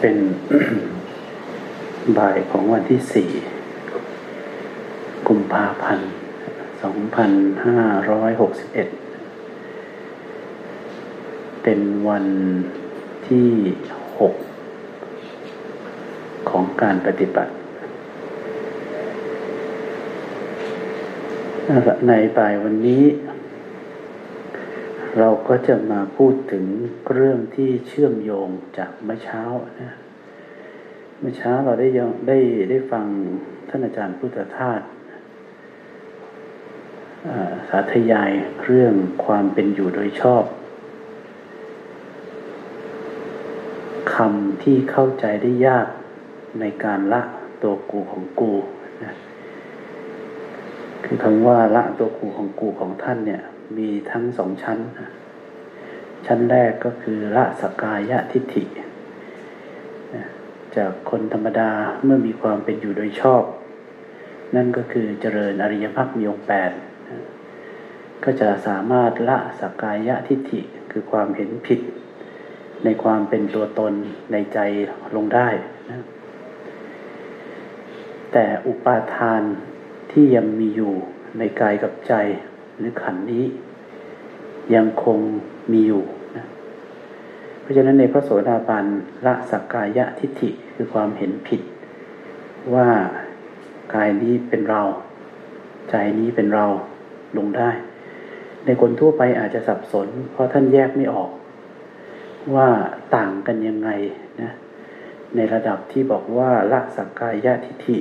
เป็นบ่ายของวันที่สี่ พันห้าร้อยหกสิบเอ็ดเป็นวันที่หกของการปฏิบัติ ในป่ายวันนี้ เราก็จะมาพูดถึงเรื่องที่เชื่อมโยงจากเมื่อเช้าเมื่อเช้าเราได้ยังได้ได้ฟังท่านอาจารย์พุทธทาส สาธยายเรื่องความเป็นอยู่โดยชอบคำที่เข้าใจได้ยากในการละตัวกูของกูนะคือคำว่าละตัวกูของกูของท่านเนี่ย มีทั้งสองชั้น ชั้นแรกก็คือละสกายะทิฏฐิ จากคนธรรมดาเมื่อมีความเป็นอยู่โดยชอบ นั่นก็คือเจริญอริยมรรคมีองค์แปด ก็จะสามารถละสักายะทิฏฐิคือความเห็นผิด ในความเป็นตัวตนในใจลงได้นะแต่อุปาทานที่ยังมีอยู่ในกายกับใจหรือขันนี้ ยังคงมีอยู่นะเพราะฉะนั้นในพระโสดาบันละสักกายะทิฏฐิคือความเห็นผิด ว่ากายนี้เป็นเรา ใจนี้เป็นเราลงได้ ในคนทั่วไปอาจจะสับสน เพราะท่านแยกไม่ออก ว่าต่างกันยังไงนะในระดับที่บอกว่าละสักกายะทิฏฐิ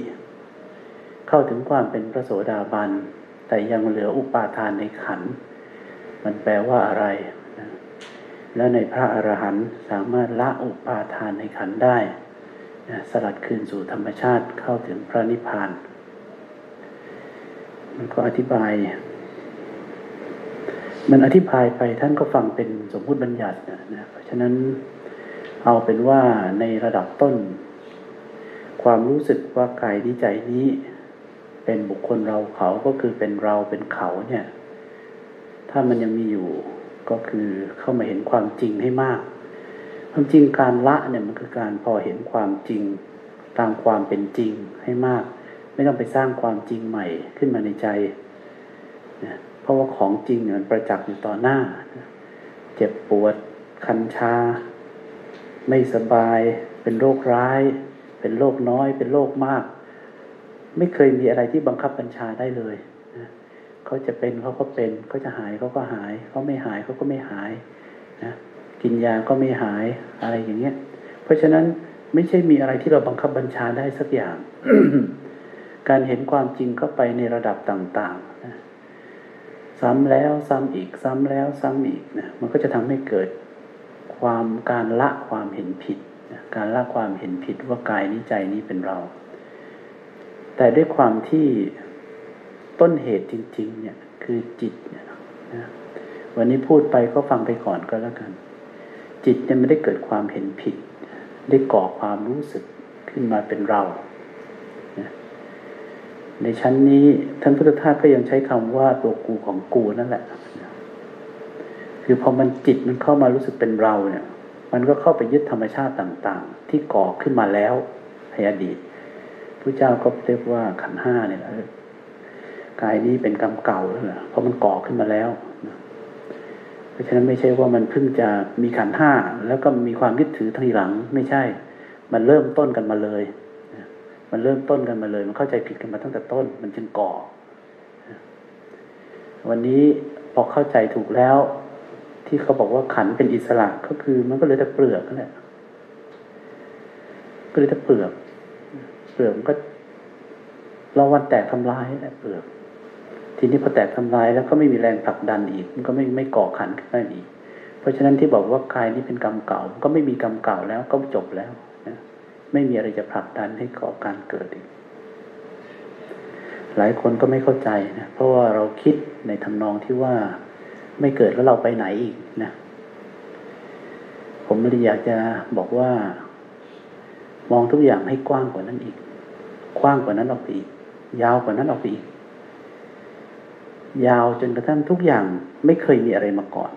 เข้าถึงความเป็นพระโสดาบัน แต่ยังเหลืออุปาทานในขัน มันแปลว่าอะไรนะแล้วในพระอรหันต์สามารถละอุปาทานในขันได้นะสลัดคืนสู่ธรรมชาติเข้าถึงพระนิพพานมันก็อธิบาย มันอธิบายไปท่านก็ฟังเป็นสมมติบัญญัตินะนะเพราะฉะนั้นเอาเป็นว่าในระดับต้น ความรู้สึกว่ากายนี้ใจนี้ เป็นบุคคลเราเขาก็คือเป็นเราเป็นเขาเนี่ย ถ้ามันยังมีอยู่ก็คือเข้ามาเห็นความจริงให้มาก ความจริงการละเนี่ยมันคือการพอเห็นความจริงตามความเป็นจริงให้มาก ไม่ต้องไปสร้างความจริงใหม่ขึ้นมาในใจนะ ราะว่าของจริงมันประจักษ์อยู่ต่อหน้า เจ็บปวด คันชา ไม่สบาย เป็นโรคร้าย เป็นโรคน้อย เป็นโรคมาก ไม่เคยมีอะไรที่บังคับบัญชาได้เลยเขาจะเป็นเขาก็เป็นเขาจะหายเขาก็หายเขาไม่หายเขาก็ไม่หายนะกินยาก็ไม่หายอะไรอย่างเงี้ย เพราะฉะนั้นไม่ใช่มีอะไรที่เราบังคับบัญชาได้สักอย่าง การเห็นความจริงเข้าไปในระดับต่าง ๆ นะ ซ้ำแล้วซ้ำอีกซ้ำแล้วซ้ำอีกนะมันก็จะทำให้เกิดความการละความเห็นผิดนะการละความเห็นผิดว่ากายนี้ใจนี้เป็นเรา แต่ด้วยความที่ต้นเหตุจริง ๆ เนี่ยคือจิตเนี่ยนะวันนี้พูดไปก็ฟังไปก่อนก็แล้วกัน จิตเนี่ยไม่ได้เกิดความเห็นผิด ได้ก่อความรู้สึกขึ้นมาเป็นเรา ในชั้นนี้ท่านพุทธทาสก็ยังใช้คำว่าตัวกูของกูนั่นแหละ คือพอมันจิตมันเข้ามารู้สึกเป็นเราเนี่ย มันก็เข้าไปยึดธรรมชาติต่างๆ ที่ก่อขึ้นมาแล้วในอดีตพระเจ้าก็เรียกว่าขันห้าเนี่ยกายนี้เป็นกรรมเก่าแล้วนะเพราะมันก่อขึ้นมาแล้วเพราะฉะนั้นไม่ใช่ว่ามันเพิ่งจะมีขันห้าแล้วก็มีความยึดถือทีหลัง ไม่ใช่ มันเริ่มต้นกันมาเลย มันเริ่มต้นกันมาเลย มันเข้าใจผิดกันมาตั้งแต่ต้น มันจึงก่อ วันนี้พอเข้าใจถูกแล้ว ที่เขาบอกว่าขันเป็นอิสระก็คือ มันก็เลยแต่เปลือกนั่นแหละก็เลยแต่เปลือก เปลือกมันก็เราวันแตกทำลายแหละเปลือก ทีนี้พอแตกทำลายแล้วก็ไม่มีแรงผลักดันอีก มันก็ไม่ไม่ก่อขันขึ้นได้อีก เพราะฉะนั้นที่บอกว่ากายนี้เป็นกรรมเก่า ก็ไม่มีกรรมเก่าแล้วก็จบแล้ว ไม่มีอะไรจะผลักดันให้ก่อการเกิดอีก หลายคนก็ไม่เข้าใจนะ เพราะว่าเราคิดในทำนองที่ว่าไม่เกิดแล้วเราไปไหนอีกนะ ผมเลยอยากจะบอกว่า มองทุกอย่างให้กว้างกว่านั้นอีก กว้างกว่านั้นออกไปอีก ยาวกว่านั้นออกไปอีก ยาวจนกระทั่งทุกอย่างไม่เคยมีอะไรมาก่อน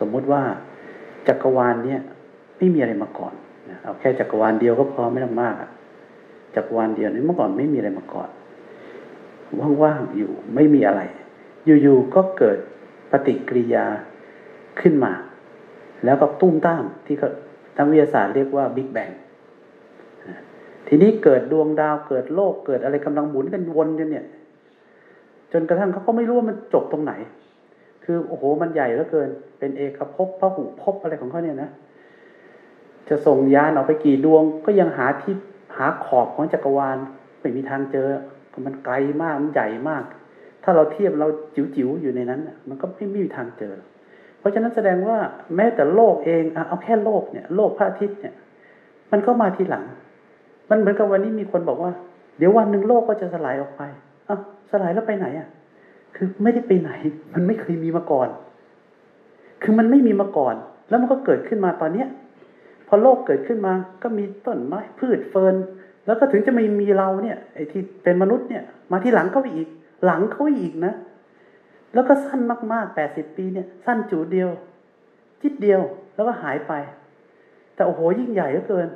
สมมุติว่าจักรวาลเนี่ยไม่มีอะไรมาก่อน เอาแค่จักรวาลเดียวก็พอไม่ต้องมากจักรวาลเดียวนี้เมื่อก่อนไม่มีอะไรมาก่อนว่างๆอยู่ไม่มีอะไร อยู่ๆก็เกิดปฏิกิริยาขึ้นมา แล้วก็ตุ้มต้ามที่ทางวิทยาศาสตร์เรียกว่าบิ๊กแบงทีนี้เกิดดวงดาวเกิดโลกเกิดอะไรกำลังหมุนกันวนกันเนี่ย จนกระทั่งเขาก็ไม่รู้ว่ามันจบตรงไหน คือโอ้โหมันใหญ่เหลือเกิน เป็นเอกภพพระหุภพอะไรของเขาเนี่ยนะ จะส่งยานออกไปกี่ดวง ก็ยังหาที่หาขอบของจักรวาลไม่มีทางเจอมันไกลมากมันใหญ่มาก ถ้าเราเทียบเราจิ๋วๆอยู่ในนั้นมันก็ไม่มีทางเจอ เพราะฉะนั้นแสดงว่าแม้แต่โลกเองเอาแค่โลกเนี่ย โลกพระอาทิตย์เนี่ย มันก็มาทีหลัง มันเหมือนกับวันนี้มีคนบอกว่า เดี๋ยววันหนึ่งโลกก็จะสลายออกไปอะสลายแล้วไปไหนอะ คือไม่ได้ไปไหน มันไม่เคยมีมาก่อน คือมันไม่มีมาก่อน แล้วมันก็เกิดขึ้นมาตอนเนี้ย พอโลกเกิดขึ้นมาก็มีต้นไม้พืชเฟิร์นแล้วก็ถึงจะม่มีเราเนี่ยไอ้ที่เป็นมนุษย์เนี่ย มาที่หลังเขาอีก หลังเขาอีกนะ แล้วก็สั้นมากๆแปดสิบปีเนี่ย สั้นจูดเดียว จิตเดียวแล้วก็หายไป แต่โอ้โหยิ่งใหญ่เหลือเกิน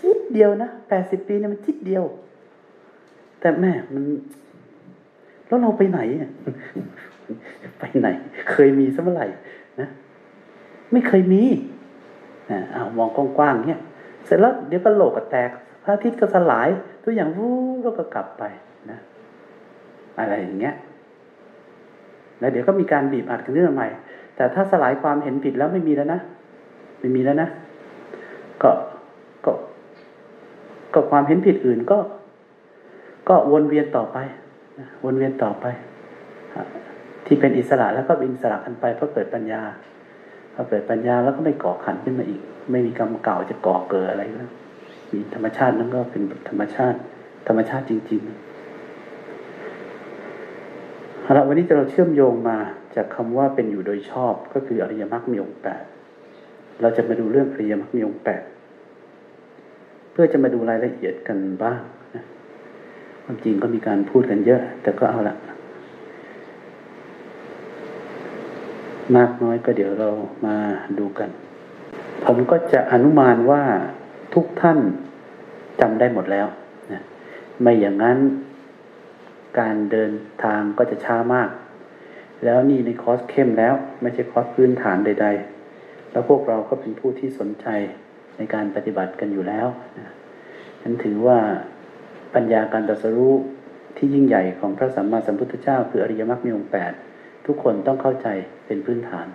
จิตเดียวนะแปดสิบปีเนี่ยมันจิตเดียว แต่แม่มัน แล้วเราไปไหนไปไหน เคยมีสักเมื่อไหร่นะไม่เคยมี เอามองกว้างๆเนี่ยเสร็จแล้วเดี๋ยวก็โลกก็แตกพระอาทิตย์ก็สลายทุกอย่างวู้แล้วก็กลับไปนะ อะไรอย่างเงี้ยแล้วเดี๋ยวก็มีการบีบอัดกันเรื่องใหม่ แต่ถ้าสลายความเห็นผิดแล้วไม่มีแล้วนะไม่มีแล้วนะก็ก็ ก็ความเห็นผิดอื่นก็ ก็วนเวียนต่อไปวนเวียนต่อไป ที่เป็นอิสระแล้วก็เป็นอิสระกันไปเพราะเกิดปัญญา พอเกิดปัญญาแล้วก็ไม่ก่อขันขึ้นมาอีก ไม่มีกรรมเก่าจะก่อเกิดอะไรแล้วมีธรรมชาตินั้นก็เป็นธรรมชาติ ธรรมชาติจริงๆเอาละวันนี้จะเราเชื่อมโยงมาจากคำว่าเป็นอยู่โดยชอบก็คืออริยมรรคมีองค์แปดเราจะมาดูเรื่องอริยมรรคมีองค์แปดเพื่อจะมาดูรายละเอียดกันบ้างนะความจริงก็มีการพูดกันเยอะ แต่ก็เอาละ มากน้อยก็เดี๋ยวเรามาดูกัน ผมก็จะอนุมานว่าทุกท่านจำได้หมดแล้วนะไม่อย่างนั้นการเดินทางก็จะช้ามาก แล้วนี่ในคอร์สเข้มแล้ว ไม่ใช่คอร์สพื้นฐานใด ๆ แล้วพวกเราก็เป็นผู้ที่สนใจในการปฏิบัติกันอยู่แล้วนะฉันถือว่าปัญญาการตรัสรู้ที่ยิ่งใหญ่ของพระสัมมาสัมพุทธเจ้า คืออริยมรรคมีองค์แปด ทุกคนต้องเข้าใจเป็นพื้นฐาน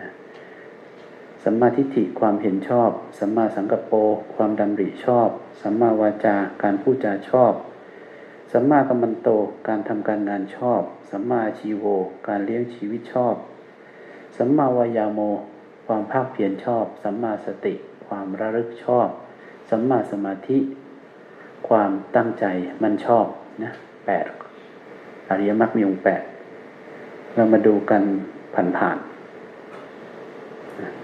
นะสัมมาทิฏฐิความเห็นชอบ สัมมาสังกัปโปความดำริชอบ สัมมาวาจาการพูดจาชอบ สัมมากัมมันโตการทำการงานชอบ สัมมาชีโว การเลี้ยงชีวิตชอบ สัมมาวายาโม ความภาคเพียรชอบ สัมมาสติ ความระลึกชอบ สัมมาสมาธิ ความตั้งใจมันชอบนะแปดอริยมรรคมีองค์แปด เรามาดูกันผ่าน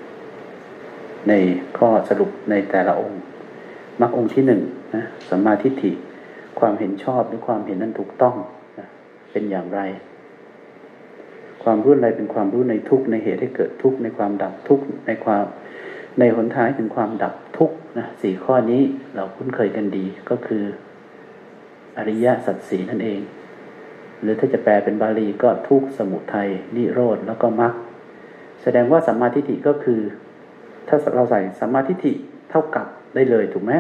ๆในข้อสรุปในแต่ละองค์มรรคองค์ที่หนึ่งนะสัมมาทิฏฐิความเห็นชอบหรือความเห็นนั้นถูกต้องนะเป็นอย่างไร ความรู้อะไรเป็นความรู้ในทุกในเหตุให้เกิดทุกในความดับทุกในความในหนทางถึงความดับทุกนะสี่ข้อนี้เราคุ้นเคยกันดีก็คือ อริยสัจสีนั่นเอง หรือถ้าจะแปลเป็นบาลีก็ทุกสมุทัยนิโรธแล้วก็มรรคแสดงว่าสัมมาทิฏฐิก็คือ ถ้าเราใส่สัมมาทิฏฐิเท่ากับได้เลยถูกไหม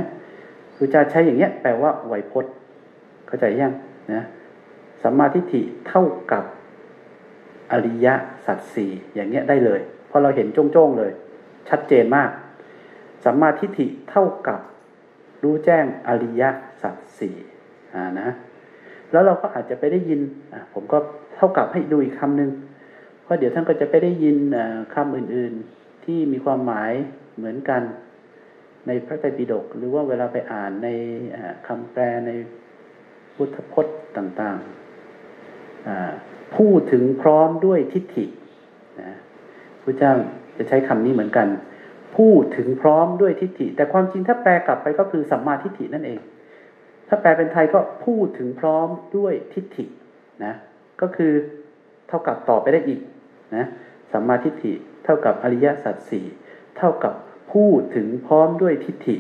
คือจะใช้อย่างเงี้ยแปลว่าไวยพจน์ เข้าใจยังนะสัมมาทิฏฐิเท่ากับอริยสัจสี่อย่างเงี้ยได้เลยเพราะเราเห็นจ้งๆเลย ชัดเจนมากสัมมาทิฏฐิเท่ากับรู้แจ้งอริยสัจสี่อ่านะ แล้วเราก็อาจจะไปได้ยินผมก็เท่ากับให้ดูอีกคำหนึ่งเพราะเดี๋ยวท่านก็จะไปได้ยินคำอื่นๆที่มีความหมายเหมือนกันในพระไตรปิฎกหรือว่าเวลาไปอ่านในคำแปลในพุทธพจน์ต่างๆพูดถึงพร้อมด้วยทิฏฐิพระเจ้าจะใช้คำนี้เหมือนกัน พูดถึงพร้อมด้วยทิฏฐิ แต่ความจริงถ้าแปลกลับไปก็คือสัมมาทิฏฐินั่นเอง ถ้าแปลเป็นไทยก็พูดถึงพร้อมด้วยทิฏฐินะก็คือเท่ากับต่อไปได้อีกนะสัมมาทิฏฐิเท่ากับอริยสัจสี่เท่ากับพูดถึงพร้อมด้วยทิฏฐิ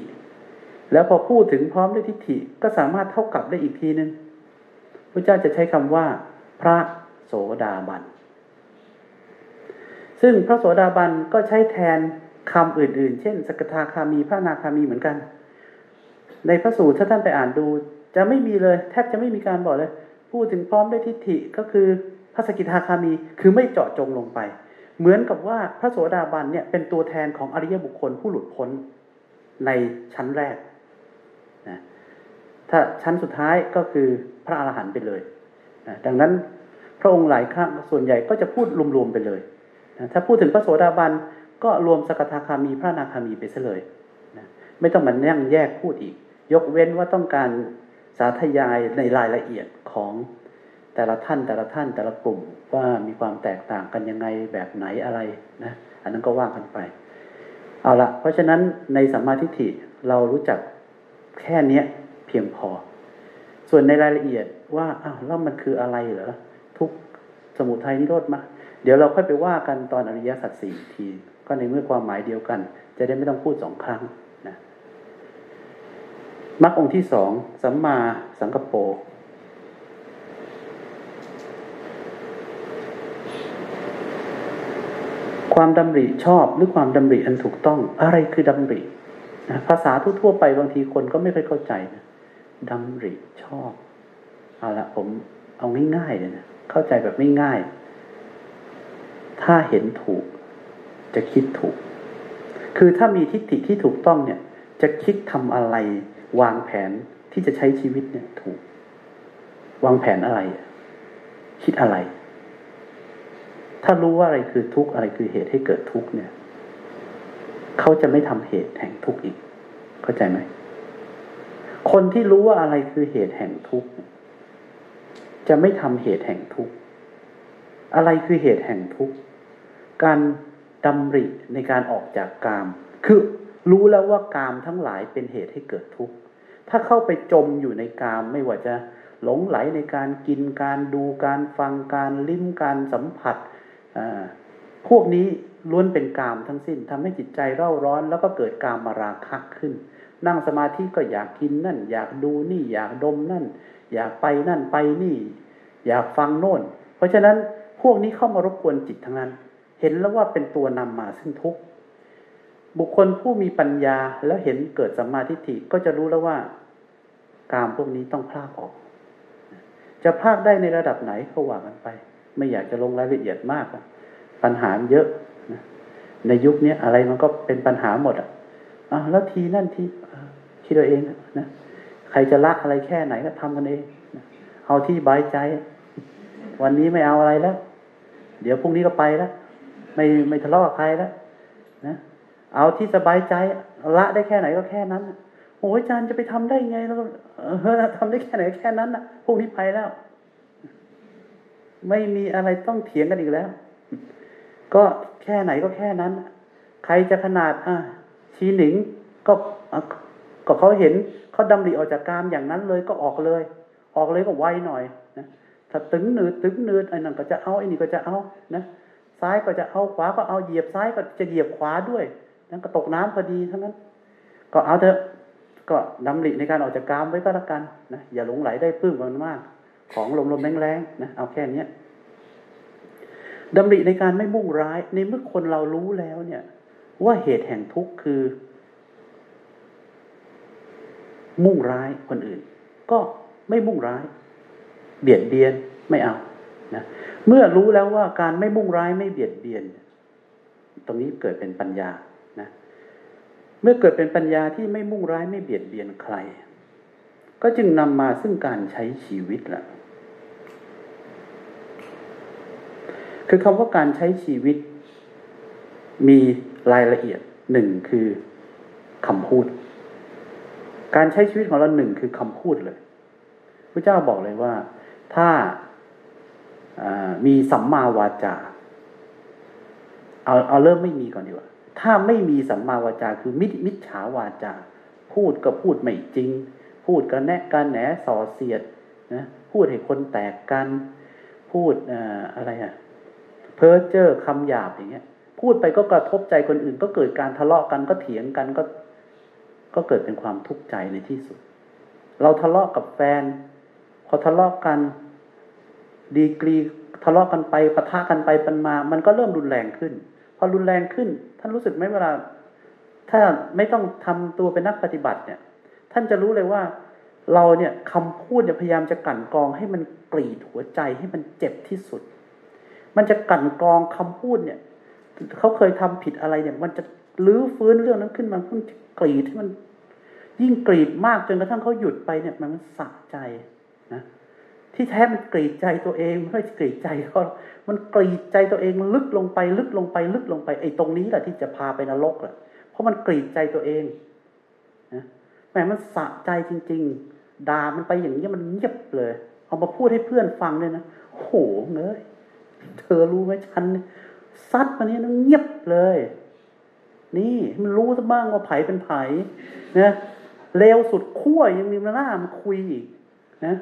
แล้วพอพูดถึงพร้อมด้วยทิฏฐิก็สามารถเท่ากับได้อีกทีนึงพระเจ้าจะใช้คำว่า พระโสดาบัน ซึ่งพระโสดาบันก็ใช้แทนคำอื่น ๆ เช่น สกทาคามีพระนาคามีเหมือนกัน ในพระสูตรถ้าท่านไปอ่านดู จะไม่มีเลย แทบจะไม่มีการบอกเลย พูดถึงพร้อมด้วยทิฏฐิก็คือพระสกิทาคามีคือไม่เจาะจงลงไป เหมือนกับว่าพระโสดาบันเนี่ยเป็นตัวแทนของอริยบุคคลผู้หลุดพ้นในชั้นแรกนะถ้าชั้นสุดท้ายก็คือพระอรหันต์ไปเลยนะดังนั้นพระองค์หลายครั้งส่วนใหญ่ก็จะพูดรวมๆไปเลยนะถ้าพูดถึงพระโสดาบันก็รวมสกทาคามีพระนาคามีไปซะเลยนะไม่ต้องมานั่งแยกพูดอีก ยกเว้นว่าต้องการสาธยายในรายละเอียดของแต่ละท่านแต่ละท่านแต่ละกลุ่มว่ามีความแตกต่างกันยังไงแบบไหนอะไรนะอันนั้นก็ว่ากันไป เอาละเพราะฉะนั้นในสัมมาทิฏฐิเรารู้จักแค่เนี้ยเพียงพอ ส่วนในรายละเอียดว่าอ้าวแล้วมันคืออะไรเหรอทุกสมุทัยนิโรธมา เดี๋ยวเราค่อยไปว่ากันตอนอริยสัจสี่ที ก็ในเมื่อความหมายเดียวกัน จะได้ไม่ต้องพูดสองครั้ง มรรคองค์ที่สองสัมมาสังกปรความดำริชอบหรือความดำริอันถูกต้องอะไรคือดำรินะภาษาทั่วๆไปบางทีคนก็ไม่ค่อยเข้าใจนะดำริชอบเอาละผมเอาง่ายๆเลยนะเข้าใจแบบง่ายๆถ้าเห็นถูก จะคิดถูก คือถ้ามีทิฏฐิที่ถูกต้องเนี่ย จะคิดทำอะไร วางแผนที่จะใช้ชีวิตเนี่ย ถูก วางแผนอะไร คิดอะไร ถ้ารู้ว่าอะไรคือทุกข์อะไรคือเหตุให้เกิดทุกข์เนี่ย เขาจะไม่ทำเหตุแห่งทุกข์อีก เข้าใจไหมคนที่รู้ว่าอะไรคือเหตุแห่งทุกข์จะไม่ทำเหตุแห่งทุกข์อะไรคือเหตุแห่งทุกข์การดำริในการออกจากกาม คือรู้แล้วว่ากามทั้งหลายเป็นเหตุให้เกิดทุกข์ ถ้าเข้าไปจมอยู่ในกามไม่ว่าจะหลงไหลในการกินการดูการฟังการลิ้มการสัมผัสพวกนี้ล้วนเป็นกามทั้งสิ้นทำให้จิตใจเร่าร้อนแล้วก็เกิดกามมาราคะขึ้น นั่งสมาธิก็อยากกินนั่น อยากดูนี่อยากดมนั่น อยากไปนั่นไปนี่ อยากฟังโน่น เพราะฉะนั้นพวกนี้เข้ามารบกวนจิตทั้งนั้น เห็นแล้วว่าเป็นตัวนำมาซึ่งทุกข์บุคคลผู้มีปัญญาแล้วเห็นเกิดสัมมาทิฏฐิก็จะรู้แล้วว่า กามพวกนี้ต้องพลากออก จะพลากได้ในระดับไหนก็ว่ากันไป ไม่อยากจะลงรายละเอียดมาก ปัญหาเยอะนะในยุคนี้อะไรมันก็เป็นปัญหาหมดอะอะแล้วทีนั่นทีคิดตัวเองนะใครจะละอะไรแค่ไหนก็ทำกันเองเอาที่บายใจ วันนี้ไม่เอาอะไรแล้ว เดี๋ยวพรุ่งนี้ก็ไปแล้วไม่ไม่ทะเลาะกับใครแล้วนะเอาที่สบายใจละได้แค่ไหนก็แค่นั้น โอ้ยอาจารย์จะไปทำได้ไงแล้วทำได้แค่ไหนแค่นั้นนะพรุ่งนี้ไปแล้ว ไม่มีอะไรต้องเถียงกันอีกแล้ว ก็แค่ไหนก็แค่นั้น ใครจะขนาด อะชีหนิงก็ก็เขาเห็นเขาดำริออกจากกามอย่างนั้นเลยก็ออกเลย ออกเลยก็ไวหน่อยนะถ้าตึงเนืดตึงเนืดไอ้นั่นก็จะเอาไอ้นี่ก็จะเอานะซ้ายก็จะเอาขวาก็เอาเหยียบซ้ายก็จะเหยียบขวาด้วยนั้นก็ตกน้ำพอดีทั้งนั้น ก็เอาเถอะ ก็ดำริในการออกจากกามไว้ก็แล้วกันนะอย่าหลงไหลได้ปื้มมันมาก ของลมลมแรงๆนะเอาแค่เนี้ยดำริในการไม่มุ่งร้ายในเมื่อคนเรารู้แล้วเนี่ย ว่าเหตุแห่งทุกข์คือ มุ่งร้ายคนอื่น ก็ไม่มุ่งร้าย เบียดเบียนไม่เอานะเมื่อรู้แล้วว่าการไม่มุ่งร้ายไม่เบียดเบียน ตรงนี้เกิดเป็นปัญญา เมื่อเกิดเป็นปัญญาที่ไม่มุ่งร้ายไม่เบียดเบียนใคร ก็จึงนำมาซึ่งการใช้ชีวิตละคือคำว่าการใช้ชีวิต มีรายละเอียดหนึ่งคือคำพูด การใช้ชีวิตของเราหนึ่งคือคำพูดเลยพระเจ้าบอกเลยว่า ถ้ามีสัมมาวาจา เอาเอาเริ่มไม่มีก่อนดีกว่า ถ้าไม่มีสัมมาวาจาคือมิมิจฉาวาจา พูดก็พูดไม่จริง พูดกันแนะกันแหนส่อเสียดนะพูดให้คนแตกกัน พูดอะไรอะเพ้อเจ้อคำหยาบอย่างเงี้ย พูดไปก็กระทบใจคนอื่น ก็เกิดการทะเลาะกันก็เถียงกันก็ ก็เกิดเป็นความทุกข์ใจในที่สุด เราทะเลาะกับแฟน พอทะเลาะกัน ดีกรีทะเลาะกันไปปะทะกันไปปันมา มันก็เริ่มรุนแรงขึ้น พอรุนแรงขึ้น ท่านรู้สึกไหมเวลา ถ้าไม่ต้องทำตัวเป็นนักปฏิบัติเนี่ย ท่านจะรู้เลยว่าเราเนี่ยคำพูดเนี่ยพยายามจะกั่นกรองให้มันกรีดหัวใจให้มันเจ็บที่สุด มันจะกั่นกรองคำพูดเนี่ยเขาเคยทำผิดอะไรเนี่ย มันจะลื้อฟื้นเรื่องนั้นขึ้นมามันกรีดให้มัน ยิ่งกรีดมากจนกระทั่งเขาหยุดไปเนี่ย มันสะใจนะ ที่แท้มันกรีดใจตัวเองไม่ใช่กรีดใจเขามันกรีดใจตัวเองลึกลงไป ลึกลงไป ลึกลงไปไอ้ตรงนี้แหละที่จะพาไปนรกแหละเพราะมันกรีดใจตัวเองนะแหมมันสะใจจริง ๆ ด่ามันไปอย่างนี้มันเงียบเลย เอามาพูดให้เพื่อนฟังเลยนะโหเงยเธอรู้ไหมฉันซัดมาเนี้ยเงียบเลย นี่มันรู้ซะบ้างว่าไผเป็นไผนะเลวสุดขั้วยังมีหน้ามาคุยอีกนะ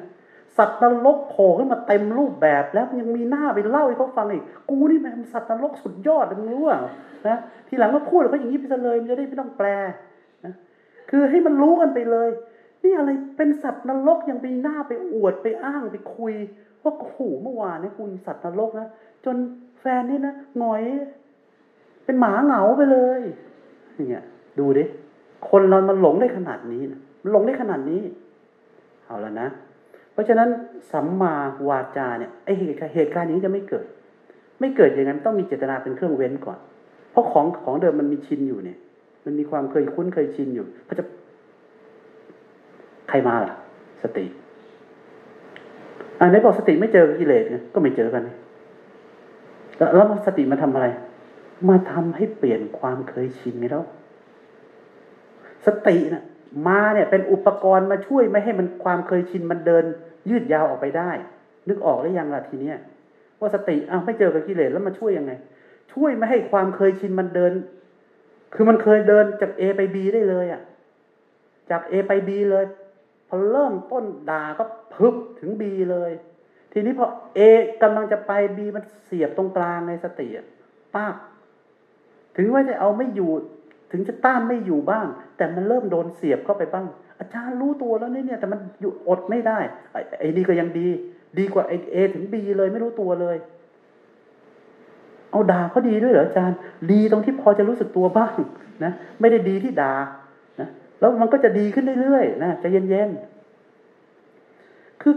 สัตว์นรกโผล่ขึ้นมาเต็มรูปแบบแล้วยังมีหน้าไปเล่าให้เขาฟังอีก กูนี่แม่งสัตว์นรกสุดยอดมึงรู้อะนะทีหลังก็พูดเขาอย่างนี้ไปเลยมันจะได้ไม่ต้องแปลนะคือให้มันรู้กันไปเลย นี่อะไรเป็นสัตว์นรกยังไปหน้าไปอวดไปอ้างไปคุยว่าโอ้โหเมื่อวานนี่คุณสัตว์นรกนะจนแฟนนี่นะหงอย เป็นหมาเหงาไปเลยอย่างเงี้ยดูดิคนเรามันหลงได้ขนาดนี้นะมันหลงได้ขนาดนี้ เอาแล้วนะ ราะฉะนั้นสัมมาวาจาเนี่ยไอเหตุเหตุการณ์นี้จะไม่เกิด ไม่เกิดอย่างนั้นต้องมีเจตนาเป็นเครื่องเว้นก่อน เพราะของของเดิมมันมีชินอยู่เนี่ย มันมีความเคยคุ้นเคยชินอยู่ก็จะใครมาล่ะ สติอันนี้บอกสติไม่เจอกิเลสก็ไม่เจอกันแล้วสติมาทำอะไร มาทำให้เปลี่ยนความเคยชินไงแล้ว สตินะ่ะ มาเนี่ยเป็นอุปกรณ์มาช่วยไม่ให้มันความเคยชินมันเดิน ยืดยาวออกไปได้ นึกออกหรือยังล่ะทีเนี้ยว่าสติอ้าวไม่เจอกับกิเลสแล้วมาช่วยยังไง ช่วยไม่ให้ความเคยชินมันเดิน คือมันเคยเดินจากเอไปบีได้เลยอะ่ะ จากเอไปบีเลยพอเริ่มต้นด่าก็พึบถึงบีเลย ทีนี้พอเอกำลังจะไปบีมันเสียบตรงกลางในสติอะป้าถึงว่าจะเอาไม่อยู่ ถึงจะต้านไม่อยู่บ้าง แต่มันเริ่มโดนเสียบเข้าไปบ้าง อาจารย์รู้ตัวแล้วเนี่ยแต่มันอยู่อดไม่ได้ไอ้ไอ้นี่ก็ยังดี ดีกว่าไอ้เอถึงบีเลยไม่รู้ตัวเลย เอาด่าเขาดีด้วยเหรออาจารย์ ดีตรงที่พอจะรู้สึกตัวบ้างนะไม่ได้ดีที่ด่านะแล้วมันก็จะดีขึ้นเรื่อยๆนะจะเย็นๆคือ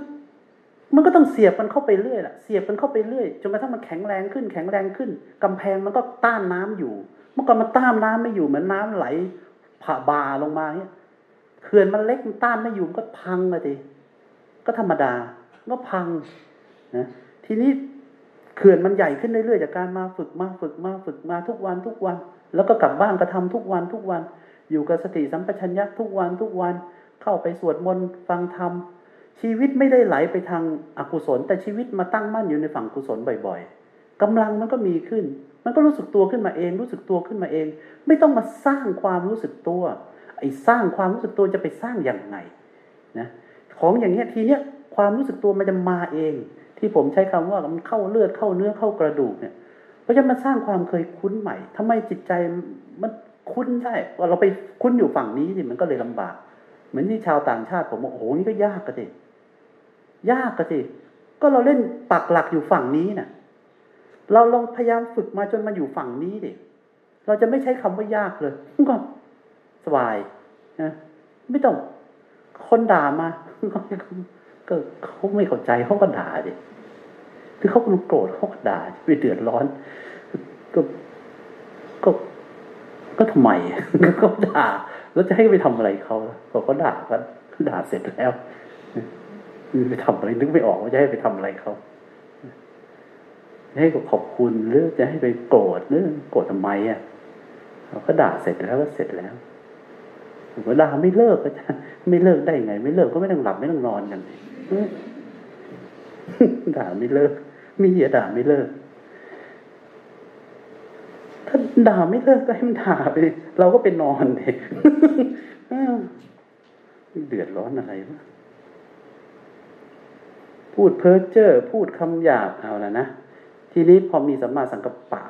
มันก็ต้องเสียบมันเข้าไปเรื่อยแหละเสียบมันเข้าไปเรื่อยจนกระทั่งมันแข็งแรงขึ้น แข็งแรงขึ้นกำแพงมันก็ต้านน้ำอยู่ เมื่อก่อนมันต้านน้ำไม่อยู่เหมือนน้าไหล ผ่าบาลงมาเนี่ยเขื่อนมันเล็กมันต้านไม่อยู่มันก็พังเลยทีก็ธรรมดาก็พังนะทีนี้เขื่อนมันใหญ่ขึ้นเรื่อยๆจากการมาฝึกมาฝึกมาฝึกมาทุกวันทุกวัน แล้วก็กลับบ้านก็ทำทุกวันทุกวัน อยู่กับสติสัมปชัญญะทุกวันทุกวัน เข้าไปสวดมนต์ฟังธรรมชีวิตไม่ได้ไหลไปทางอากุศล แต่ชีวิตมาตั้งมั่นอยู่ในฝั่งกุศลบ่อย ๆกำลังมันก็มีขึ้น มันก็รู้สึกตัวขึ้นมาเอง รู้สึกตัวขึ้นมาเอง ไม่ต้องมาสร้างความรู้สึกตัว ไอ้สร้างความรู้สึกตัวจะไปสร้างอย่างไงนะของอย่างเนี้ยทีเนี้ยความรู้สึกตัวมันจะมาเอง ที่ผมใช้คำว่ามันเข้าเลือดเข้าเนื้อเข้ากระดูกเนี่ยเพราะฉะนั้นมันสร้างความเคยคุ้นใหม่ทำไมจิตใจมันคุ้นได้ว่าเราไปคุ้นอยู่ฝั่งนี้สิมันก็เลยลำบาก เหมือนที่ชาวต่างชาติผมบอกโอ้โหนี่ก็ยากกระดิยากกระดิก็เราเล่นปักหลักอยู่ฝั่งนี้นะ่ะ เราลองพยายามฝึกมาจนมาอยู่ฝั่งนี้ดิเราจะไม่ใช้คำว่ายากเลยก็สบายนะไม่ต้องคนด่ามาก็เขาไม่เข้าใจเขาก็ด่าดิคือเขาโกรธเขาก็ด่าไปเดือดร้อน ก็ก็ก็ทำไมก็ด่า แล้วจะให้ไปทำอะไรเขาพอเขาด่าก็ด่าเสร็จแล้วไปทำอะไรนึกไม่ออกว่าจะให้ไปทำอะไรเขา ให้ขอบคุณหรือจะให้ไปโกรธหรือโกรธทำไมอะเราก็ด่าเสร็จแล้วก็เสร็จแล้วเวลาไม่เลิกก็จะไม่เลิกได้ไง ไม่เลิกก็ไม่ต้องหลับไม่ต้องนอนกันด่าไม่เลิกมีอย่าด่าไม่เลิกถ้าด่าไม่เลิกก็ให้มันด่าไปเราก็ไปนอนเองเดือดร้อนอะไรวะพูดเพ้อเจ้อพูดคำหยาบเอาล้วนะ ทีนี้พอมีสัมมาสังกัปปะ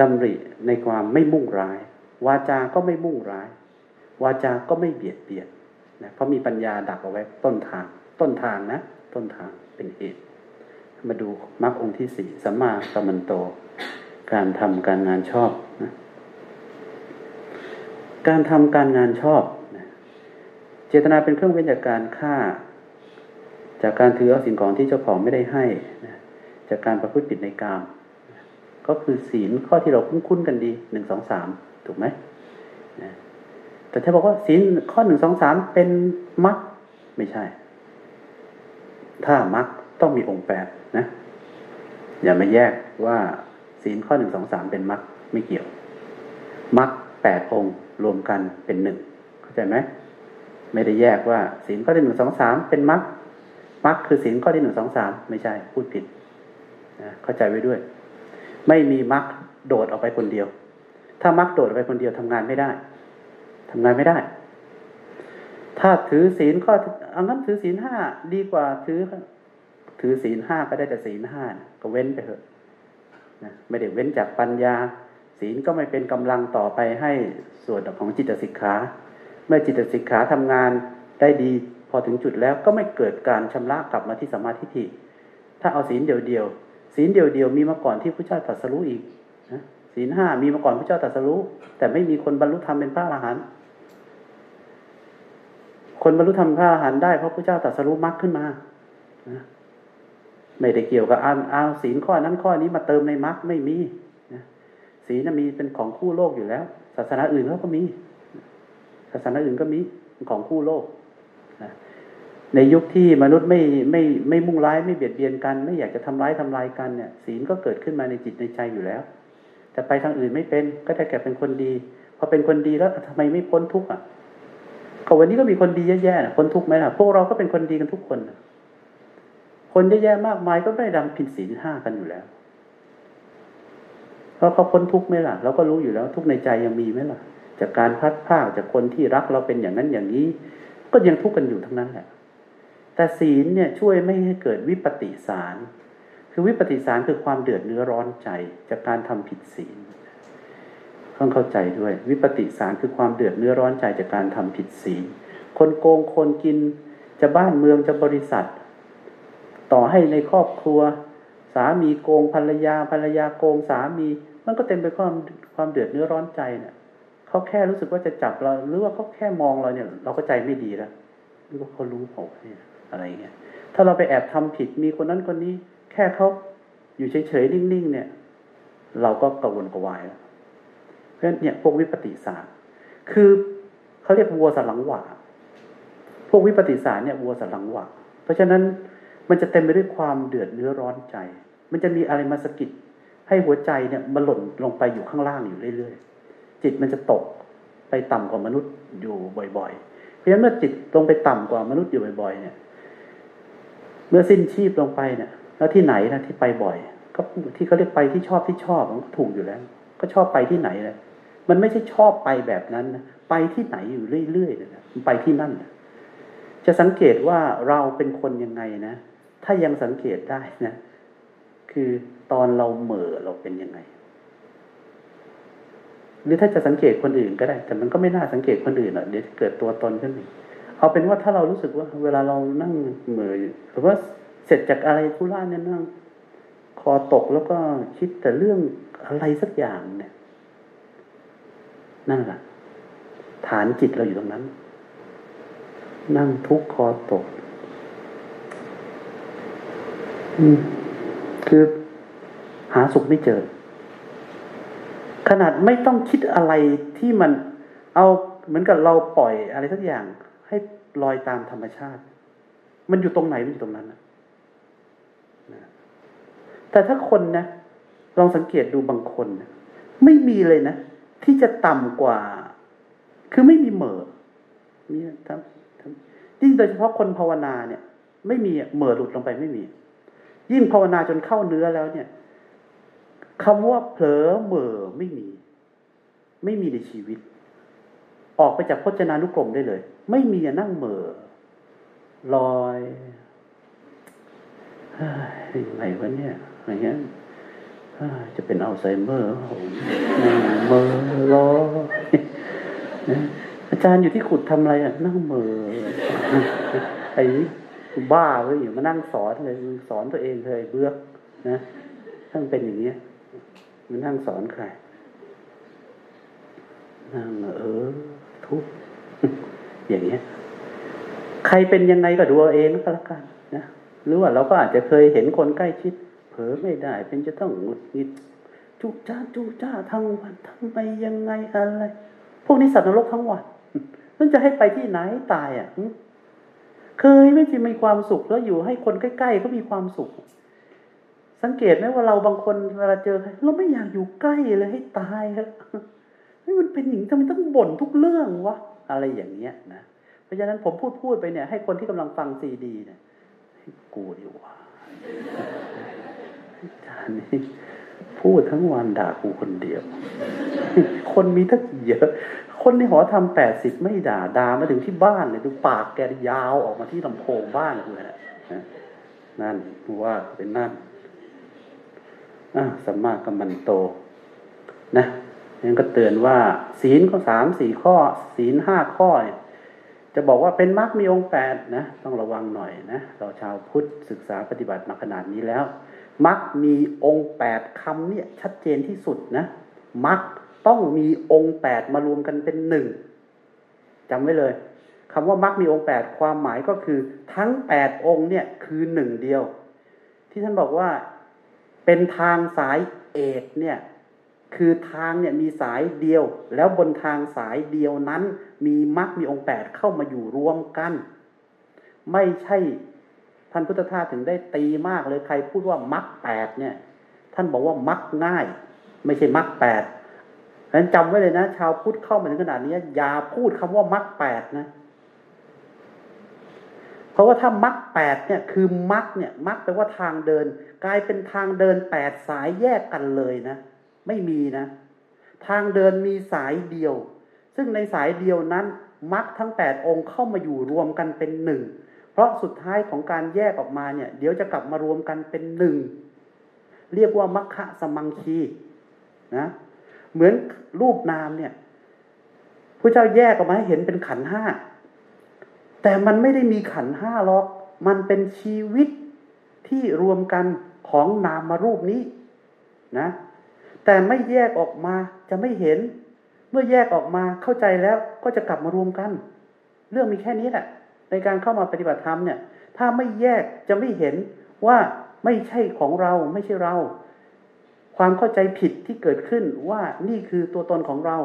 ดำริในความไม่มุ่งร้าย วาจาก็ไม่มุ่งร้าย วาจา ก็ไม่เบียดเบียนนะเพราะมีปัญญาดักเอาไว้ต้นทาง ต้นทางนะ ต้นทางเป็นเหตุ มาดูมรรคองค์ที่สี่สัมมาสัมมันโต การทำการงานชอบนะการทำการงานชอบนะเจตนาเป็นเครื่องเว้นจากการฆ่า จากการถือเอาสิ่งของที่เจ้าของไม่ได้ให้นะ จากการประพฤติผิดในกาม ก็คือศีลข้อที่เราคุ้นๆกันดีหนึ่งสองสามถูกไหมแต่ถ้าบอกว่าศีลข้อหนึ่งสองสามเป็นมรรคไม่ใช่ ถ้ามรรคต้องมีองค์แปดนะ อย่ามาแยกว่าศีลข้อหนึ่งสองสามเป็นมรรคไม่เกี่ยวมรรคแปดองค์รวมกันเป็นหนึ่งเข้าใจไหมไม่ได้แยกว่าศีลข้อที่หนึ่งสองสามเป็นมรรคมรรคคือศีลข้อที่หนึ่งสองสามไม่ใช่พูดผิด เข้าใจไว้ด้วย ไม่มีมรคโดดออกไปคนเดียว ถ้ามรคโดดออกไปคนเดียวทำงานไม่ได้ทำงานไม่ได้ ถ้าถือศีลข้อเอางั้นถือศีลห้าดีกว่าถือ ถือศีลห้าก็ได้แต่ศีลห้าก็เว้นไปเถอะนะไม่ได้เว้นจากปัญญา ศีลก็ไม่เป็นกำลังต่อไปให้ส่วนของจิตสิกขา เมื่อจิตสิกขาทำงานได้ดีพอถึงจุดแล้วก็ไม่เกิดการชำระกลับมาที่สมาธิฐิถ้าเอาศีลเดียวเดียว ศีลเดียวเดียวมีมาก่อนที่พระเจ้าตรัสรู้อีกนะศีลห้ามีมาก่อนพระเจ้าตรัสรู้ แต่ไม่มีคนบรรลุธรรมเป็นพระอรหันต์คนบรรลุธรรมพระอรหันต์ได้เพราะพระเจ้าตรัสรู้มรรคขึ้นมานะไม่ได้เกี่ยวกับเอาเอาศีลข้อนั้นข้อนี้มาเติมในมรรคไม่มีนะศีลมีเป็นของคู่โลกอยู่แล้ว ศาสนาอื่นเขาก็มี ศาสนาอื่นก็มีของคู่โลก ในยุคที่มนุษย์ไม่ไม่ไม่มุ่งร้ายไม่เบียดเบียนกัน ไม่อยากจะทำร้ายทำลายกันเนี่ยศีลก็เกิดขึ้นมาในจิตในใจอยู่แล้ว แต่ไปทางอื่นไม่เป็นก็ได้แก่เป็นคนดีพอเป็นคนดีแล้วทำไมไม่พ้นทุกข์อะก็วันนี้ก็มีคนดีแย่ๆนะพ้นทุกข์ไหมล่ะพวกเราก็เป็นคนดีกันทุกคนคนแย่ๆมากมายก็ไม่ด้ดำผิดศีลห้ากันอยู่แล้วเพราะเขาพ้นทุกข์ไหมล่ะเราก็รู้อยู่แล้ว ทุกข์ในใจยังมีไหมล่ะ จากการพัดผ้าจากคนที่รักเราเป็นอย่างนั้นอย่างนี้ ก็ยังทุกข์กันอยู่ทั้งนั้นแหละ แต่ศีลเนี่ยช่วยไม่ให้เกิดวิปฏิสาร คือวิปฏิสารคือความเดือดเนื้อร้อนใจจากการทำผิดศีลต้องเข้าใจด้วย วิปฏิสารคือความเดือดเนื้อร้อนใจจากการทำผิดศีล คนโกงคนกินจะบ้านเมืองจะบริษัท ต่อให้ในครอบครัว สามีโกงภรรยาภรรยาโกงสามี มันก็เต็มไปความความเดือดเนื้อร้อนใจเนี่ยเขาแค่รู้สึกว่าจะจับเราหรือว่าเขาแค่มองเราเนี่ย เราก็ใจไม่ดีแล้วหรือว่าเขารู้ผมเนี่ย อะไรเงี้ยถ้าเราไปแอบทำผิดมีคนนั้นคนนี้ แค่เขาอยู่เฉยๆนิ่งๆเนี่ย เราก็กระวนกระวายแล้วเพราะฉะนั้นเนี่ยพวกวิปฏิสารคือเขาเรียกวัวสันหลังหวาพวกวิปฏิสารเนี่ยวัวสันหลังหวาเพราะฉะนั้นมันจะเต็มไปด้วยความเดือดเนื้อร้อนใจ มันจะมีอะไรมาสะกิดให้หัวใจเนี่ยมันหล่นลงไปอยู่ข้างล่างอยู่เรื่อยๆ จิตมันจะตกไปต่ำกว่ามนุษย์อยู่บ่อยๆ เพราะฉะนั้นเมื่อจิตลงไปต่ำกว่ามนุษย์อยู่บ่อยๆ เนี่ย เมื่อสิ้นชีพลงไปเนี่ย แล้วที่ไหนนะที่ไปบ่อย ก็ที่เขาเรียกไปที่ชอบที่ชอบมันก็ถูกอยู่แล้ว ก็ชอบไปที่ไหนเลยมันไม่ใช่ชอบไปแบบนั้นนะไปที่ไหนอยู่เรื่อยๆเลยนะมันไปที่นั่นนะจะสังเกตว่าเราเป็นคนยังไงนะ ถ้ายังสังเกตได้นะ คือตอนเราเหม่อเราเป็นยังไง หรือถ้าจะสังเกตคนอื่นก็ได้ แต่มันก็ไม่น่าสังเกตคนอื่นหรอกเดี๋ยวเกิดตัวตนขึ้นมา เอาเป็นว่าถ้าเรารู้สึกว่า เวลาเรานั่งเหม่อหรือว่าเสร็จจากอะไรทุล่าเนี่ยนั่ง คอตกแล้วก็คิดแต่เรื่องอะไรสักอย่างเนี่ย นั่นแหละฐานจิตเราอยู่ตรงนั้น นั่งทุกคอตกคือหาสุขไม่เจอ ขนาดไม่ต้องคิดอะไรที่มัน เอาเหมือนกับเราปล่อยอะไรสักอย่าง ให้ลอยตามธรรมชาติ มันอยู่ตรงไหนมันอยู่ตรงนั้นนะแต่ถ้าคนนะลองสังเกตดูบางคนนะไม่มีเลยนะ ที่จะต่ำกว่า คือไม่มีเหม่อมีทำยิ่งโดยเฉพาะคนภาวนาเนี่ย ไม่มีเหม่อหลุดลงไปไม่มี ยิ่งภาวนาจนเข้าเนื้อแล้วเนี่ยคำว่าเผลอเหม่อไม่มี ไม่มีในชีวิต ออกไปจากพจนานุกรมได้เลย ไม่มีนั่งเหม่อลอยยังไงวะเนี่ยอะไรเงี้ยจะเป็นอัลไซเมอร์นั่งเมอรออาจารย์อยู่ที่ขุดทำอะไรอะ นั่งเมอไอ้บ้าเลยอยู่มานั่งสอนเลยสอนตัวเองเลยเบือกนะทั้งเป็นอย่างเนี้ยมันนั่งสอนใครนั่งเออ ทุกอย่างเงี้ย ใครเป็นยังไงก็ดูเอาเองก็แล้วกันนะหรือว่าเราก็อาจจะเคยเห็นคนใกล้ชิด เผลอไม่ได้ เป็นจะต้องหงุดหงิดจุจ้าจุจ้าทั้งวันทั้งไปยังไงอะไร พวกนี้สัตว์นรกทั้งวันนั่นจะให้ไปที่ไหนตายอะเคยไม่จะมีความสุขแล้วอยู่ให้คนใกล้ๆเขามีความสุข สังเกตไหมว่าเราบางคนเวลาเจอใครเราไม่อยากอยู่ใกล้เลยให้ตายค มันเป็นอย่างทำไมต้องบ่นทุกเรื่องวะอะไรอย่างเงี้ยนะเพราะฉะนั้นผมพูดพูดไปเนี่ย ให้คนที่กำลังฟังซีดีเนี่ยกูดีกวะอาจารย์นี่พูดทั้งวันด่ากูคนเดียว คนมีทั้งเยอะ คนในหอทำแปดสิบไม่ด่าด่ามาถึงที่บ้านเลยดูปากแกยาวออกมาที่ลำโพงบ้านกูเลยนะนั่นว่าเป็นนั่นอะสัมมากัมมันโต นะ นั่นก็เตือนว่าศีลข้อสามสี่ข้อ ศีลห้าข้อเนี่ยจะบอกว่าเป็นมรรคมีองค์แปดนะ ต้องระวังหน่อยนะ เราชาวพุทธศึกษาปฏิบัติมาขนาดนี้แล้วมรรคมีองค์แปดคำเนี่ยชัดเจนที่สุดนะมรรคต้องมีองค์แปดมารวมกันเป็นหนึ่งจำไว้เลยคำว่ามรรคมีองค์แปดความหมายก็คือทั้งแปดองค์เนี่ยคือหนึ่งเดียว ที่ท่านบอกว่าเป็นทางสายเอกเนี่ย คือทางเนี่ยมีสายเดียว แล้วบนทางสายเดียวนั้น มีมรรคมีองค์แปดเข้ามาอยู่รวมกัน ไม่ใช่ท่านพุทธทาสถึงได้ตีมากเลยใครพูดว่ามรรคแปดเนี่ย ท่านบอกว่ามรรคง่าย ไม่ใช่มรรคแปดฉะนั้นจำไว้เลยนะ ชาวพุทธเข้ามาถึงขนาดนี้อย่าพูดคำว่ามรรคแปดนะเพราะว่าถ้ามรรคแปดเนี่ยคือมรรคเนี่ยมรรคแปลว่าทางเดิน กลายเป็นทางเดินแปดสายแยกกันเลยนะ ไม่มีนะ ทางเดินมีสายเดียว ซึ่งในสายเดียวนั้นมรรคทั้งแปดองค์เข้ามาอยู่รวมกันเป็นหนึ่งเพราะสุดท้ายของการแยกออกมาเนี่ย เดี๋ยวจะกลับมารวมกันเป็นหนึ่งเรียกว่ามัคคะสมังคีนะเหมือนรูปนามเนี่ยพระเจ้าแยกออกมาให้เห็นเป็นขันห้าแต่มันไม่ได้มีขันห้าหรอก มันเป็นชีวิตที่รวมกันของนามมารูปนี้นะ แต่ไม่แยกออกมาจะไม่เห็น เมื่อแยกออกมาเข้าใจแล้วก็จะกลับมารวมกัน เรื่องมีแค่นี้แหละ ในการเข้ามาปฏิบัติธรรมเนี่ย ถ้าไม่แยกจะไม่เห็นว่าไม่ใช่ของเราไม่ใช่เรา ความเข้าใจผิดที่เกิดขึ้นว่านี่คือตัวตนของเรา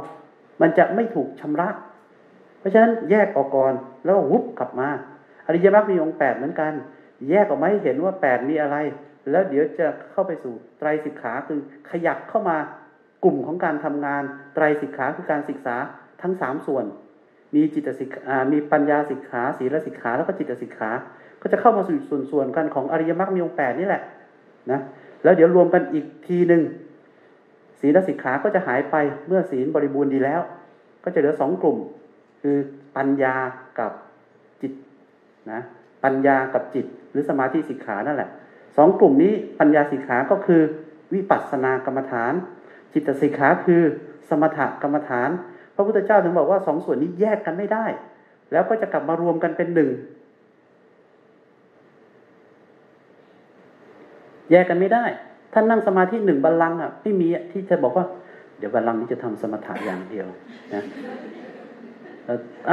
มันจะไม่ถูกชำระ เพราะฉะนั้นแยกออกก่อนแล้ววุบกลับมา อริยมรรคมีองค์แปดเหมือนกัน แยกออกมาให้เห็นว่าแปดมีอะไร แล้วเดี๋ยวจะเข้าไปสู่ไตรสิกขาคือขยับเข้ามากลุ่มของการทำงานไตรสิกขาคือการศึกษาทั้งสามส่วน มีจิตสิกขามีปัญญาสิกขาศีลสิกขาแล้วก็จิตสิกขา ก็จะเข้ามาสู่ส่วนส่วนกันของอริยมรรคมีองค์แปดนี่แหละนะแล้วเดี๋ยวรวมกันอีกทีหนึ่งศีลสิกขาก็จะหายไปเมื่อศีลบริบูรณ์ดีแล้ว ก็จะเหลือสองกลุ่ม คือปัญญากับจิตนะปัญญากับจิตหรือสมาธิสิกขานั่นแหละ สองกลุ่มนี้ปัญญาสิกขาก็คือ วิปัสสนากรรมฐาน จิตสิกขาคือสมถกรรมฐาน พระพุทธเจ้าถึงบอกว่าสองส่วนนี้แยกกันไม่ได้ แล้วก็จะกลับมารวมกันเป็นหนึ่งแยกกันไม่ได้ ท่านนั่งสมาธิหนึ่งบัลลังก์อะไม่มีที่จะบอกว่า เดี๋ยวบัลลังก์นี้จะทำสมถะอย่างเดียวนะ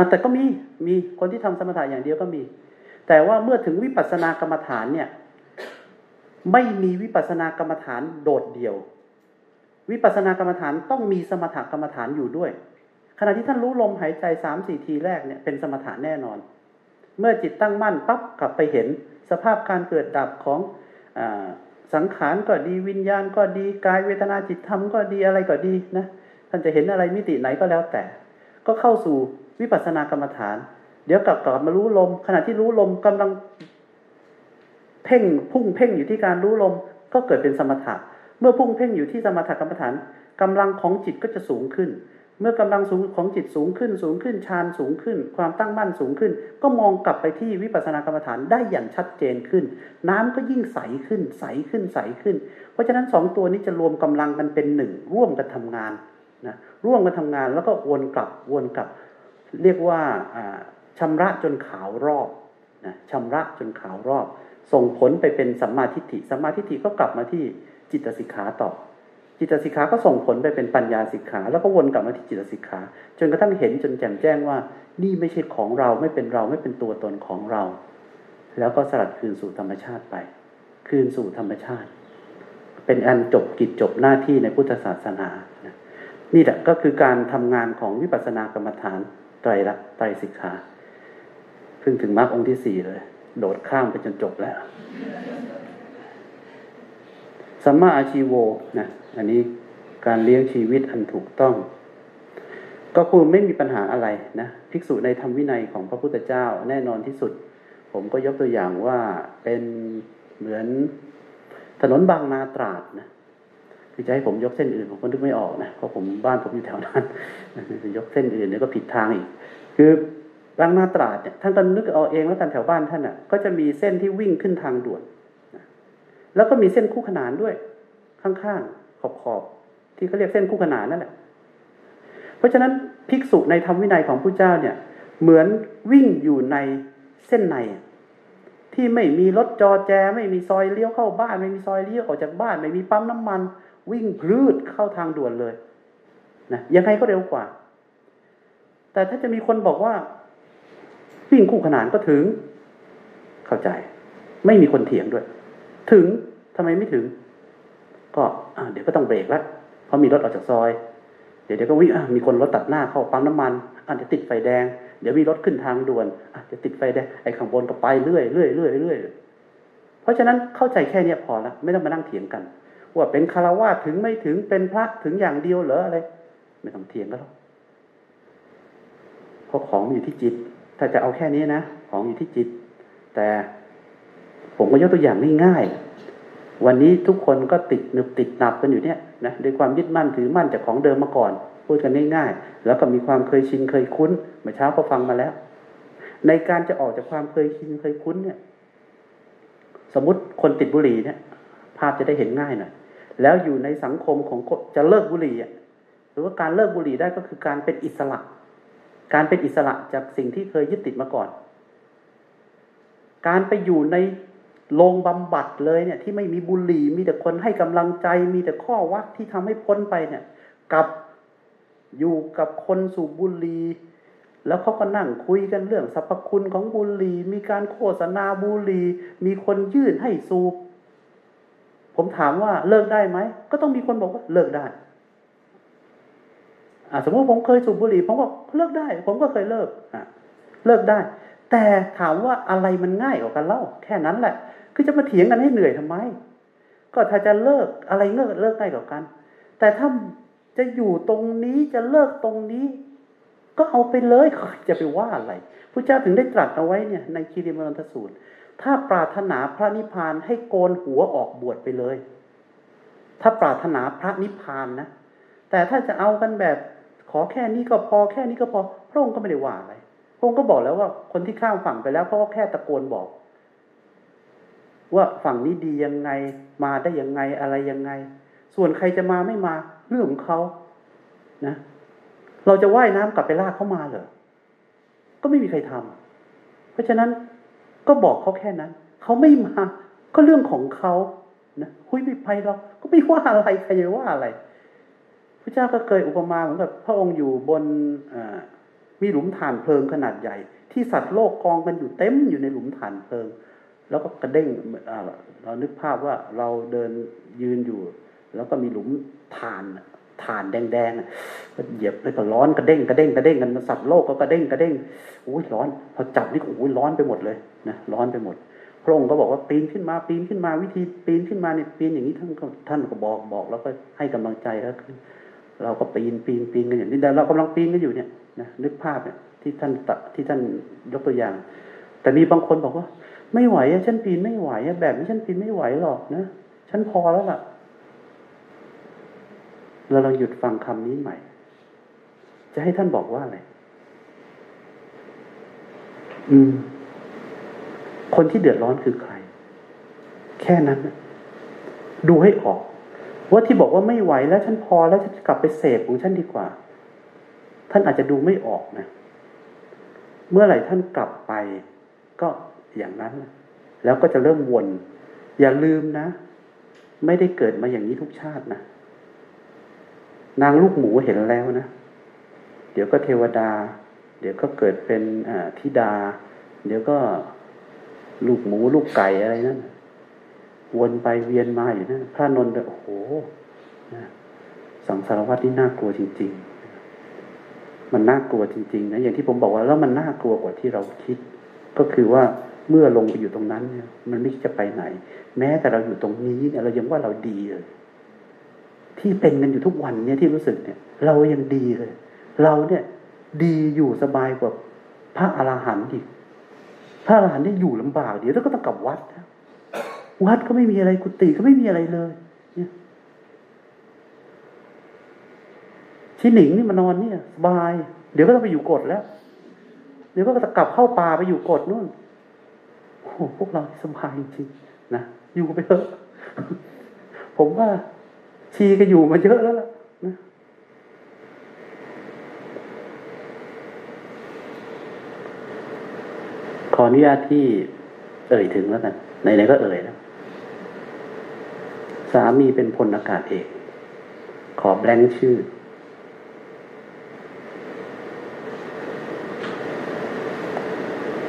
แต่ก็มีมีคนที่ทำสมถะอย่างเดียวก็มี แต่ว่าเมื่อถึงวิปัสสนากรรมฐานเนี่ย ไม่มีวิปัสสนากรรมฐานโดดเดี่ยว วิปัสสนากรรมฐานต้องมีสมถกรรมฐานอยู่ด้วย ขณะที่ท่านรู้ลมหายใจสามสี่ทีแรกเนี่ยเป็นสมถะแน่นอน เมื่อจิตตั้งมั่นปั๊บกลับไปเห็นสภาพการเกิดดับของสังขารก็ดีวิญญาณก็ดีกายเวทนาจิตธรรมก็ดีอะไรก็ดีนะท่านจะเห็นอะไรมิติไหนก็แล้วแต่ ก็เข้าสู่วิปัสสนากรรมฐาน เดี๋ยวกลับกลับมารู้ลม ขณะที่รู้ลมกำลัง เพ่งพุ่งเพ่งอยู่ที่การรู้ลมก็เกิดเป็นสมถะ เมื่อพุ่งเพ่งอยู่ที่สมถะกรรมฐานกำลังของจิตก็จะสูงขึ้น เมื่อกำลังสูงของจิตสูงขึ้น สูงขึ้นฌานสูงขึ้น ความตั้งมั่นสูงขึ้น ก็มองกลับไปที่วิปัสสนากรรมฐานได้อย่างชัดเจนขึ้น น้ำก็ยิ่งใสขึ้น ใสขึ้นใสขึ้น เพราะฉะนั้นสองตัวนี้จะรวมกำลังกันเป็นหนึ่งร่วมกันทำงานนะร่วมกันทำงานแล้วก็วนกลับวนกลับ เรียกว่าชำระจนขาวรอบนะชำระจนขาวรอบ ส่งผลไปเป็นสัมมาทิฏฐิ สัมมาทิฏฐิก็กลับมาที่จิตสิกขาต่อ จิตสิกขาก็ส่งผลไปเป็นปัญญาสิกขา แล้วก็วนกลับมาที่จิตสิกขา จนกระทั่งเห็นจนแจ่มแจ้งว่า นี่ไม่ใช่ของเราไม่เป็นเราไม่เป็นตัวตนของเรา แล้วก็สลัดคืนสู่ธรรมชาติไป คืนสู่ธรรมชาติ เป็นอันจบกิจจบหน้าที่ในพุทธศาสนานี่แหละก็คือการทำงานของวิปัสสนากรรมฐานไตรละไตรสิกขาเพิ่งถึงมรรคองค์ที่สี่เลย โดดข้ามไปจนจบแล้วสัมมาอาชีโวนะอันนี้การเลี้ยงชีวิตอันถูกต้อง ก็คือไม่มีปัญหาอะไรนะภิกษุในธรรมวินัยของพระพุทธเจ้าแน่นอนที่สุด ผมก็ยกตัวอย่างว่าเป็นเหมือนถนนบางนาตราดนะคือจะให้ผมยกเส้นอื่นผมก็นึกไม่ออกนะเพราะผมบ้านผมอยู่แถวนั้นยกเส้นอื่นเนี่ยก็ผิดทางอีก คือ บางนาตราดเนี่ยท่านก็นึกเอาเองแล้วกันแถวบ้านท่านอะ ก็จะมีเส้นที่วิ่งขึ้นทางด่วนแล้วก็มีเส้นคู่ขนานด้วย ข้างๆขอบๆที่เขาเรียกเส้นคู่ขนานนั่นแหละ เพราะฉะนั้นภิกษุในธรรมวินัยของพระเจ้าเนี่ย เหมือนวิ่งอยู่ในเส้นในที่ไม่มีรถจอแจ ไม่มีซอยเลี้ยวเข้าบ้าน ไม่มีซอยเลี้ยวออกจากบ้าน ไม่มีปั๊มน้ำมัน วิ่งพลืดเข้าทางด่วนเลยนะยังไงก็เร็วกว่า แต่ถ้าจะมีคนบอกว่า วิ่งคู่ขนานก็ถึง เข้าใจ ไม่มีคนเถียงด้วย ถึงทำไมไม่ถึง ก็เดี๋ยวก็ต้องเบรกแล้วเพราะมีรถออกจากซอย เดี๋ยวเดี๋ยวก็วิ่งมีคนรถตัดหน้าเข้าปั๊มน้ำมันอะเดี๋ยวติดไฟแดง เดี๋ยวมีรถขึ้นทางด่วนอะเดี๋ยวติดไฟแดงไอ้ข้างบนก็ไปเรื่อยเรื่อยเรื่อยเรื่อยเพราะฉะนั้นเข้าใจแค่นี้พอแล้วไม่ต้องมานั่งเถียงกันว่าเป็นคารวะถึงไม่ถึงเป็นพระถึงอย่างเดียวเหรออะไร ไม่ต้องเถียงกันหรอกเพราะของอยู่ที่จิต ถ้าจะเอาแค่นี้นะ ของอยู่ที่จิต แต่ผมก็ยกตัวอย่างง่ายๆวันนี้ทุกคนก็ติดหนึบติดหนับกันอยู่เนี่ยนะด้วยความยึดมั่นถือมั่นจากของเดิมมาก่อน พูดกันง่ายๆแล้วก็มีความเคยชินเคยคุ้นเมื่อเช้าก็ฟังมาแล้ว ในการจะออกจากความเคยชินเคยคุ้นเนี่ย สมมติคนติดบุหรี่เนี่ย ภาพจะได้เห็นง่ายหน่อยแล้วอยู่ในสังคมของจะเลิกบุหรี่อะหรือว่าการเลิกบุหรี่ได้ก็คือการเป็นอิสระ การเป็นอิสระจากสิ่งที่เคยยึดติดมาก่อน การไปอยู่ในโรงบำบัดเลยเนี่ย ที่ไม่มีบุหรี่มีแต่คนให้กำลังใจ มีแต่ข้อวัดที่ทำให้พ้นไปเนี่ย กับอยู่กับคนสูบบุหรี่แล้วเขาก็นั่งคุยกันเรื่องสรรพคุณของบุหรี่มีการโฆษณาบุหรี่มีคนยื่นให้สูบผมถามว่าเลิกได้ไหม ก็ต้องมีคนบอกว่าเลิกได้ สมมติผมเคยสูบบุหรี่ผมก็เลิกได้ ผมก็เคยเลิกอ่าเลิกได้ แต่ถามว่าอะไรมันง่ายกว่ากันเล่า แค่นั้นแหละ คือจะมาเถียงกันให้เหนื่อยทำไม ก็ถ้าจะเลิกอะไรเลิกเลิกง่ายกว่ากัน แต่ถ้าจะอยู่ตรงนี้จะเลิกตรงนี้ ก็เอาไปเลยจะไปว่าอะไรพระเจ้าถึงได้ตรัสเอาไว้เนี่ยในคีริมรันทสูตร ถ้าปรารถนาพระนิพพานให้โกนหัวออกบวชไปเลย ถ้าปรารถนาพระนิพพานนะแต่ถ้าจะเอากันแบบ ขอแค่นี้ก็พอแค่นี้ก็พอ พระองค์ก็ไม่ได้ว่าอะไร พระองค์ก็บอกแล้วว่าคนที่ข้ามฝั่งไปแล้วเพราะว่าแค่ตะโกนบอก ว่าฝั่งนี้ดียังไงมาได้ยังไงอะไรยังไง ส่วนใครจะมาไม่มาเรื่องของเขานะ เราจะว่ายน้ำกลับไปลากเขามาเหรอก็ไม่มีใครทำเพราะฉะนั้นก็บอกเขาแค่นั้นเขาไม่มา ก็เรื่องของเขานะคุยไม่ไปเราก็ไม่ว่าอะไรใครจะว่าอะไร พระเจ้าก็เคยอุปมาเหมือนกับพระองค์อยู่บนมีหลุมฐานเพลิงขนาดใหญ่ ที่สัตว์โลกกองกันอยู่เต็มอยู่ในหลุมฐานเพลิง แล้วก็กระเด้งเรานึกภาพว่าเราเดินยืนอยู่ แล้วก็มีหลุมถ่านถ่านแดงๆก็เหยียบแล้วก็ร้อนกระเด้งกระเด้งกระเด้งกันสัตว์โลกก็กระเด้งกระเด้งอุ้ยร้อน พอจับนี่อุ้ยร้อนไปหมดเลยนะร้อนไปหมดพระองค์ก็บอกว่าปีนขึ้นมาปีนขึ้นมาวิธีปีนขึ้นมาเนี่ยปีนอย่างนี้ท่านก็ท่านก็บอกบอกแล้วก็ให้กำลังใจแล้ว เราก็ปีนปีนปีนกันอย่างนี้แต่เรากำลังปีนกันอยู่เนี่ยนะนึกภาพเนี่ยที่ท่านตที่ท่านยกตัวอย่าง แต่มีบางคนบอกว่า ไม่ไหวอะฉันปีนไม่ไหวอะแบบนี้ฉันปีนไม่ไหวหรอกนะฉันพอแล้วล่ะเราลองหยุดฟังคำนี้ใหม่ จะให้ท่านบอกว่าอะไรอืม คนที่เดือดร้อนคือใคร แค่นั้นดูให้ออก ว่าที่บอกว่าไม่ไหวแล้วฉันพอแล้วฉันกลับไปเสพของฉันดีกว่า ท่านอาจจะดูไม่ออกนะ เมื่อไหร่ท่านกลับไป ก็อย่างนั้น แล้วก็จะเริ่มวน อย่าลืมนะ ไม่ได้เกิดมาอย่างนี้ทุกชาตินะนางลูกหมูเห็นแล้วนะ เดี๋ยวก็เทวดา เดี๋ยวก็เกิดเป็นธิดา เดี๋ยวก็ลูกหมูลูกไก่อะไรนั่น วนไปเวียนมาอยู่นะั่นพระนนท์โอ้โหสังสารวัตรนี่น่ากลัวจริง ๆ มันน่ากลัวจริงๆนะอย่างที่ผมบอกว่าแล้วมันน่ากลัวกว่าที่เราคิด ก็คือว่าเมื่อลงไปอยู่ตรงนั้นเนี่ย มันไม่จะไปไหน แม้แต่เราอยู่ตรงนี้เนี่ยเรายังว่าเราดีเลย ที่เป็นกันอยู่ทุกวันเนี่ยที่รู้สึกเนี่ย เรายังดีเลย เราเนี่ย ดีอยู่สบายกว่าพระอรหันต์อีกพระอรหันต์ได้อยู่ลำบากเดี๋ยวแล้วก็ต้องกลับวัด วัดก็ไม่มีอะไรกุฏิก็ไม่มีอะไรเลยเนี่ยชิหนิงนี่มานอนเนี่ยสบาย เดี๋ยวก็ต้องไปอยู่กดแล้ว เดี๋ยวก็จะกลับเข้าป่าไปอยู่กดนู่นโอ้พวกเราสบายจริงนะอยู่ไปเถอะผมว่า ชีก็อยู่มาเยอะแล้วล่ะนะขออนุญาตที่เอ่ยถึงแล้วกันไหนๆก็เอ่ยแล้ว สามีเป็นพลอากาศเอก ขอแบงค์ชื่อ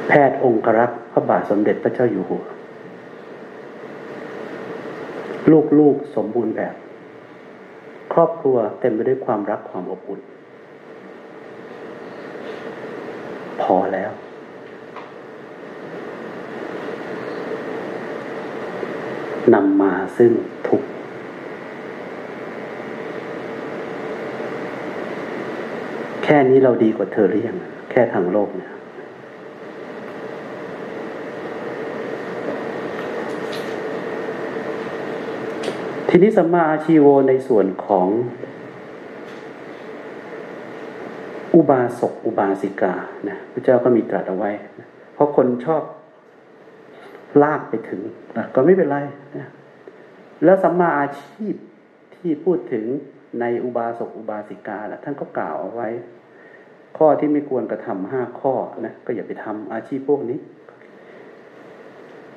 แพทย์องครักษ์พระบาทสมเด็จพระเจ้าอยู่หัว ลูกๆสมบูรณ์แบบ ครอบครัวเต็มไปด้วยความรักความอบอุ่นพอแล้ว นำมาซึ่งทุกข์แค่นี้เราดีกว่าเธอหรือยังแค่ทางโลกเนี่ย ทีนี้สัมมาอาชีโวในส่วนของ อุบาสกอุบาสิกานะพระเจ้าก็มีตรัสเอาไว้ เพราะคนชอบ ลากไปถึงนะก็ไม่เป็นไรนะแล้วสัมมาอาชีพที่พูดถึงในอุบาสกอุบาสิกานะท่านก็กล่าวเอาไว้ ข้อที่ไม่ควรกระทำห้าข้อนะก็อย่าไปทำอาชีพพวกนี้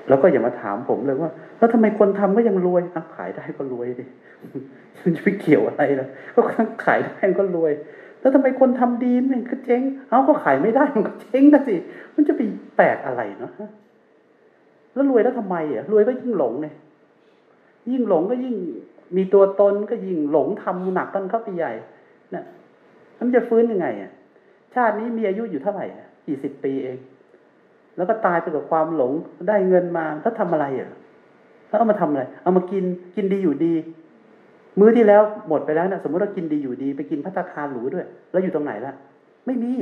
แล้วก็อย่ามาถามผมเลยว่าแล้วทำไมคนทำก็ยังรวยอะขายได้ก็รวยดิมันจะไปเกี่ยวอะไรล่ะก็ขายได้ก็รวย แล้วทำไมคนทำดีมันก็เจ๊ง เอาก็ขายไม่ได้มันก็เจ๊งนะสิมันจะไปแปลกอะไรเนาะ แล้วรวยแล้วทำไมอะรวยก็ยิ่งหลงไงยิ่งหลงก็ยิ่งมีตัวตนก็ยิ่งหลงทำหนักกันเข้าไปใหญ่นะมันจะฟื้นยังไงอะ ชาตินี้มีอายุอยู่เท่าไหร่กี่สิบปีเอง แล้วก็ตายไปกับความหลงได้เงินมาแล้วทำอะไรอะแล้วเอามาทำอะไร เอามากินกินดีอยู่ดี มื้อที่แล้วหมดไปแล้วนะสมมติเรากินดีอยู่ดี ไปกินพัตคารหรูด้วย แล้วอยู่ตรงไหนล่ะ ไม่มี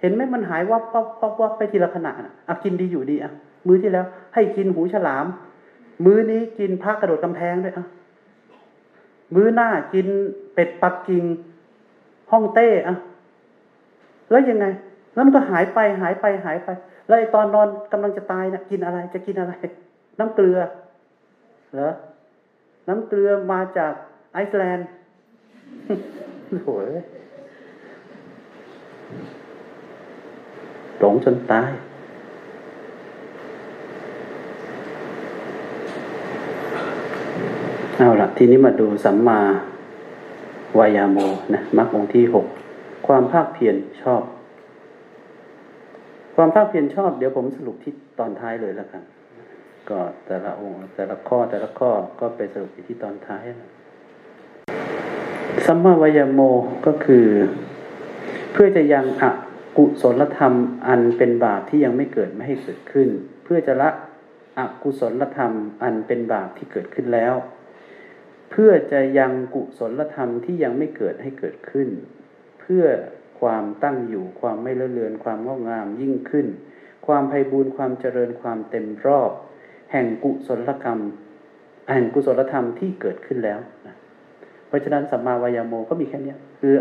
เห็นไหมมันหายวับวับวับวับไปทีละขณะอะกินดีอยู่ดีอะ มื้อที่แล้ว ให้กินหูฉลาม มื้อนี้กินพระกระโดดกำแพงด้วยอะมื้อหน้ากินเป็ดปักกิ่งห้องเต้อะแล้วยังไง แล้วมันก็หายไปหายไปหายไป แล้วไอ้ตอนนอนกำลังจะตายนะ่ะ กินอะไรจะกินอะไร น้ำเกลือเหรอน้ำเกลือมาจากไอซ์แลนด์โหยหลงจนตาย เอาละทีนี้มาดูสัมมาวายาโมนะมรรคองที่หกความภาคเพียรชอบ ความภาคเพียรชอบ เดี๋ยวผมสรุปที่ตอนท้ายเลยแล้วกันก็แต่ละองค์ แต่ละข้อแต่ละข้อก็ไปสรุปที่ตอนท้ายสัมมาวายโมก็คือ เพื่อจะยังอกุศลธรรมอันเป็นบาปที่ยังไม่เกิดไม่ให้เกิดขึ้น เพื่อจะละอกุศลธรรมอันเป็นบาปที่เกิดขึ้นแล้ว เพื่อจะยังกุศลธรรมที่ยังไม่เกิดให้เกิดขึ้น เพื่อความตั้งอยู่ความไม่เลอะเลือนความงอกงามยิ่งขึ้น ความไพบูรณ์ความเจริญความเต็มรอบ แห่งกุศลกรรม แห่งกุศลธรรมที่เกิดขึ้นแล้วนะเพราะฉะนั้นสัมมาวายโมก็มีแค่นี้คือ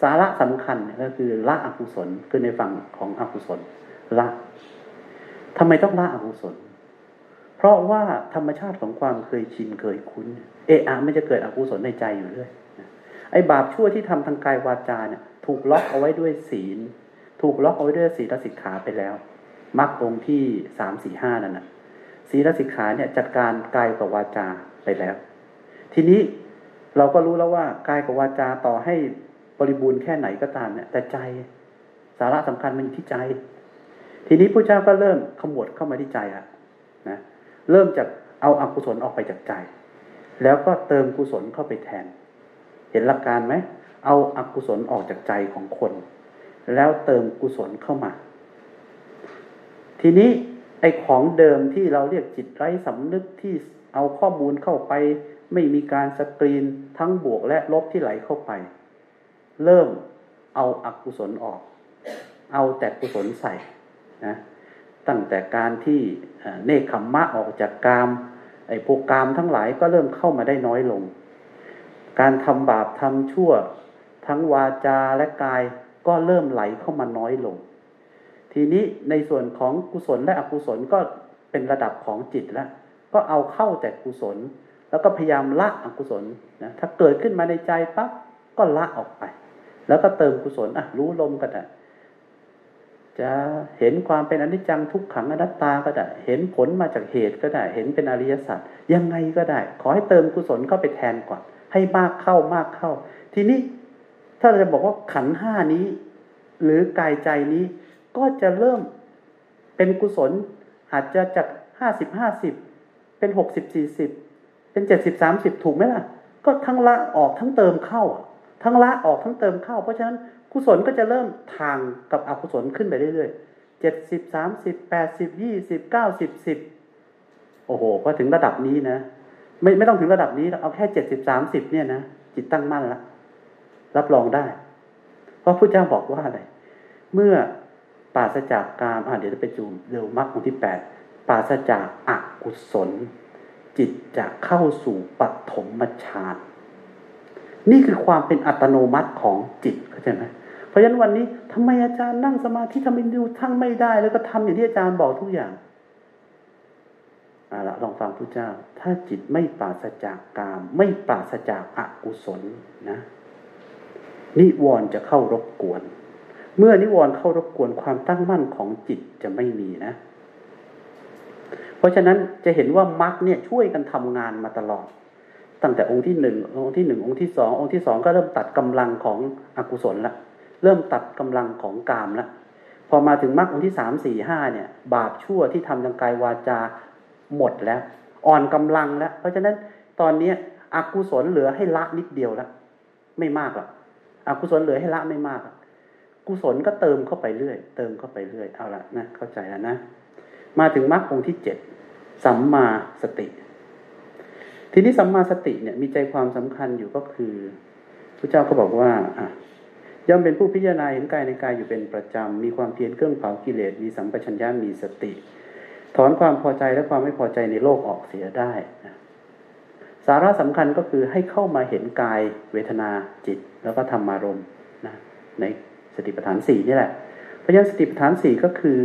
สาระสำคัญก็คือละอกุศลคือในฝั่งของอกุศลละทำไมต้องละอกุศล เพราะว่าธรรมชาติของความเคยชินเคยคุ้น เออะไม่จะเกิดอกุศลในใจอยู่เรื่อยไอ้บาปชั่วที่ทำทางกายวาจาเนี่ยถูกล็อกเอาไว้ด้วยศีล ถูกล็อกเอาไว้ด้วยศีลสิกขาไปแล้วมรรคองที่สามสี่ห้านั่นนะศีลสิกขาเนี่ยจัดการกายกับวาจาไปแล้ว ทีนี้เราก็รู้แล้วว่ากายกับวาจาต่อให้บริบูรณ์แค่ไหนก็ตามเนี่ยแต่ใจสาระสำคัญมันอยู่ที่ใจ ทีนี้พระเจ้าก็เริ่มขมวดเข้ามาที่ใจอะนะ เริ่มจากเอาอากุศลออกไปจากใจ แล้วก็เติมกุศลเข้าไปแทน เห็นหลักการไหม เอาอากุศลออกจากใจของคน แล้วเติมกุศลเข้ามา ทีนี้ไอ้ของเดิมที่เราเรียกจิตไร้สำนึกที่เอาข้อมูลเข้าไป ไม่มีการสกรีนทั้งบวกและลบที่ไหลเข้าไป เริ่มเอาอากุศลออก เอาแต่กุศลใส่นะ ตั้งแต่การที่เนคขมมะออกจากกามไอ้พวกกามทั้งหลายก็เริ่มเข้ามาได้น้อยลง การทำบาปทำชั่ว ทั้งวาจาและกายก็เริ่มไหลเข้ามาน้อยลง ทีนี้ในส่วนของกุศลและอกุศลก็เป็นระดับของจิตแล้วก็เอาเข้าแต่กุศล แล้วก็พยายามละอกุศลนะถ้าเกิดขึ้นมาในใจปั๊บก็ละออกไป แล้วก็เติมกุศลอะรู้ลมก็ได้ จะเห็นความเป็นอนิจจังทุกขังอนัตตาก็ได้ เห็นผลมาจากเหตุก็ได้ เห็นเป็นอริยสัจยังไงก็ได้ ขอให้เติมกุศลเข้าไปแทนก่อน ให้มากเข้ามากเข้า ทีนี้ถ้าเราจะบอกว่าขันห้านี้ หรือกายใจนี้ก็จะเริ่มเป็นกุศลอาจจะจากห้าสิบห้าสิบเป็นหกสิบสี่สิบเป็นเจ็ดสิบสามสิบถูกไหมล่ะ ก็ทั้งละออกทั้งเติมเข้า ทั้งละออกทั้งเติมเข้า เพราะฉะนั้น กุศลก็จะเริ่มทางกับอกุศลขึ้นไปเรื่อยๆเจ็ดสิบสามสิบแปดสิบยี่สิบเก้าสิบสิบโอ้โหพอถึงระดับนี้นะ ไม่ไม่ต้องถึงระดับนี้เอาแค่เจ็ดสิบสามสิบเนี่ยนะจิตตั้งมั่นละรับรองได้ เพราะพระเจ้าบอกว่าอะไร เมื่อปราศจากกามอ่าเดี๋ยวจะไปจูมเร็วมรรคองที่แปดปราศจากอกุศล จิตจะเข้าสู่ปฐมฌานนี่คือความเป็นอัตโนมัติของจิตเข้าใจไหม เพราะฉะนั้นวันนี้ทำไมอาจารย์นั่งสมาธิทำไมดูทั้งไม่ได้ แล้วก็ทำอย่างที่อาจารย์บอกทุกอย่างอาละลองฟังพระเจ้า ถ้าจิตไม่ปราศจากกาม ไม่ปราศจากอกุศลนะ นิวรณ์จะเข้ารบกวน เมื่อนิวรณ์เข้ารบกวนความตั้งมั่นของจิตจะไม่มีนะ เพราะฉะนั้นจะเห็นว่ามรรคเนี่ยช่วยกันทำงานมาตลอด ตั้งแต่องค์ที่หนึ่งองค์ที่หนึ่งองค์ที่สององค์ที่สองก็เริ่มตัดกำลังของอกุศลละ เริ่มตัดกำลังของกามแล้วพอมาถึงมรรคองที่สามสี่ห้าเนี่ย บาปชั่วที่ทำทางกายวาจาหมดแล้ว อ่อนกำลังแล้ว เพราะฉะนั้นตอนนี้อกุศลเหลือให้ละนิดเดียวแล้วไม่มากหรอกอกุศลเหลือให้ละไม่มากกุศลก็เติมเข้าไปเรื่อย เติมเข้าไปเรื่อยเอาละนะเข้าใจแล้วนะมาถึงมรรคองที่เจ็ดสัมมาสติ ทีนี้สัมมาสติเนี่ยมีใจความสำคัญอยู่ก็คือพระเจ้าก็บอกว่าอะ ย่อมเป็นผู้พิจารณาเห็นกายในกายอยู่เป็นประจำ มีความเพียรเครื่องเผากิเลส มีสัมปชัญญะ มีสติ ถอนความพอใจและความไม่พอใจในโลกออกเสียได้ สาระสำคัญก็คือให้เข้ามาเห็นกาย เวทนาจิต แล้วก็ธรรมารมณ์นะในสติปัฏฐานสี่นี่แหละ เพราะฉะนั้นสติปัฏฐานสี่ก็คือ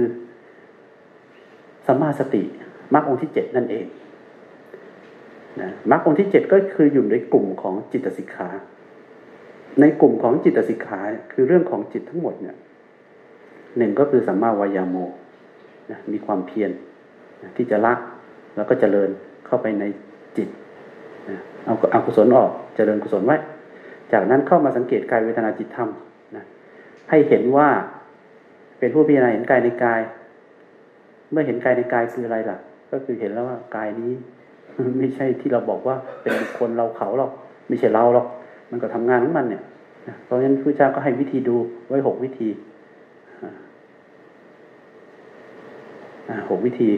สัมมาสติมรรคองค์ที่เจ็ดนั่นเองนะมรรคองค์ที่เจ็ดก็คืออยู่ในกลุ่มของจิตสิกขา ในกลุ่มของจิตสิกขาคือเรื่องของจิตทั้งหมดเนี่ยหนึ่งก็คือสัมมาวายาโมนะมีความเพียรนะที่จะละแล้วก็เจริญเข้าไปในจิตนะเอาเอากุศลออกเจริญกุศลไว้ จากนั้นเข้ามาสังเกตกายเวทนาจิตธรรมนะให้เห็นว่าเป็นผู้พิจารณาเห็นกายในกาย เมื่อเห็นกายในกายคืออะไรล่ะ ก็คือเห็นแล้วว่ากายนี้ ไม่ใช่ที่เราบอกว่าเป็นคนเราเขาหรอกไม่ใช่เราหรอกมันก็ทำงานของมันเนี่ย เพราะฉะนั้นพระเจ้าก็ให้วิธีดูไว้หกวิธีหกวิธี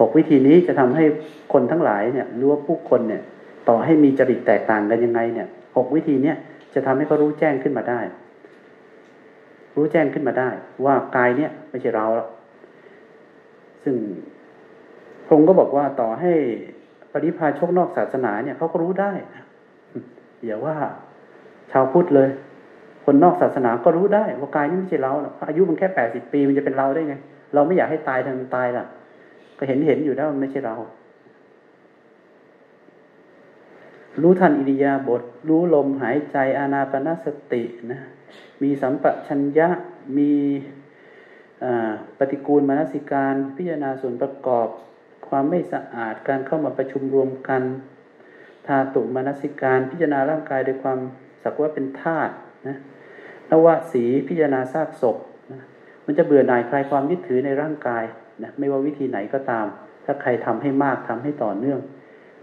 หกวิธีนี้จะทำให้คนทั้งหลายเนี่ยรู้ว่าผู้คนเนี่ย ต่อให้มีจริตแตกต่างกันยังไงเนี่ยหกวิธีเนี้ยจะทำให้เขารู้แจ้งขึ้นมาได้ รู้แจ้งขึ้นมาได้ ว่ากายเนี่ยไม่ใช่เราแล้วซึ่งพระองค์ก็บอกว่าต่อให้ปริพาชกนอกศาสนาเนี่ยเขาก็รู้ได้อย่าว่า ชาวพุทธเลย คนนอกศาสนาก็รู้ได้ว่ากายนี่ไม่ใช่เราอายุมันแค่แปดสิบปีมันจะเป็นเราได้ไง เราไม่อยากให้ตายทางมันตายล่ะ ก็เห็นเห็นอยู่แล้วมันไม่ใช่เรา รู้ทันอิริยาบถรู้ลมหายใจอานาปนสตินะ มีสัมปชัญญะมีปฏิกูลมนสิการพิจารณาส่วนประกอบความไม่สะอาดการเข้ามาประชุมรวมกันธาตุมนสิการพิจารณาร่างกายโดยความ สักว่าเป็นธาตุนะนวสีพิจารณาซากศพนะมันจะเบื่อหน่ายคลายความยึดถือในร่างกายนะไม่ว่าวิธีไหนก็ตาม ถ้าใครทำให้มากทำให้ต่อเนื่อง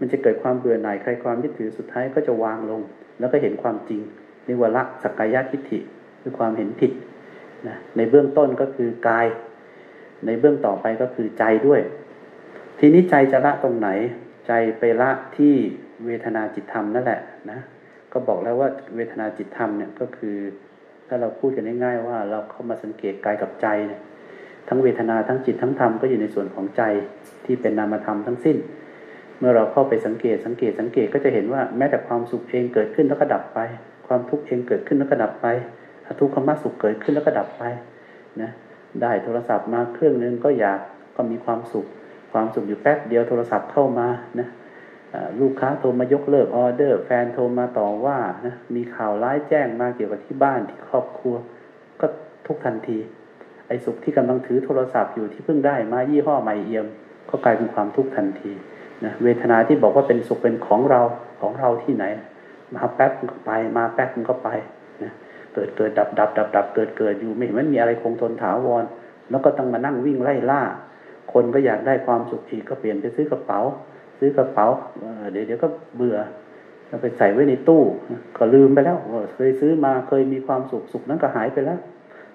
มันจะเกิดความเบื่อหน่ายคลายความยึดถือสุดท้ายก็จะวางลง แล้วก็เห็นความจริงในวละสักกายทิฏฐิคือความเห็นผิดนะในเบื้องต้นก็คือกาย ในเบื้องต่อไปก็คือใจด้วย ทีนี้ใจจะละตรงไหน ใจไปละที่เวทนาจิตธรรมนั่นแหละนะ ก็บอกแล้วว่าเวทนาจิตธรรมเนี่ยก็คือ ถ้าเราพูดกันง่ายๆว่าเราเข้ามาสังเกตกายกับใจเนี่ยทั้งเวทนาทั้งจิตทั้งธรรมก็อยู่ในส่วนของใจที่เป็นนามธรรมทั้งสิ้น เมื่อเราเข้าไปสังเกตสังเกตสังเกตก็จะเห็นว่าแม้แต่ความสุขเองเกิดขึ้นแล้วก็ดับไป ความทุกข์เองเกิดขึ้นแล้วก็ดับไปทุกขมสุขเกิดขึ้นแล้วก็ดับไปนะได้โทรศัพท์มาเครื่องนึงก็อยากก็มีความสุข ความสุขอยู่แป๊บเดียวโทรศัพท์เข้ามานะ ลูกค้าโทรมายกเลิกออเดอร์ แฟนโทรมาต่อว่านะมีข่าวร้ายแจ้งมาเกี่ยวกับที่บ้านที่ครอบครัว ก็ทุกข์ทันที ไอ้สุขที่กำลังถือโทรศัพท์อยู่ที่เพิ่งได้มายี่ห้อใหม่เอี่ยม ก็กลายเป็นความทุกข์ทันทีนะเวทนาที่บอกว่าเป็นสุขเป็นของเราของเราที่ไหน มาแป๊บก็ไป มาแป๊บก็ไปนะเกิดเกิดดับดับดับดับเกิดเกิดอยู่ไม่เห็นมันมีอะไรคงทนถาวร แล้วก็ต้องมานั่งวิ่งไล่ล่า คนก็อยากได้ความสุขอีกก็เปลี่ยนไปซื้อกระเป๋า ซื้อกระเป๋าเดี๋ยวเดี๋ยวก็เบื่อไปใส่ไว้ในตู้ ก็ลืมไปแล้วเคยซื้อมาเคยมีความสุขสุขนั้นก็หายไปแล้ว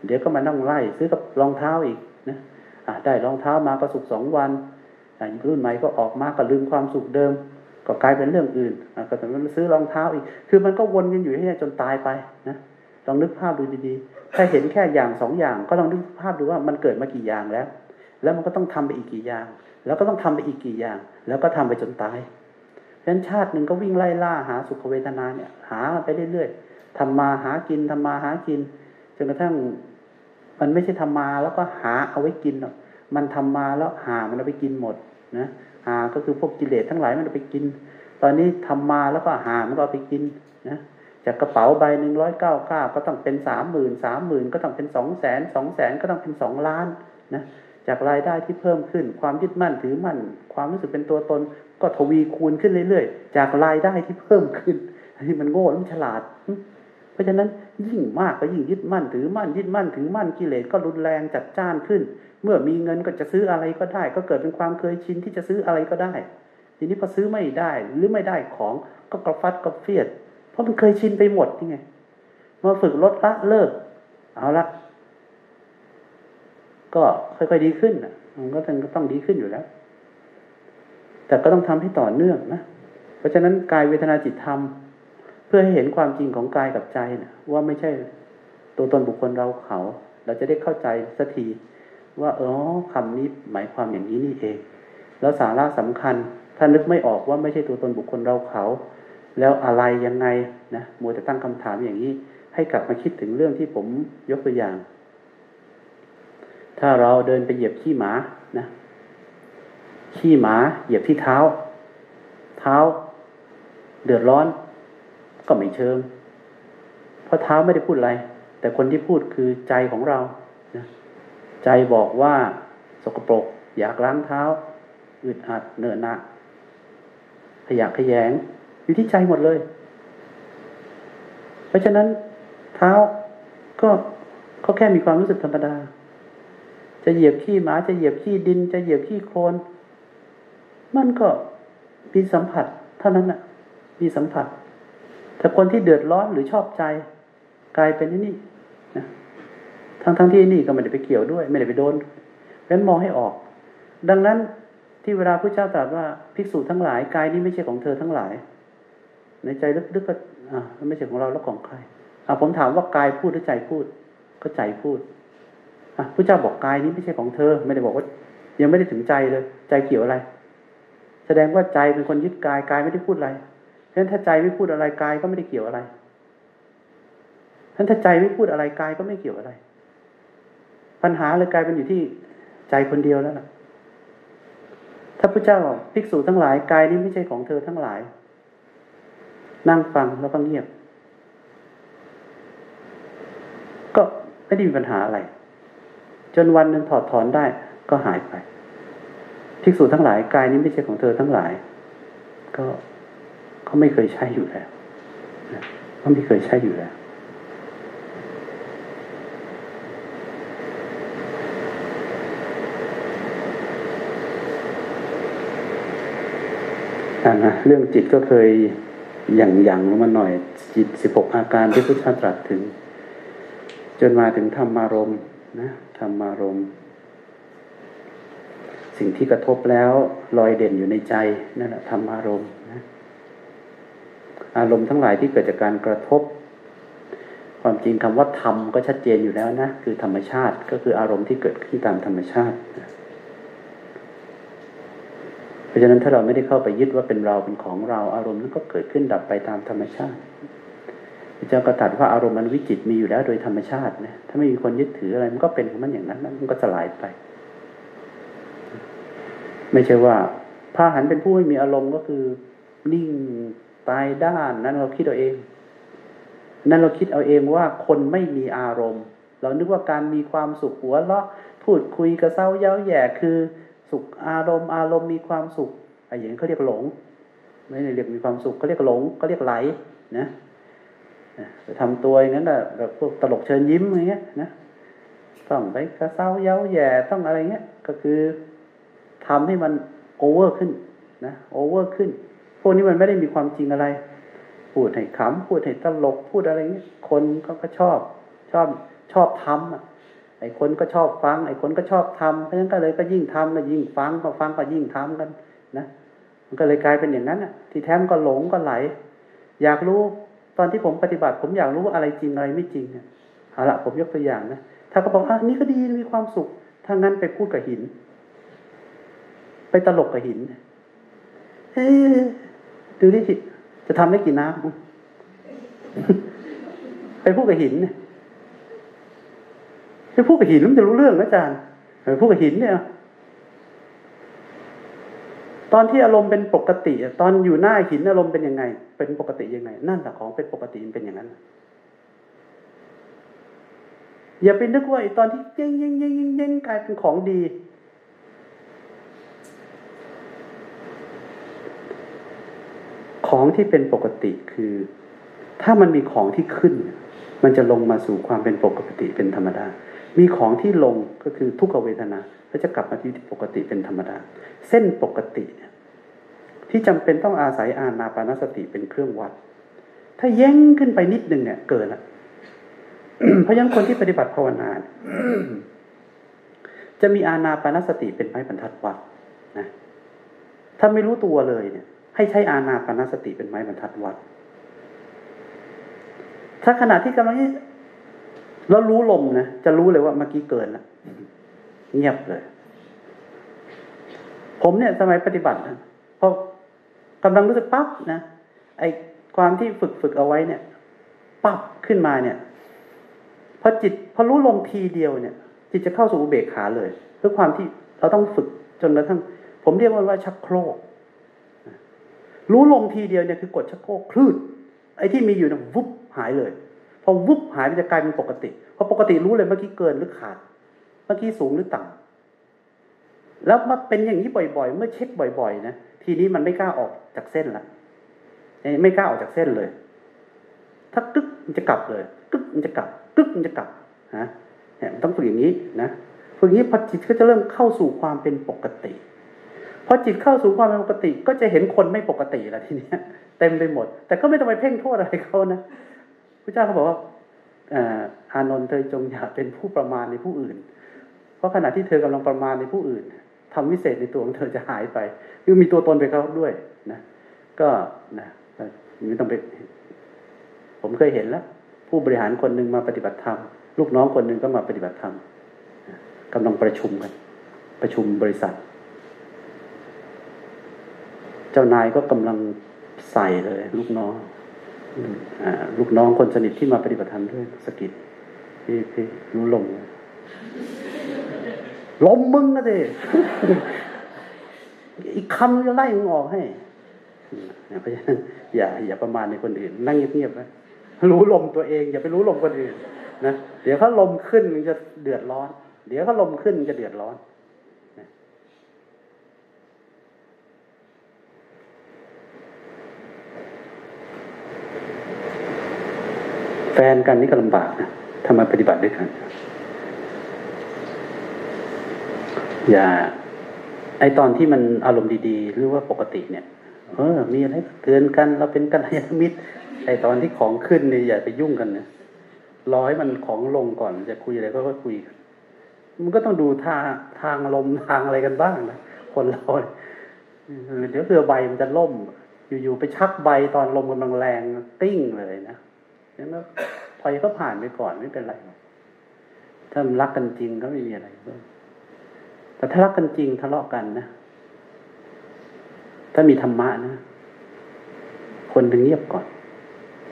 เดี๋ยวก็มานั่งไล่ซื้อกับรองเท้าอีกนะได้รองเท้ามาก็สุขสองวันรุ่นใหม่ก็ออกมาก็ลืมความสุขเดิม ก็กลายเป็นเรื่องอื่นก็ต่มันซื้อรองเท้าอีก คือมันก็วนกันอยู่ให้จนตายไปนะลองนึกภาพดูดีๆ ถ้าเห็นแค่อย่างสองอย่าง ก็ลองนึกภาพดูว่ามันเกิดมากี่อย่างแล้ว แล้วมันก็ต้องทำไปอีกกี่อย่าง แล้วก็ต้องทำไปอีกกี่อย่าง แล้วก็ทำไปจนตายเพราะฉะนั้นชาติหนึ่งก็วิ่งไล่ล่าหาสุขเวทนาเนี่ย หาไปเรื่อยๆทำมาหากินทำมาหากินจนกระทั่งมันไม่ใช่ทำมาแล้วก็หาเอาไว้กินหรอกมันทำมาแล้วหามันเอาไปกินหมดนะหาก็คือพวกกิเลสทั้งหลายมันเอาไปกิน ตอนนี้ทำมาแล้วก็หามันก็เอาไปกินนะจากกระเป๋าใบหนึ่งร้อยเก้าเก้าก็ต้องเป็นสามหมื่นสามหมื่นก็ต้องเป็นสองแสนสองแสนก็ต้องเป็นสองล้านนะ จากรายได้ที่เพิ่มขึ้น ความยึดมั่นถือมั่น ความรู้สึกเป็นตัวตน ก็ทวีคูณขึ้นเรื่อยๆ จากรายได้ที่เพิ่มขึ้นอันนี้มันโง่และฉลาด เพราะฉะนั้นยิ่งมากก็ยิ่งยึดมั่นถือมั่นยึดมั่นถือมั่นกิเลสก็รุนแรงจัดจ้านขึ้น เมื่อมีเงินก็จะซื้ออะไรก็ได้ ก็เกิดเป็นความเคยชินที่จะซื้ออะไรก็ได้ ทีนี้พอซื้อไม่ได้หรือไม่ได้ของก็กระฟัดกระเฟียด เพราะมันเคยชินไปหมดนี่ไงมาฝึกลดละเลิก เอาละ ก็ค่อยๆดีขึ้นนะมันก็ต้องต้องดีขึ้นอยู่แล้ว แต่ก็ต้องทำให้ต่อเนื่องนะเพราะฉะนั้นกายเวทนาจิตธรรม เพื่อให้เห็นความจริงของกายกับใจนะว่าไม่ใช่ตัวตนบุคคลเราเขา เราจะได้เข้าใจสักทีว่าอ๋อคำนี้หมายความอย่างนี้นี่เอง แล้วสาระสำคัญ ถ้านึกไม่ออกว่าไม่ใช่ตัวตนบุคคลเราเขา แล้วอะไรยังไงนะมัวแต่ตั้งคำถามอย่างนี้ ให้กลับมาคิดถึงเรื่องที่ผมยกตัวอย่าง ถ้าเราเดินไปเหยียบขี้หมานะขี้หมาเหยียบที่เท้า เท้า เดือดร้อน ก็ไม่เชิง เพราะเท้าไม่ได้พูดอะไร แต่คนที่พูดคือใจของเรานะใจบอกว่าสกปรก อยากล้างเท้าอึดอัดเนื้อหนักขยะขยง อยู่ที่ใจหมดเลย เพราะฉะนั้นเท้าก็เขาแค่มีความรู้สึกธรรมดา จะเหยียบขี้หมาจะเหยียบขี้ดิน จะเหยียบขี้โคลนมันก็มีสัมผัส เท่านั้นน่ะ มีสัมผัส แต่คนที่เดือดร้อนหรือชอบใจ กลายเป็นนี่นะทั้งทั้งที่นี่ก็ไม่ได้ไปเกี่ยวด้วย ไม่ได้ไปโดนเพราะนั้นมองให้ออก ดังนั้นที่เวลาพระเจ้าตรัสว่าภิกษุทั้งหลายกายนี้ไม่ใช่ของเธอทั้งหลาย ในใจลึกๆก็อ่าไม่ใช่ของเราแล้วของใครอ่าผมถามว่ากายพูดหรือใจพูด ก็ใจพูด พระเจ้าบอกกายนี้ไม่ใช่ของเธอ ไม่ได้บอกว่า ยังไม่ได้ถึงใจเลย ใจเกี่ยวอะไร แสดงว่าใจเป็นคนยึดกายกายไม่ได้พูดอะไรฉะนั้นถ้าใจไม่พูดอะไรกายก็ไม่ได้เกี่ยวอะไรฉะนั้นถ้าใจไม่พูดอะไรกายก็ไม่เกี่ยวอะไร ปัญหาเลยกลายเป็นอยู่ที่ใจคนเดียวแล้วล่ะถ้าพระเจ้าภิกษุทั้งหลายกายนี้ไม่ใช่ของเธอทั้งหลาย นั่งฟังแล้วก็เงียบ ก็ไม่ได้มีปัญหาอะไร จนวันหนึ่งถอดถอนได้ก็หายไปภิกษุทั้งหลายกายนี้ไม่ใช่ของเธอทั้งหลาย ก็เขาไม่เคยใช้อยู่แล้วเขาไม่เคยใช้อยู่แล้วนะเรื่องจิตก็เคยอย่างอย่างลงมาหน่อยจิตสิบหกอาการที่พุทธาตรัสถึง จนมาถึงธรรมารม นะธรรมารมสิ่งที่กระทบแล้วลอยเด่นอยู่ในใจนั่นแหละธรรมารมนะอารมณ์ทั้งหลายที่เกิดจากการกระทบ ความจริงคำว่าธรรมก็ชัดเจนอยู่แล้วนะคือธรรมชาติก็คืออารมณ์ที่เกิดขึ้นตามธรรมชาติ เพราะฉะนั้นถ้าเราไม่ได้เข้าไปยึดว่าเป็นเราเป็นของเราอารมณ์นั้นก็เกิดขึ้นดับไปตามธรรมชาติ พระเจ้าก็ตรัสว่าอารมณ์มันวิจิตมีอยู่แล้วโดยธรรมชาตินะถ้าไม่มีคนยึดถืออะไรมันก็เป็นของมันอย่างนั้นมันก็สลายไป ไม่ใช่ว่าพระหันเป็นผู้ไม่มีอารมณ์ก็คือ นิ่งตายด้านนั้นเราคิดเอาเอง นั่นเราคิดเอาเองว่าคนไม่มีอารมณ์ เรานึกว่าการมีความสุขหัวเราะพูดคุยกระเซ้าเย้าแย่คือสุขอารมณ์ อารมณ์มีความสุขไอ้อย่างนี้เขาเรียกหลง ไม่ได้เรียกมีความสุขเขาเรียกหลงก็เรียกไหลนะ ทำตัวอย่างนั้นแบบพวกตลกเชิญยิ้มอย่างเงี้ยนะต้องไปกระเซ้าเย้าแย่ต้องอะไรเงี้ย ก็คือทำให้มันโอเวอร์ขึ้นนะโอเวอร์ขึ้น พวกนี้มันไม่ได้มีความจริงอะไร พูดให้ขำพูดให้ตลกพูดอะไรเงี้ยคนก็ก็ชอบ ชอบชอบทำอะไอ้คนก็ชอบฟัง ไอ้คนก็ชอบทำเพราะฉะนั้นก็เลยก็ยิ่งทำก็ยิ่งฟังพอฟังก็ยิ่งทำกัน นะ มันก็เลยกลายเป็นอย่างนั้นอะ ที่แท้มก็หลงก็ไหล อยากรู้ ตอนที่ผมปฏิบัติ ผมอยากรู้ว่าอะไรจริงอะไรไม่จริงเนี่ยเอาละผมยกตัวอย่างนะถ้าก็บอกอะนี่ก็ดีมีความสุขถ้างั้นไปพูดกับหิน ไปตลกกับหินเฮ้ดูที่จะทำได้กี่น้ำไปพูดกับหินเนี่ยไปพูดกับหินมันจะรู้เรื่องนะอาจารย์ไปพูดกับหินเนี่ย ตอนที่อารมณ์เป็นปกติ ตอนอยู่หน้าหินอารมณ์เป็นยังไง เป็นปกติยังไง นั่นแหละของเป็นปกติเป็นอย่างนั้น อย่าไปนึกว่าไอ้ตอนที่เย่งเย่งเย่งเย่งเย่งกลายเป็นของดี ของที่เป็นปกติคือ ถ้ามันมีของที่ขึ้น มันจะลงมาสู่ความเป็นปกติเป็นธรรมดา มีของที่ลงก็คือทุกขเวทนา ก็จะกลับมาที่ปกติเป็นธรรมดา เส้นปกติที่จำเป็นต้องอาศัยอานาปานสติเป็นเครื่องวัด ถ้าแย่งขึ้นไปนิดหนึ่งเนี่ยเกินละเพราะฉะนั้นคนที่ปฏิบัติภาวนาจะมีอานาปานสติเป็นไม้บรรทัดวัดนะถ้าไม่รู้ตัวเลยเนี่ย ให้ใช้อานาปานสติเป็นไม้บรรทัดวัด ถ้าขณะที่กำลังแล้วรู้ลมนะจะรู้เลยว่าเมื่อกี้เกินแล้ว เงียบเลย ผมเนี่ยสมัยปฏิบัตินะพอกำลังรู้สึกปั๊บนะไอความที่ฝึกฝึกเอาไว้เนี่ยปั๊บขึ้นมาเนี่ยพอจิตพอรู้ลมทีเดียวเนี่ย จิตจะเข้าสู่อุเบกขาเลยเพื่อความที่เราต้องฝึกจนกระทั่ง ผมเรียกว่าว่าชักโครกรู้ลมทีเดียวเนี่ยคือกดชักโครกคลื่นไอ้ที่มีอยู่เนี่ยวุบหายเลย พอวุบหายมันจะกลายเป็นปกติพอปกติรู้เลยเมื่อกี้เกินหรือขาด เมื่อกี้สูงหรือต่ำแล้วมาเป็นอย่างนี้บ่อยๆ เมื่อเช็คบ่อยๆนะทีนี้มันไม่กล้าออกจากเส้นละไม่กล้าออกจากเส้นเลย ถ้ากึกมันจะกลับเลยกึกมันจะกลับกึกมันจะกลับฮะเนี่ยมันต้องฝึกอย่างนี้นะฝึกอย่างนี้พอจิตก็จะเริ่มเข้าสู่ความเป็นปกติพอจิตเข้าสู่ความเป็นปกติ ก็จะเห็นคนไม่ปกติแล้วทีนี้เต็มไปหมด แต่ก็ไม่ต้องไปเพ่งโทษอะไรเขานะพระเจ้าเขาบอกว่าอานนท์เธอจงอย่าเป็นผู้ประมาณในผู้อื่น เพราะขณะที่เธอกำลังประมาณในผู้อื่นทำวิเศษในตัวของเธอจะหายไป คือมีตัวตนไปเขาด้วยนะก็นะไม่ต้องไป ผมเคยเห็นแล้ว ผู้บริหารคนหนึ่งมาปฏิบัติธรรมลูกน้องคนหนึ่งก็มาปฏิบัติธรรมกำลังประชุมกัน ประชุมบริษัท เจ้านายก็กำลังใส่เลย ลูกน้องอลูกน้องคนสนิทที่มาปฏิบัติธรรมด้วยสกิดพี่พี่รู้ลม ลมมึงนะเด็อีกคำจะไล่มึงออกให้เพราะฉะนั้นอย่าอย่าประมาณในคนอื่น นั่งเงียบๆนะรู้ลมตัวเอง อย่าไปรู้ลมคนอื่นนะเดี๋ยวเขาลมขึ้นมันจะเดือดร้อน เดี๋ยวเขาลมขึ้นมันจะเดือดร้อนแฟนกันนี่ก็ลำบากนะถ้ามปฏิบัติด้วยกัน อย่า ไอตอนที่มันอารมณ์ดีๆ หรือว่าปกติเนี่ย เออ มีอะไรเตือนกันเราเป็นกัลยาณมิตรไอตอนที่ของขึ้นเนี่ยอย่าไปยุ่งกันนะรอให้มันของลงก่อนจะคุยอะไรก็ค่อยคุยกันมันก็ต้องดูทางทางลมทางอะไรกันบ้างนะคนเราเดี๋ยวเรือใบมันจะล่ม อยู่ๆไปชักใบตอนลมกำลังแรงติ้งเลยนะนั้นก็พอยก็ผ่านไปก่อนไม่เป็นไรถ้ามันรักกันจริงก็ไม่มีอะไร แต่ถ้ารักกันจริงทะเลาะกันนะ ถ้ามีธรรมะนะ คนถึงเงียบก่อน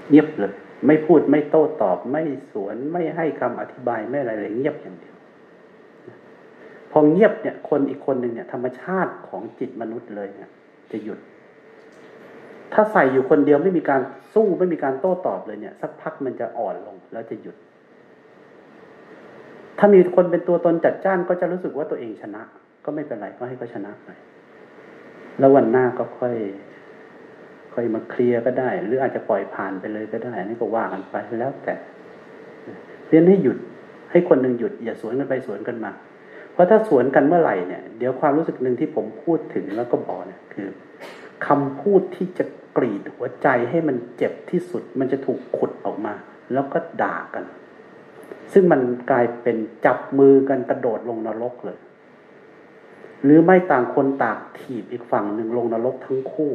เงียบเลย ไม่พูดไม่โต้ตอบ ไม่สวนไม่ให้คำอธิบายไม่อะไรเลยเงียบอย่างเดียว พอเงียบเนี่ย คนอีกคนหนึ่งเนี่ย ธรรมชาติของจิตมนุษย์เลยเนี่ย จะหยุด ถ้าใส่อยู่คนเดียวไม่มีการสู้ไม่มีการโต้ตอบเลยเนี่ย สักพักมันจะอ่อนลง แล้วจะหยุด ถ้ามีคนเป็นตัวตนจัดจ้านก็จะรู้สึกว่าตัวเองชนะ ก็ไม่เป็นไรก็ให้เขาชนะไปแล้ววันหน้าก็ค่อย ค่อยมาเคลียร์ก็ได้ หรืออาจจะปล่อยผ่านไปเลยก็ได้นี่ก็ว่ากันไปแล้วแต่เรียนให้หยุด ให้คนหนึ่งหยุด อย่าสวนกันไปสวนกันมา เพราะถ้าสวนกันเมื่อไหร่เนี่ย เดี๋ยวความรู้สึกหนึ่งที่ผมพูดถึงแล้วก็บอกเนี่ยคือคำพูดที่จะกรีดหัวใจให้มันเจ็บที่สุด มันจะถูกขุดออกมา แล้วก็ด่ากัน ซึ่งมันกลายเป็นจับมือกันกระโดดลงนรกเลย หรือไม่ต่างคนต่างถีบอีกฝั่งหนึ่งลงนรกทั้งคู่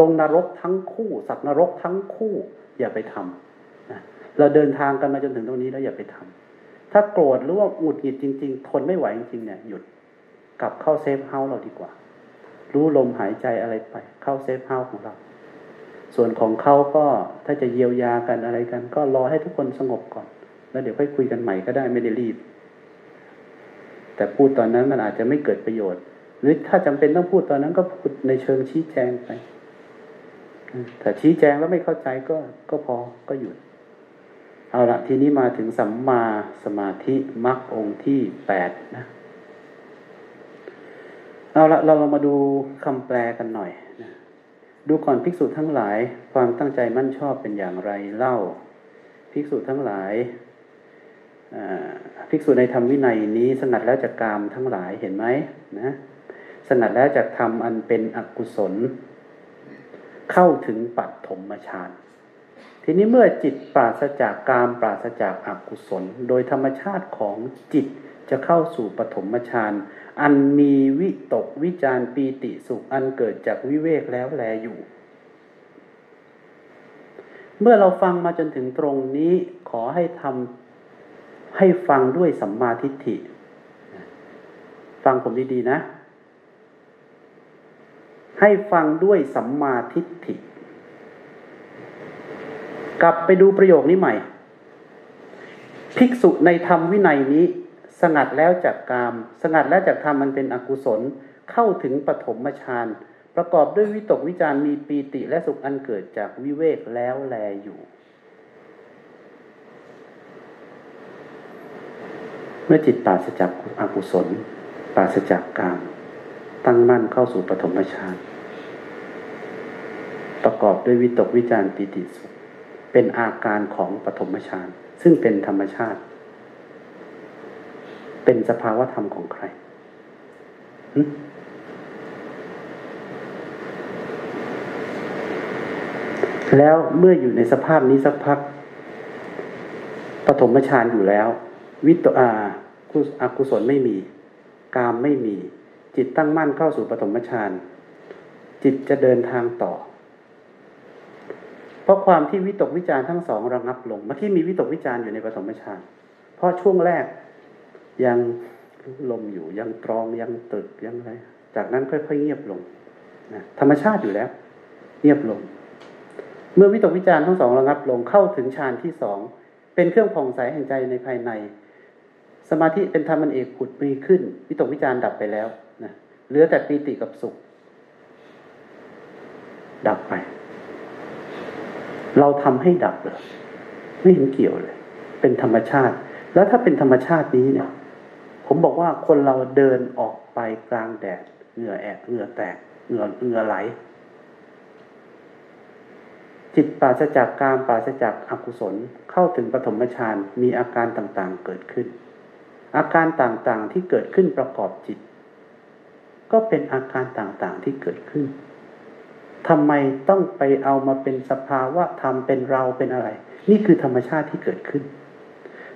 ลงนรกทั้งคู่ สัตว์นรกทั้งคู่ อย่าไปทเราเดินทางกันมาจนถึงตรงนี้แล้วอย่าไปทำถ้าโกรธหรือว่าหงุดหงิดจริง ๆ ทนไม่ไหวจริงๆเนี่ยหยุดกลับเข้า safe house เราดีกว่า รู้ลมหายใจอะไรไป เข้า safe house ของเรา ส่วนของเขาก็ถ้าจะเยียวยากันอะไรกัน ก็รอให้ทุกคนสงบก่อน แล้วเดี๋ยวค่อยคุยกันใหม่ก็ได้ไม่ได้รีบ แต่พูดตอนนั้นมันอาจจะไม่เกิดประโยชน์ หรือถ้าจำเป็นต้องพูดตอนนั้นก็พูดในเชิงชี้แจงไปถ้าชี้แจงแล้วไม่เข้าใจก็ก็พอก็หยุด เอาละทีนี้มาถึงสัมมาสมาธิมรรคองค์ที่แปดนะเอาละเราเรามาดูคำแปลกันหน่อยนะดูก่อนภิกษุทั้งหลาย ความตั้งใจมั่นชอบเป็นอย่างไรเล่า ภิกษุทั้งหลาย ภิกษุในธรรมวินัยนี้สงัดแล้วจากกามทั้งหลายเห็นไหมนะสงัดแล้วจากธรรมอันเป็นอกุศล เข้าถึงปัตถมฌานทีนี้เมื่อจิตปราศจากกามปราศจากอกุศล โดยธรรมชาติของจิตจะเข้าสู่ปฐมฌานอันมีวิตกวิจารปีติสุขอันเกิดจากวิเวกแล้วแลอยู่ เมื่อเราฟังมาจนถึงตรงนี้ขอให้ทำ ให้ฟังด้วยสัมมาทิฏฐิ ฟังผมดีๆนะ ให้ฟังด้วยสัมมาทิฏฐิ กลับไปดูประโยคนี้ใหม่ ภิกษุในธรรมวินัยนี้ สงัดแล้วจากกาม สงัดแล้วจากธรรมมันเป็นอกุศล เข้าถึงปฐมฌานประกอบด้วยวิตกวิจารมีปีติและสุขอันเกิดจากวิเวกแล้วแลอยู่ เมื่อจิตปราศจากอกุศลปราศจากกามตั้งมั่นเข้าสู่ปฐมฌานประกอบด้วยวิตกวิจารปีติสุข เป็นอาการของปฐมฌานซึ่งเป็นธรรมชาติ เป็นสภาวะธรรมของใครแล้วเมื่ออยู่ในสภาพนี้สักพักปฐมฌานอยู่แล้ว วิตอาอากุศลไม่มี กามไม่มี จิตตั้งมั่นเข้าสู่ปฐมฌานจิตจะเดินทางต่อ เพราะความที่วิตกวิจารทั้งสองระงับลงเมื่อกี้มีวิตกวิจารอยู่ในปฐมฌานเพราะช่วงแรกยังลมอยู่ยังตรองยังตึกยังอะไร จากนั้นค่อยๆเงียบลงนะธรรมชาติอยู่แล้ว เงียบลง เมื่อวิตกวิจารทั้งสองระงับลงเข้าถึงฌานที่สองเป็นเครื่องผ่องใสแห่งใจในภายใน สมาธิเป็นธรรมันเอกผุดมีขึ้นวิตกวิจารดับไปแล้วนะเหลือแต่ปีติกับสุข ดับไป เราทำให้ดับเหรอไม่เห็นเกี่ยวเลย เป็นธรรมชาติ แล้วถ้าเป็นธรรมชาตินี้เนี่ย ผมบอกว่าคนเราเดินออกไปกลางแดดเหงื่อแอกเหงื่อแตกเหงื่อเหงื่อไหล จิตปราศจากการปราศจากอกุศลเข้าถึงปฐมฌานมีอาการต่างๆเกิดขึ้น อาการต่างๆที่เกิดขึ้นประกอบจิต ก็เป็นอาการต่างๆที่เกิดขึ้นทำไมต้องไปเอามาเป็นสภาวะธรรมเป็นเราเป็นอะไร นี่คือธรรมชาติที่เกิดขึ้น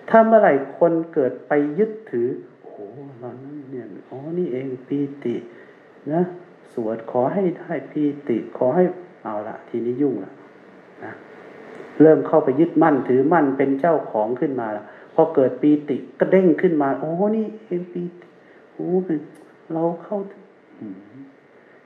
ถ้าเมื่อไหร่คนเกิดไปยึดถือโอ้เรานั่นเนี่ยอ๋อนี่เองปีตินะสวดขอให้ได้ปีติขอให้เอาละทีนี้ยุ่งละนะเริ่มเข้าไปยึดมั่นถือมั่นเป็นเจ้าของขึ้นมาล้ว พอเกิดปีติก็เด้งขึ้นมา โอ้นี่เองปีติโอ้เราเข้า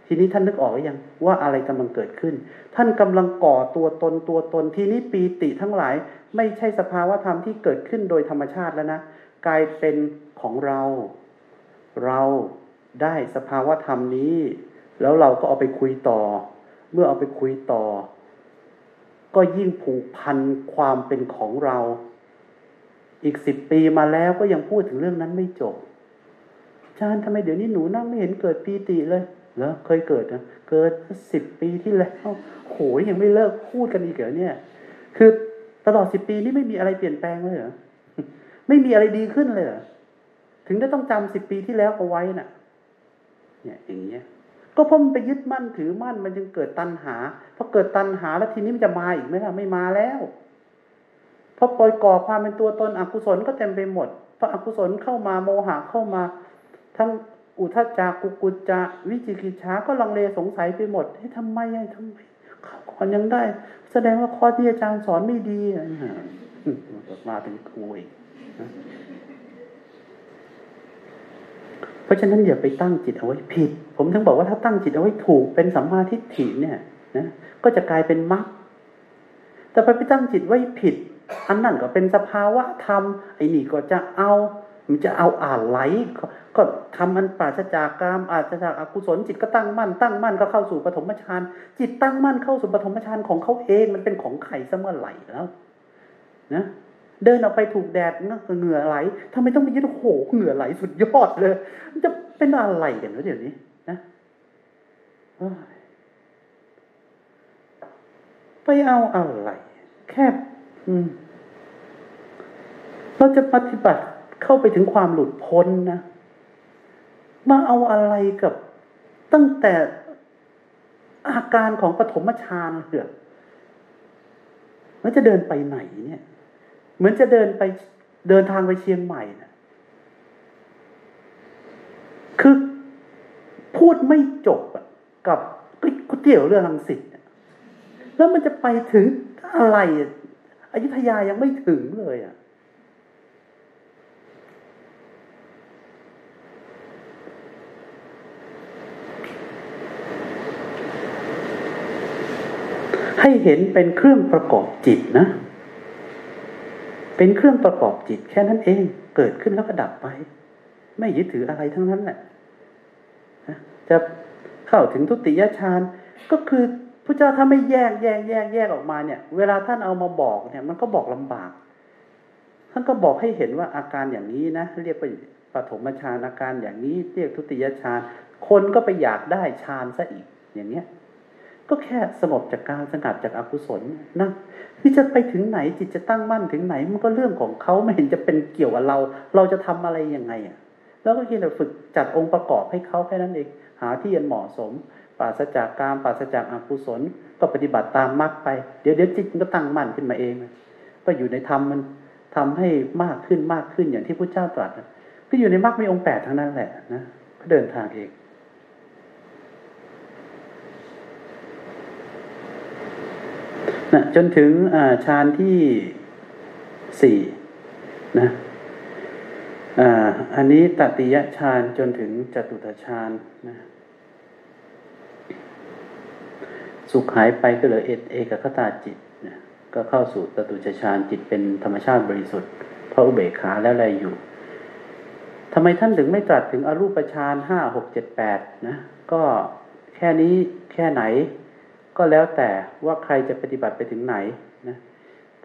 ทีนี้ท่านนึกออกหรือยังว่าอะไรกำลังเกิดขึ้น ท่านกำลังก่อตัวตนตัวตนทีนี้ปีติทั้งหลาย ไม่ใช่สภาวะธรรมที่เกิดขึ้นโดยธรรมชาติแล้วนะกลายเป็นของเรา เราได้สภาวะธรรมนี้ แล้วเราก็เอาไปคุยต่อ เมื่อเอาไปคุยต่อ ก็ยิ่งผูกพันความเป็นของเรา อีกสิบปีมาแล้วก็ยังพูดถึงเรื่องนั้นไม่จบอาจารย์ทำไมเดี๋ยวนี้หนูนั่งไม่เห็นเกิดปีติเลยเหรอเคยเกิดนะเกิดสิบปีที่แล้วโหยยังไม่เลิกพูดกันอีกเหรอเนี่ย คือตลอดสิบปีนี้ไม่มีอะไรเปลี่ยนแปลงเลยเหรอไม่มีอะไรดีขึ้นเลยเหรอถึงได้ต้องจำสิบปีที่แล้วเอาไว้น่ะ เนี่ยอย่างเงี้ยก็เพราะมันไปยึดมั่นถือมั่นมันจึงเกิดตัณหาพอเกิดตัณหาแล้วทีนี้มันจะมาอีกไหมล่ะไม่มาแล้ว พอปล่อยก่อความเป็นตัวตนอกุศลก็เต็มไปหมดพออกุศลเข้ามาโมหะเข้ามา ทั้งอุทจากุกุจจะวิจิกิจฉาก็ลังเลสงสัยไปหมดให้ทำไมทำไมก่อนยังได้ แสดงว่าข้อที่อาจารย์สอนไม่ดีมาเป็นครูอีกเพราะฉะนั้นอย่าไปตั้งจิตเอาไว้ผิด ผมถึงบอกว่าถ้าตั้งจิตเอาไว้ถูกเป็นสัมมาทิฏฐิเนี่ยนะก็จะกลายเป็นมรรคแต่ไปไปตั้งจิตไว้ผิด อันนั่นก็เป็นสภาวะธรรมไอ้นี่ก็จะเอา มันจะเอาอ่านไหลก็ทำมันปราศจากกามอาจจะจากอกุศลจิตก็ตั้งมั่นตั้งมั่นก็เข้าสู่ปฐมฌานจิตตั้งมั่นเข้าสู่ปฐมฌานของเขาเองมันเป็นของไข่เสมอไหลแล้ว นะเดินออกไปถูกแดดเหงื่อไหลทำไมต้องไปยึดโหเหงื่อไหลสุดยอดเลย มันจะเป็นอะไรกันวะเดี๋ยวนี้นะไปเอาอะไร แค่ เราจะปฏิบัติเข้าไปถึงความหลุดพ้นนะ มาเอาอะไรกับตั้งแต่อาการของปฐมฌานเหรอมันจะเดินไปไหนเนี่ย เหมือนจะเดินไปเดินทางไปเชียงใหม่นะคือพูดไม่จบกับก๋วยเตี๋ยวเรือลังสิตแล้วมันจะไปถึงอะไร อยุธยายังไม่ถึงเลยอะให้เห็นเป็นเครื่องประกอบจิตนะ เป็นเครื่องประกอบจิตแค่นั้นเอง เกิดขึ้นแล้วก็ดับไป ไม่ยึดถืออะไรทั้งนั้นแหละจะเข้าถึงทุติยฌานก็คือ พระเจ้าถ้าไม่แยกแยกแยกแยกออกมาเนี่ย เวลาท่านเอามาบอกเนี่ย มันก็บอกลำบาก ท่านก็บอกให้เห็นว่าอาการอย่างนี้นะเรียกว่าปฐมฌานอาการอย่างนี้ เรียกทุติยฌานคนก็ไปอยากได้ฌานซะอีกอย่างเนี้ย ก็แค่สงบจากการสงัดจากอกุศลนะที่จะไปถึงไหนจิตจะตั้งมั่นถึงไหนมันก็เรื่องของเขาไม่เห็นจะเป็นเกี่ยวกับเรา เราจะทำอะไรยังไงอะแล้วก็เพียงแต่ฝึกจัดองค์ประกอบให้เขาแค่นั้นเองหาที่ยันเหมาะสม ปราศจากการปราศจากอกุศล ก็ปฏิบัติตามมรรคไป เดี๋ยวเดี๋ยวจิตมันก็ตั้งมั่นขึ้นมาเองก็อยู่ในธรรมมันทำให้มากขึ้นมากขึ้นอย่างที่พระเจ้าตรัสก็อยู่ในมรรคมีองค์แปดทั้งนั้นแหละนะก็เดินทางเองนะจนถึงฌานที่สี่นะอันนี้ตติยฌานจนถึงจตุตฌานนะ สุขหายไปก็เหลือเอเอกคตาจิตก็เข้าสู่ตตุจฌานจิตเป็นธรรมชาติบริสุทธิ์เพราะอุเบกขาแล้วอะไรอยู่ทำไมท่านถึงไม่ตรัสถึงอรูปฌานห้าหกเจ็ดแปดนะก็แค่นี้แค่ไหน ก็แล้วแต่ว่าใครจะปฏิบัติไปถึงไหนนะ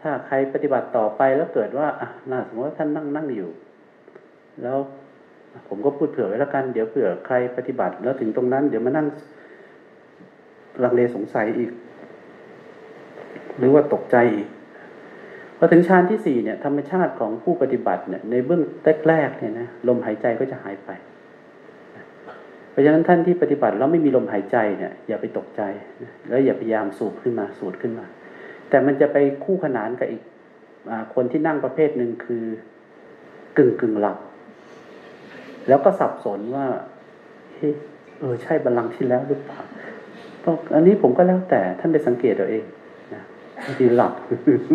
ถ้าใครปฏิบัติต่อไปแล้วเกิดว่าอะน่าสมมติว่าท่านนั่งนั่งอยู่ แล้วผมก็พูดเผื่อไว้แล้วกัน เดี๋ยวเผื่อใครปฏิบัติแล้วถึงตรงนั้น เดี๋ยวมานั่ง ลังเลสงสัยอีก หรือว่าตกใจอีกพอถึงฌานที่สี่เนี่ย ธรรมชาติของผู้ปฏิบัติเนี่ย ในเบื้องแรกๆเนี่ยนะลมหายใจก็จะหายไป เพราะฉะนั้นท่านที่ปฏิบัติแล้วไม่มีลมหายใจเนี่ย อย่าไปตกใจแล้วอย่าพยายามสูบขึ้นมาสูดขึ้นมา แต่มันจะไปคู่ขนานกับอีกอคนที่นั่งประเภทหนึ่งคือกึ่งกึ่งหลับ แล้วก็สับสนว่าเออใช่บัลลังก์ที่แล้วหรือเปล่า อันนี้ผมก็แล้วแต่ท่านไปสังเกตเอาเองนะบางทีหลับ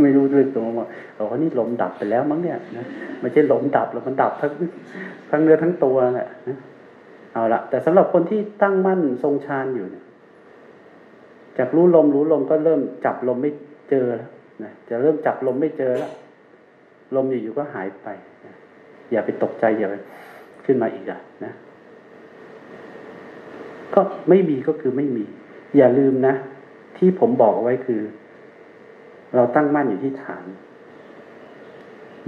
ไม่รู้ด้วยตัวว่าเออนี่ลมดับไปแล้วมั้งเนี่ยนะไม่ใช่ลมดับแล้วมันดับทั้งทั้งเนื้อทั้งตัวแหละนะเอาละแต่สำหรับคนที่ตั้งมั่นทรงฌานอยู่เนี่ยจากรู้ลมรู้ลมก็เริ่มจับลมไม่เจอแล้วนะจะเริ่มจับลมไม่เจอแล้วลมอยู่ๆก็หายไปนะอย่าไปตกใจอย่าไปขึ้นมาอีกอะนะ ก็ไม่มีก็คือไม่มี อย่าลืมนะ ที่ผมบอกไว้คือ เราตั้งมั่นอยู่ที่ฐาน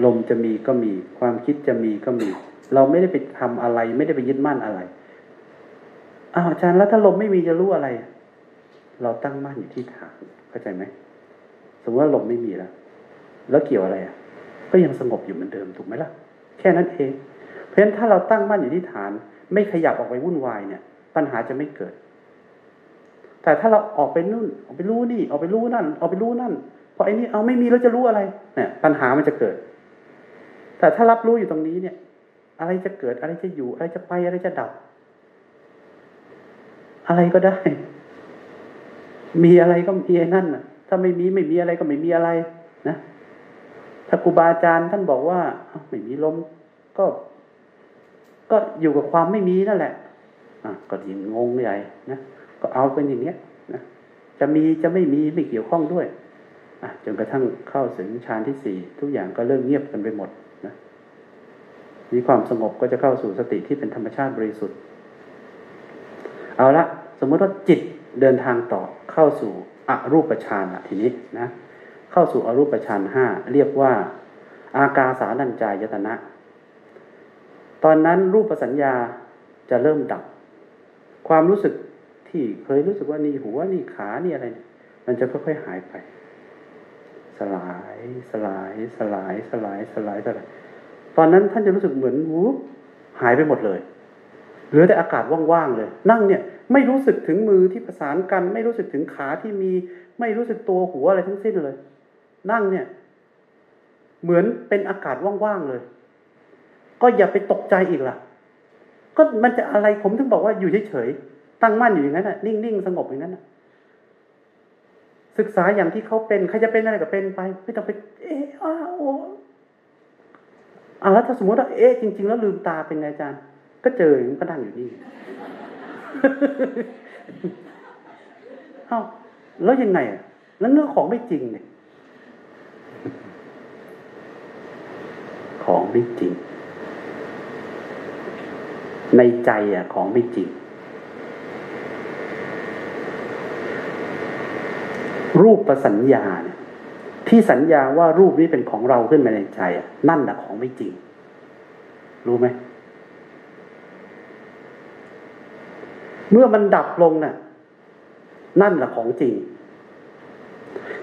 ลมจะมีก็มี ความคิดจะมีก็มี เราไม่ได้ไปทำอะไร ไม่ได้ไปยึดมั่นอะไรอ้าวอาจารย์แล้วถ้าลมไม่มีจะรู้อะไร เราตั้งมั่นอยู่ที่ฐานเข้าใจไหมสมมติว่าลมไม่มีแล้วแล้วเกี่ยวอะไรอะ ก็ยังสงบอยู่เหมือนเดิมถูกไหมล่ะ แค่นั้นเอง เพราะฉะนั้นถ้าเราตั้งมั่นอยู่ที่ฐาน ไม่ขยับออกไปวุ่นวายเนี่ย ปัญหาจะไม่เกิด แต่ถ้าเราออกไปนู่นออกไปรู้นี่ออกไปรู้นั่น ออกไปรู้นั่นพอไอ้นี่เอาไม่มีแล้วจะรู้อะไร เนี่ย ปัญหามันจะเกิด แต่ถ้ารับรู้อยู่ตรงนี้เนี่ย อะไรจะเกิดอะไรจะอยู่ อะไรจะไปอะไรจะดับ อะไรก็ได้ มีอะไรก็มีนั่นน่ะ ถ้าไม่มีไม่มีอะไรก็ไม่มีอะไรนะถ้าครูบาอาจารย์ท่านบอกว่าไม่มีลมก็ ก็อยู่กับความไม่มีนั่นแหละอะก็ยิ่งงงใหญ่นะ ก็เอาเป็นอย่างเนี้ยนะจะมีจะไม่มีไม่เกี่ยวข้องด้วยอะจนกระทั่งเข้าถึงฌานที่สี่ทุกอย่างก็เริ่มเงียบกันไปหมดนะมีความสงบก็จะเข้าสู่สติที่เป็นธรรมชาติบริสุทธิ์ เอาละสมมติว่าจิตเดินทางต่อเข้าสู่อรูปฌานอะทีนี้นะ เข้าสู่อรูปฌานห้าเรียกว่า อากาสานัญจายตนะ ตอนนั้นรูปสัญญาจะเริ่มดับ ความรู้สึก ที่เคยรู้สึกว่านี่หัวนี่ขานี่อะไร มันจะค่อยๆหายไป สลาย สลาย สลาย สลาย สลายสลายตอนนั้นท่านจะรู้สึกเหมือนหูหายไปหมดเลยเหลือแต่อากาศว่างๆเลย นั่งเนี่ย ไม่รู้สึกถึงมือที่ประสานกัน ไม่รู้สึกถึงขาที่มี ไม่รู้สึกตัวหัวอะไรทั้งสิ้นเลย นั่งเนี่ย เหมือนเป็นอากาศว่างๆเลย ก็อย่าไปตกใจอีกล่ะ ก็มันจะอะไรผมถึงบอกว่าอยู่เฉยๆ ตั้งมั่นอยู่อย่างนั้นน่ะนิ่งๆสงบอย่างนั้นน่ะ ศึกษาอย่างที่เขาเป็นใครจะเป็นอะไรก็เป็นไป ไม่ต้องไป เอออ้าวอ่าแล้วถ้าสมมติว่าเอ๊ะจริง ๆ แล้วลืมตาเป็นไงอาจารย์ ก็เจอมันก็นั่งอยู่นี่เอ้าแล้วยังไงอะแล้วเนื้อของไม่จริงเนี่ย ของไม่จริง ในใจอะ ของไม่จริง รูปประสัญญาเนี่ยที่สัญญาว่ารูปนี้เป็นของเราขึ้นมาในใจนั่นแหละของไม่จริง รู้ไหม เมื่อมันดับลงน่ะ นั่นแหละของจริง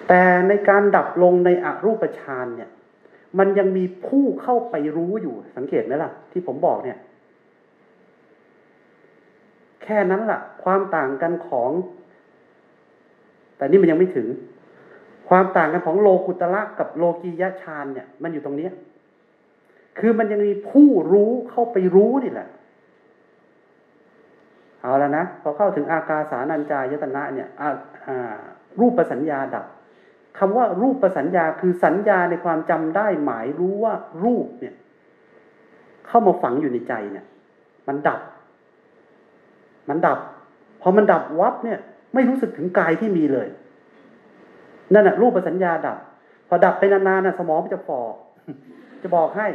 แต่ในการดับลงในอรูปฌานเนี่ย มันยังมีผู้เข้าไปรู้อยู่ สังเกตไหมล่ะ ที่ผมบอกเนี่ย แค่นั้นล่ะ ความต่างกันของ แต่นี่มันยังไม่ถึง ความต่างกันของโลกุตละกับโลกียะฌานเนี่ย มันอยู่ตรงนี้คือมันยังมีผู้รู้เข้าไปรู้นี่แหละ เอาแล้วนะพอเข้าถึงอากาสานัญจายตนะเนี่ยรูปประสัญญาดับคำว่ารูปประสัญญาคือสัญญาในความจำได้หมายรู้ว่ารูปเนี่ย เข้ามาฝังอยู่ในใจเนี่ย มันดับ มันดับ พอมันดับวับเนี่ย ไม่รู้สึกถึงกายที่มีเลย นั่นแหะรูปประสัญญาดับ พอดับไปนานๆนะสมองมันจะฟอจะบอกให้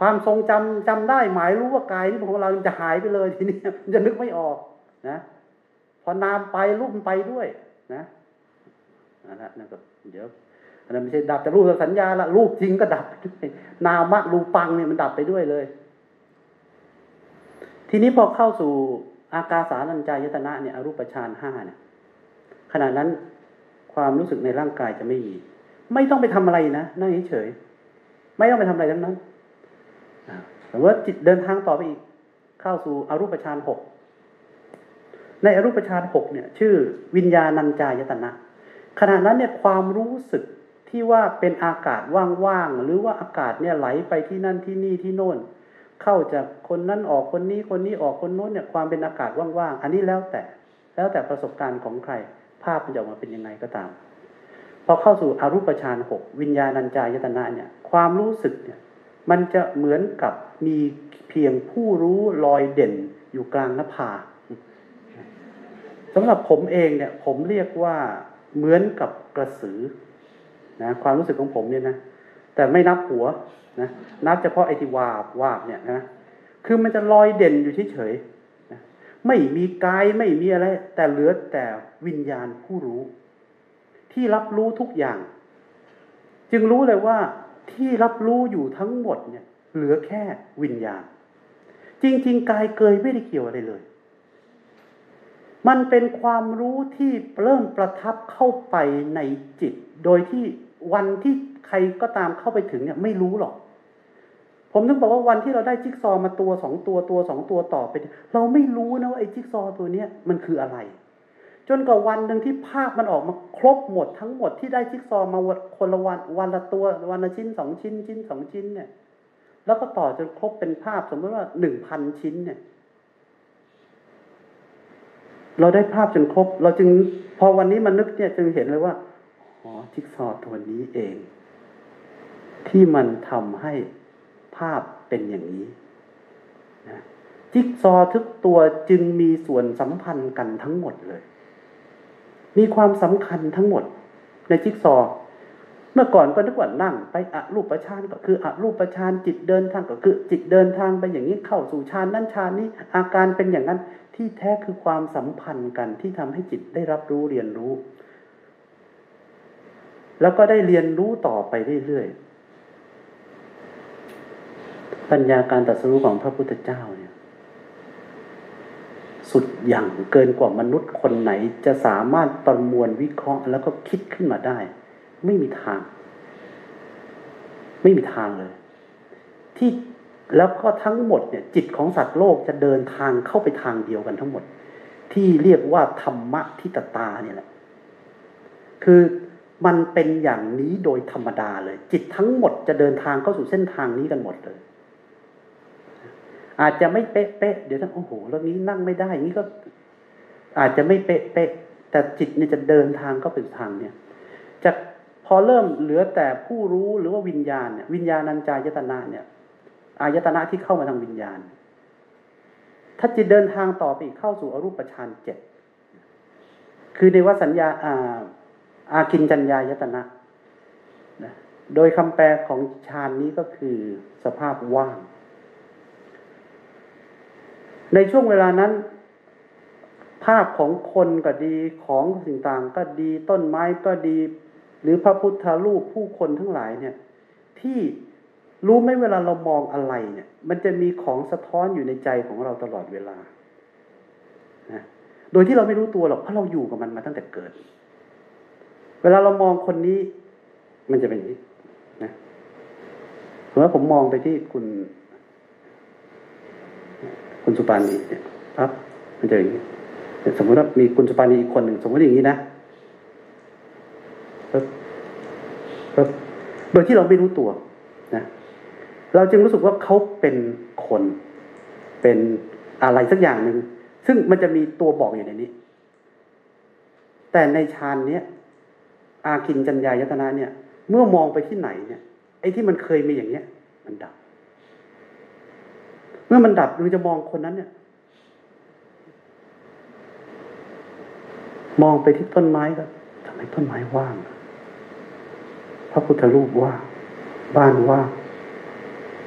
ความทรงจำจำได้หมายรู้ว่ากายที่ของเราจะหายไปเลยทีนี้มันจะนึกไม่ออก นะพอนามไปรูปมันไปด้วย นะนั่นแหละนั่นก็เดี๋ยวอันนั้นไม่ใช่ดับแต่รูปสัญญาละรูปจริงก็ดับไปด้วยนามะรูปังเนี่ยมันดับไปด้วยเลย ทีนี้พอเข้าสู่ อากาสารัญจายตนะเนี่ยอรูปฌานห้าเนี่ยขณะนั้นความรู้สึกในร่างกายจะไม่มี ไม่ต้องไปทำอะไรนะนั่งเฉยไม่ต้องไปทำอะไรทั้งนั้นแต่ว่าจิตเดินทางต่อไปอีก เข้าสู่อรูปฌานหกในอรูปฌานหกเนี่ย ชื่อวิญญาณัญจายตนะขณะนั้นเนี่ยความรู้สึกที่ว่าเป็นอากาศว่างๆหรือว่าอากาศเนี่ยไหลไปที่นั่นที่นี่ที่โน่น เข้าจากคนนั้นออกคนนี้คนนี้ออกคนโน้นเนี่ยความเป็นอากาศว่างๆ อันนี้แล้วแต่แล้วแต่ประสบการณ์ของใคร ภาพมันจะออกมาเป็นยังไงก็ตาม พอเข้าสู่อรูปฌานหกวิญญาณัญจายตนะเนี่ยความรู้สึกเนี่ยมันจะเหมือนกับมีเพียงผู้รู้ลอยเด่นอยู่กลางนภาสำหรับผมเองเนี่ยผมเรียกว่าเหมือนกับกระสือนะความรู้สึกของผมเนี่ยนะแต่ไม่นับหัว นะนับเฉพาะไอที่วาบวาบเนี่ยนะคือมันจะลอยเด่นอยู่เฉยๆนะไม่มีกายไม่มีอะไร แต่เหลือแต่วิญญาณผู้รู้ ที่รับรู้ทุกอย่าง จึงรู้เลยว่าที่รับรู้อยู่ทั้งหมดเนี่ย เหลือแค่วิญญาณ จริง ๆ กายเกยไม่ได้เกี่ยวอะไรเลย มันเป็นความรู้ที่เริ่มประทับเข้าไปในจิต โดยที่วันที่ ใครก็ตามเข้าไปถึงเนี่ยไม่รู้หรอก ผมนึกบอกว่าวันที่เราได้จิ๊กซอมาตัวสองตัวตัวสองตัวต่อไป เราไม่รู้นะว่าไอ้จิ๊กซอตัวเนี้ยมันคืออะไร จนกว่าวันหนึ่งที่ภาพมันออกมาครบหมดทั้งหมดที่ได้จิ๊กซอมาคนละวันวันละตัววันละชิ้นสองชิ้นชิ้นสองชิ้นเนี่ย แล้วก็ต่อจนครบเป็นภาพสมมติว่าหนึ่งพันชิ้นเนี่ยเราได้ภาพจนครบ เราจึงพอวันนี้มันนึกเนี่ยจึงเห็นเลยว่า อ๋อจิ๊กซอตัวนี้เอง ที่มันทำให้ภาพเป็นอย่างนี้นะจิ๊กซอทุกตัวจึงมีส่วนสัมพันธ์กันทั้งหมดเลย มีความสำคัญทั้งหมด ในจิ๊กซอ เมื่อก่อนก็นึกว่านั่ง ไปอรูปประชานก็คืออรูปประชานจิตเดินทางก็คือ จิตเดินทางไปอย่างนี้เข้าสู่ฌานนั้นฌานนี้ อาการเป็นอย่างนั้นที่แท้คือความสัมพันธ์กันที่ทำให้จิตได้รับรู้เรียนรู้ แล้วก็ได้เรียนรู้ต่อไปเรื่อยๆ ปัญญาการตัดสู้ของพระพุทธเจ้าเนี่ย สุดอย่างเกินกว่ามนุษย์คนไหนจะสามารถประมวลวิเคราะห์ แล้วก็คิดขึ้นมาได้ ไม่มีทาง ไม่มีทางเลย ที่แล้วก็ทั้งหมดเนี่ย จิตของสัตว์โลกจะเดินทางเข้าไปทางเดียวกันทั้งหมด ที่เรียกว่าธรรมะทิตตาเนี่ยแหละ คือมันเป็นอย่างนี้โดยธรรมดาเลย จิตทั้งหมดจะเดินทางเข้าสู่เส้นทางนี้กันหมดเลย อาจจะไม่เป๊ะเป๊ะเดี๋ยวท่านโอ้โหแล้วนี้นั่งไม่ได้นี้ก็ อาจจะไม่เป๊ะเป๊ะแต่จิตเนี่ยจะเดินทางเข้าไปทางเนี่ยจะพอเริ่มเหลือแต่ผู้รู้หรือว่าวิญญาณเนี่ยวิญญาณัญจายตนาเนี่ย อายตนะที่เข้ามาทางวิญญาณ ถ้าจิตเดินทางต่อไปอีกเข้าสู่อรูปฌานเจ็ดคือในว่าสัญญาอาอากินจัญญายตนะนะโดยคำแปลของฌานนี้ก็คือสภาพว่าง ในช่วงเวลานั้น ภาพของคนก็ดีของสิ่งต่างก็ดีต้นไม้ก็ดี หรือพระพุทธรูปผู้คนทั้งหลายเนี่ย ที่รู้ไหมเวลาเรามองอะไรเนี่ย มันจะมีของสะท้อนอยู่ในใจของเราตลอดเวลานะโดยที่เราไม่รู้ตัวหรอกเพราะเราอยู่กับมันมาตั้งแต่เกิด เวลาเรามองคนนี้ มันจะเป็นอย่างนี้นะสมมติผมมองไปที่คุณ คุณสุปานีเนี่ยครับมันจะอย่างนี้สมมติว่ามีคุณสุปานีอีกคนหนึ่งสมมติอย่างนี้นะปั๊บโดยที่เราไม่รู้ตัวนะเราจึงรู้สึกว่าเขาเป็นคนเป็นอะไรสักอย่างหนึ่งซึ่งมันจะมีตัวบอกอยู่ในนี้ แต่ในฌานเนี้ยอากินจัญญายตนะเนี่ย เมื่อมองไปที่ไหนเนี่ย ไอ้ที่มันเคยมีอย่างเนี้ย มันดับ เมื่อมันดับเราจะมองคนนั้นเนี่ย มองไปที่ต้นไม้ก็ทำไมต้นไม้ว่างพระพุทธรูปว่างบ้านว่าง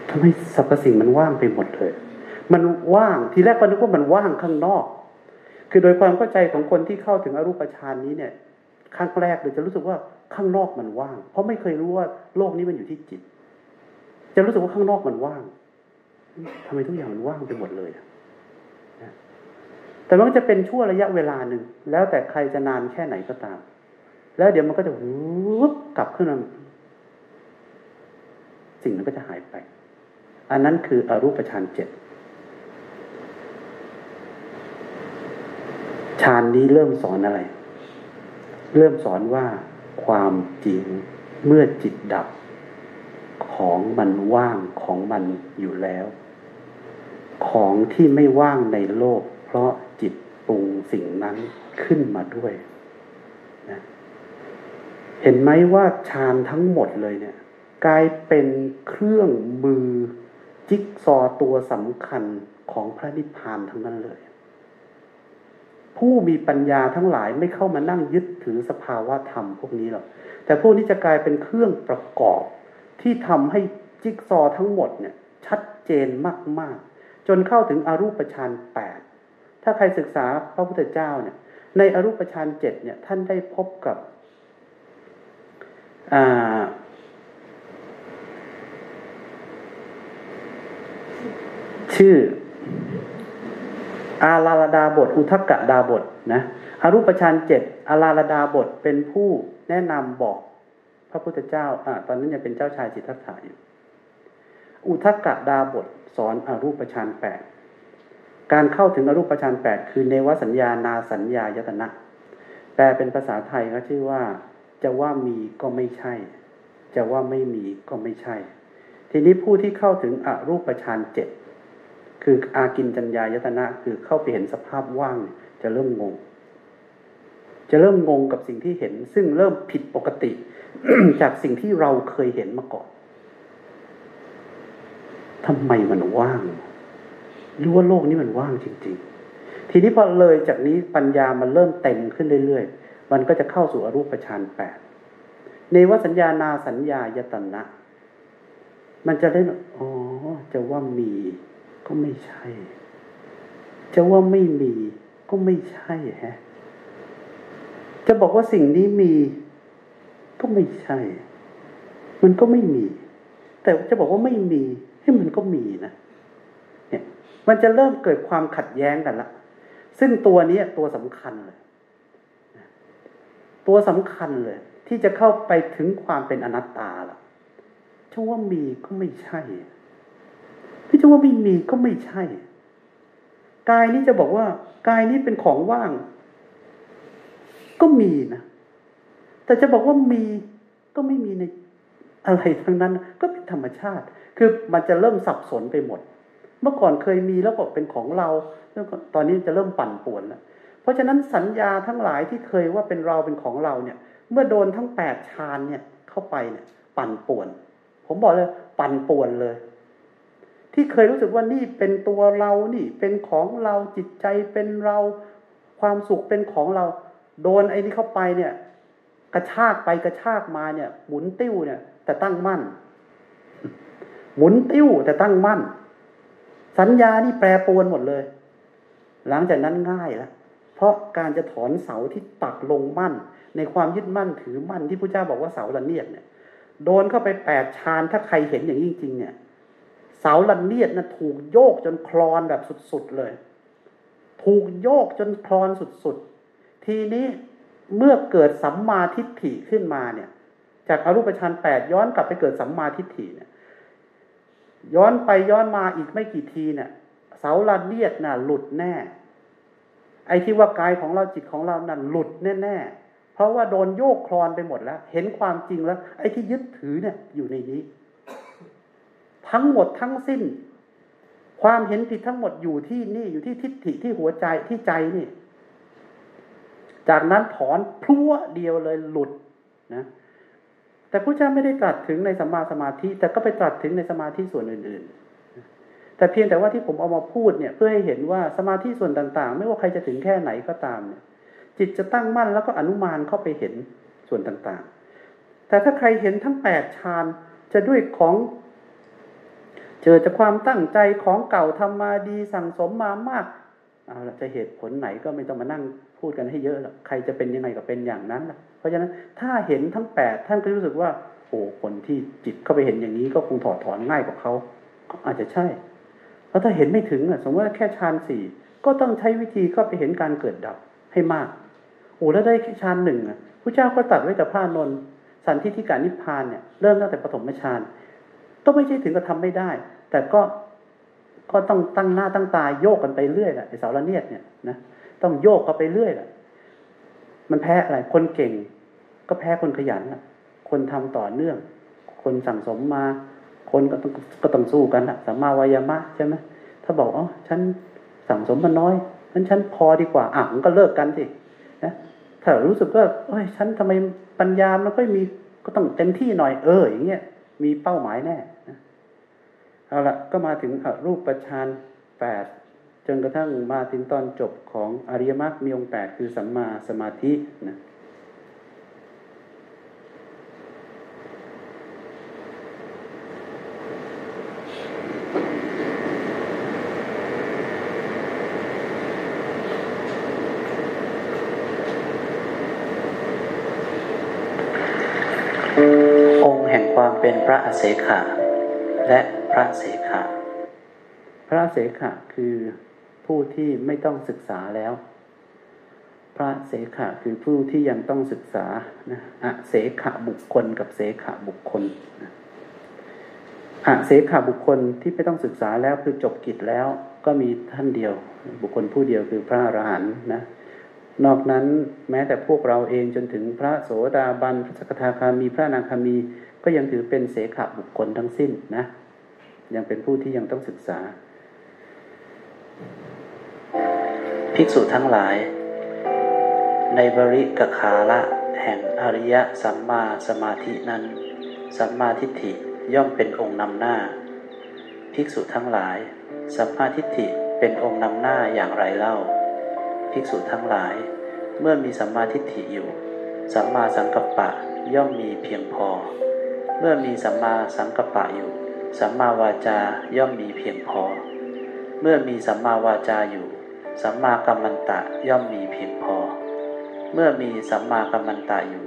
ทำไมสรรพสิ่งมันว่างไปหมดเลย มันว่างทีแรกก็นึกว่ามันว่างข้างนอก คือโดยความเข้าใจของคนที่เข้าถึงอรูปฌานนี้เนี่ยครั้งแรกเลยจะรู้สึกว่าข้างนอกมันว่าง เพราะไม่เคยรู้ว่าโลกนี้มันอยู่ที่จิต จะรู้สึกว่าข้างนอกมันว่าง ทำไมทุกอย่างมันว่างไปหมดเลยแต่มันก็จะเป็นช่วงระยะเวลาหนึ่ง แล้วแต่ใครจะนานแค่ไหนก็ตาม แล้วเดี๋ยวมันก็จะวุบกลับขึ้นมาสิ่งนั้นก็จะหายไป อันนั้นคืออรูปฌานเจ็ดฌานนี้เริ่มสอนอะไร เริ่มสอนว่าความจริงเมื่อจิตดับของมันว่างของมันอยู่แล้ว ของที่ไม่ว่างในโลก เพราะจิตปรุงสิ่งนั้นขึ้นมาด้วยนะเห็นไหมว่าฌานทั้งหมดเลยเนี่ย กลายเป็นเครื่องมือจิ๊กซอตัวสำคัญของพระนิพพานทั้งนั้นเลย ผู้มีปัญญาทั้งหลายไม่เข้ามานั่งยึดถือสภาวะธรรมพวกนี้หรอกแต่พวกนี้จะกลายเป็นเครื่องประกอบที่ทำให้จิ๊กซอทั้งหมดเนี่ย ชัดเจนมาก ๆ จนเข้าถึงอรูปฌานแปดถ้าใครศึกษาพระพุทธเจ้าเนี่ย ในอรูปฌานเจ็ดเนี่ย ท่านได้พบกับชื่อ อาลาลดาบท อุทกะดาบทนะอรูปฌานเจ็ดอาลาลดาบทเป็นผู้แนะนำบอกพระพุทธเจ้าอตอนนั้นยังเป็นเจ้าชายจิตทัตถาอยู่ อุทกะดาบทสอนอรูปฌานแปดการเข้าถึงอรูปฌานแปดคือเนวสัญญานาสัญญายตนะแปลเป็นภาษาไทยก็ชื่อว่า จะว่ามีก็ไม่ใช่ จะว่าไม่มีก็ไม่ใช่ ทีนี้ผู้ที่เข้าถึงอรูปฌานเจ็ดคืออากินจัญญายตนะคือเข้าไปเห็นสภาพว่างจะเริ่มงง จะเริ่มงงกับสิ่งที่เห็น ซึ่งเริ่มผิดปกติ จากสิ่งที่เราเคยเห็นมาก่อน ทำไมมันว่างหรือว่าโลกนี้มันว่างจริง ๆ ทีนี้พอเลยจากนี้ปัญญามันเริ่มเต็มขึ้นเรื่อยๆ มันก็จะเข้าสู่อรูปฌานแปดในวสัญญานาสัญญายตนะ มันจะได้อ๋อ จะว่ามีก็ไม่ใช่ จะว่าไม่มีก็ไม่ใช่ฮะ จะบอกว่าสิ่งนี้มี ก็ไม่ใช่ มันก็ไม่มี แต่จะบอกว่าไม่มี ให้มันก็มีนะเนี่ยมันจะเริ่มเกิดความขัดแย้งกันละซึ่งตัวนี้ตัวสำคัญเลยตัวสำคัญเลย ที่จะเข้าไปถึงความเป็นอนัตตาละจะว่ามีก็ไม่ใช่ที่จะว่าไม่มีก็ไม่ใช่ กายนี้จะบอกว่ากายนี้เป็นของว่าง ก็มีนะแต่จะบอกว่ามีก็ไม่มีในอะไรทั้งนั้น ก็เป็นธรรมชาติ คือมันจะเริ่มสับสนไปหมด เมื่อก่อนเคยมีแล้วก็เป็นของเราแล้วตอนนี้จะเริ่มปั่นป่วนแล้วเพราะฉะนั้นสัญญาทั้งหลายที่เคยว่าเป็นเราเป็นของเราเนี่ย เมื่อโดนทั้งแปดชานเนี่ยเข้าไปเนี่ยปั่นป่วน ผมบอกเลยปั่นป่วนเลย ที่เคยรู้สึกว่านี่เป็นตัวเรานี่ เป็นของเราจิตใจเป็นเราความสุขเป็นของเรา โดนไอ้นี่เข้าไปเนี่ย กระชากไปกระชากมาเนี่ยหมุนติ้วเนี่ย แต่ตั้งมั่น หมุนติ้วแต่ตั้งมั่น สัญญานี่แปรปรวนหมดเลย หลังจากนั้นง่ายแล้วเพราะการจะถอนเสาที่ปักลงมั่น ในความยึดมั่นถือมั่นที่พระเจ้าบอกว่าเสาละเนียดเนี่ย โดนเข้าไปแปดชานถ้าใครเห็นอย่างจริงๆเนี่ย เสาลันเนียดนะถูกโยกจนคลอนแบบสุดๆเลย ถูกโยกจนคลอนสุดๆ ทีนี้เมื่อเกิดสัมมาทิฏฐิขึ้นมาเนี่ย จากอรูปฌานแปดย้อนกลับไปเกิดสัมมาทิฏฐิเนี่ย ย้อนไปย้อนมาอีกไม่กี่ทีเนี่ย เสาลันเนียดน่ะ หลุดแน่ ไอ้ที่ว่ากายของเราจิตของเรานั่นหลุดแน่ๆเพราะว่าโดนโยกคลอนไปหมดแล้ว เห็นความจริงแล้ว ไอ้ที่ยึดถือเนี่ยอยู่ในนี้ ทั้งหมดทั้งสิ้น ความเห็นผิดทั้งหมดอยู่ที่นี่อยู่ที่ทิฏฐิที่หัวใจที่ใจนี่ จากนั้นถอนพลั่วเดียวเลยหลุดนะ แต่พระเจ้าไม่ได้ตรัสถึงในสัมมาสมาธิ แต่ก็ไปตรัสถึงในสมาธิส่วนอื่น ๆ แต่เพียงแต่ว่าที่ผมเอามาพูดเนี่ยเพื่อให้เห็นว่าสมาธิส่วนต่าง ๆ ไม่ว่าใครจะถึงแค่ไหนก็ตามเนี่ยจิตจะตั้งมั่นแล้วก็อนุมานเข้าไปเห็นส่วนต่างๆ แต่ถ้าใครเห็นทั้งแปดฌานจะด้วยของเจอจากความตั้งใจของเก่าทำมาดีสั่งสมมามาก เอาละจะเหตุผลไหนก็ไม่ต้องมานั่งพูดกันให้เยอะหรอกใครจะเป็นยังไงก็เป็นอย่างนั้นละเพราะฉะนั้นถ้าเห็นทั้งแปดท่านก็รู้สึกว่า โอ้คนที่จิตเข้าไปเห็นอย่างนี้ก็คงถอดถอนง่ายกว่าเขาก็อาจจะใช่เพราะถ้าเห็นไม่ถึงอะสมมติว่าแค่ฌานสี่ก็ต้องใช้วิธีเข้าไปเห็นการเกิดดับให้มากโอ้แล้วได้แค่ฌานหนึ่งอะพระเจ้าก็ตัดไว้กับพระนนท์สันทิฏฐิการนิพพานเนี่ยเริ่มตั้งแต่ปฐมฌานก็ไม่ใช่ถึงกับทาไม่ได้ แต่ก็ ก็ต้องตั้งหน้าตั้งตาโยกกันไปเรื่อยแหละไอ้สารเนียดเนี่ยนะต้องโยกกันไปเรื่อยแหละมันแพ้อะไรคนเก่ง ก็แพ้คนขยันอะคนทำต่อเนื่อง คนสั่งสมมา คนก็ต้องก็ต้องสู้กันอะสัมมาวายามะใช่ไหมถ้าบอกอ๋อฉันสั่งสมมาน้อยงั้นฉันพอดีกว่าอะมันก็เลิกกันสินะถ้ารู้สึกว่าเอ้ยฉันทำไมปัญญามันก็มีก็ต้องเต็มที่หน่อยเอออย่างเงี้ยมีเป้าหมายแน่ เอาละก็มาถึงรูปประชานแปดจนกระทั่งมาถึงตอนจบของอริยมรรคมีองค์แปดคือสัมมาสมาธินะองค์แห่งความเป็นพระอเสขะและ พระเสขะ พระเสขะคือผู้ที่ไม่ต้องศึกษาแล้ว พระเสขะคือผู้ที่ยังต้องศึกษานะอะเสขะบุคคลกับเสขะบุคคลอะเสขะบุคคลที่ไม่ต้องศึกษาแล้วคือจบกิจแล้วก็มีท่านเดียว บุคคลผู้เดียวคือพระอรหันต์นะนอกนั้นแม้แต่พวกเราเองจนถึงพระโสดาบัน พระสกทาคามีพระนาคามี ก็ยังถือเป็นเสขะบุคคลทั้งสิ้นนะ ยังเป็นผู้ที่ยังต้องศึกษา ภิกษุทั้งหลาย ในบริกขาละแห่งอริยสัมมาสมาธินั้น สัมมาทิฏฐิย่อมเป็นองค์นำหน้า ภิกษุทั้งหลาย สัมมาทิฏฐิเป็นองค์นำหน้าอย่างไรเล่า ภิกษุทั้งหลาย เมื่อมีสัมมาทิฏฐิอยู่ สัมมาสังกัปปะย่อมมีเพียงพอ เมื่อมีสัมมาสังกัปปะอยู่ สัมมาวาจาย่อมมีเพียงพอ เมื่อมีสัมมาวาจาอยู่ สัมมากัมมันตะย่อมมีเพียงพอ เมื่อมีสัมมากัมมันตะอยู่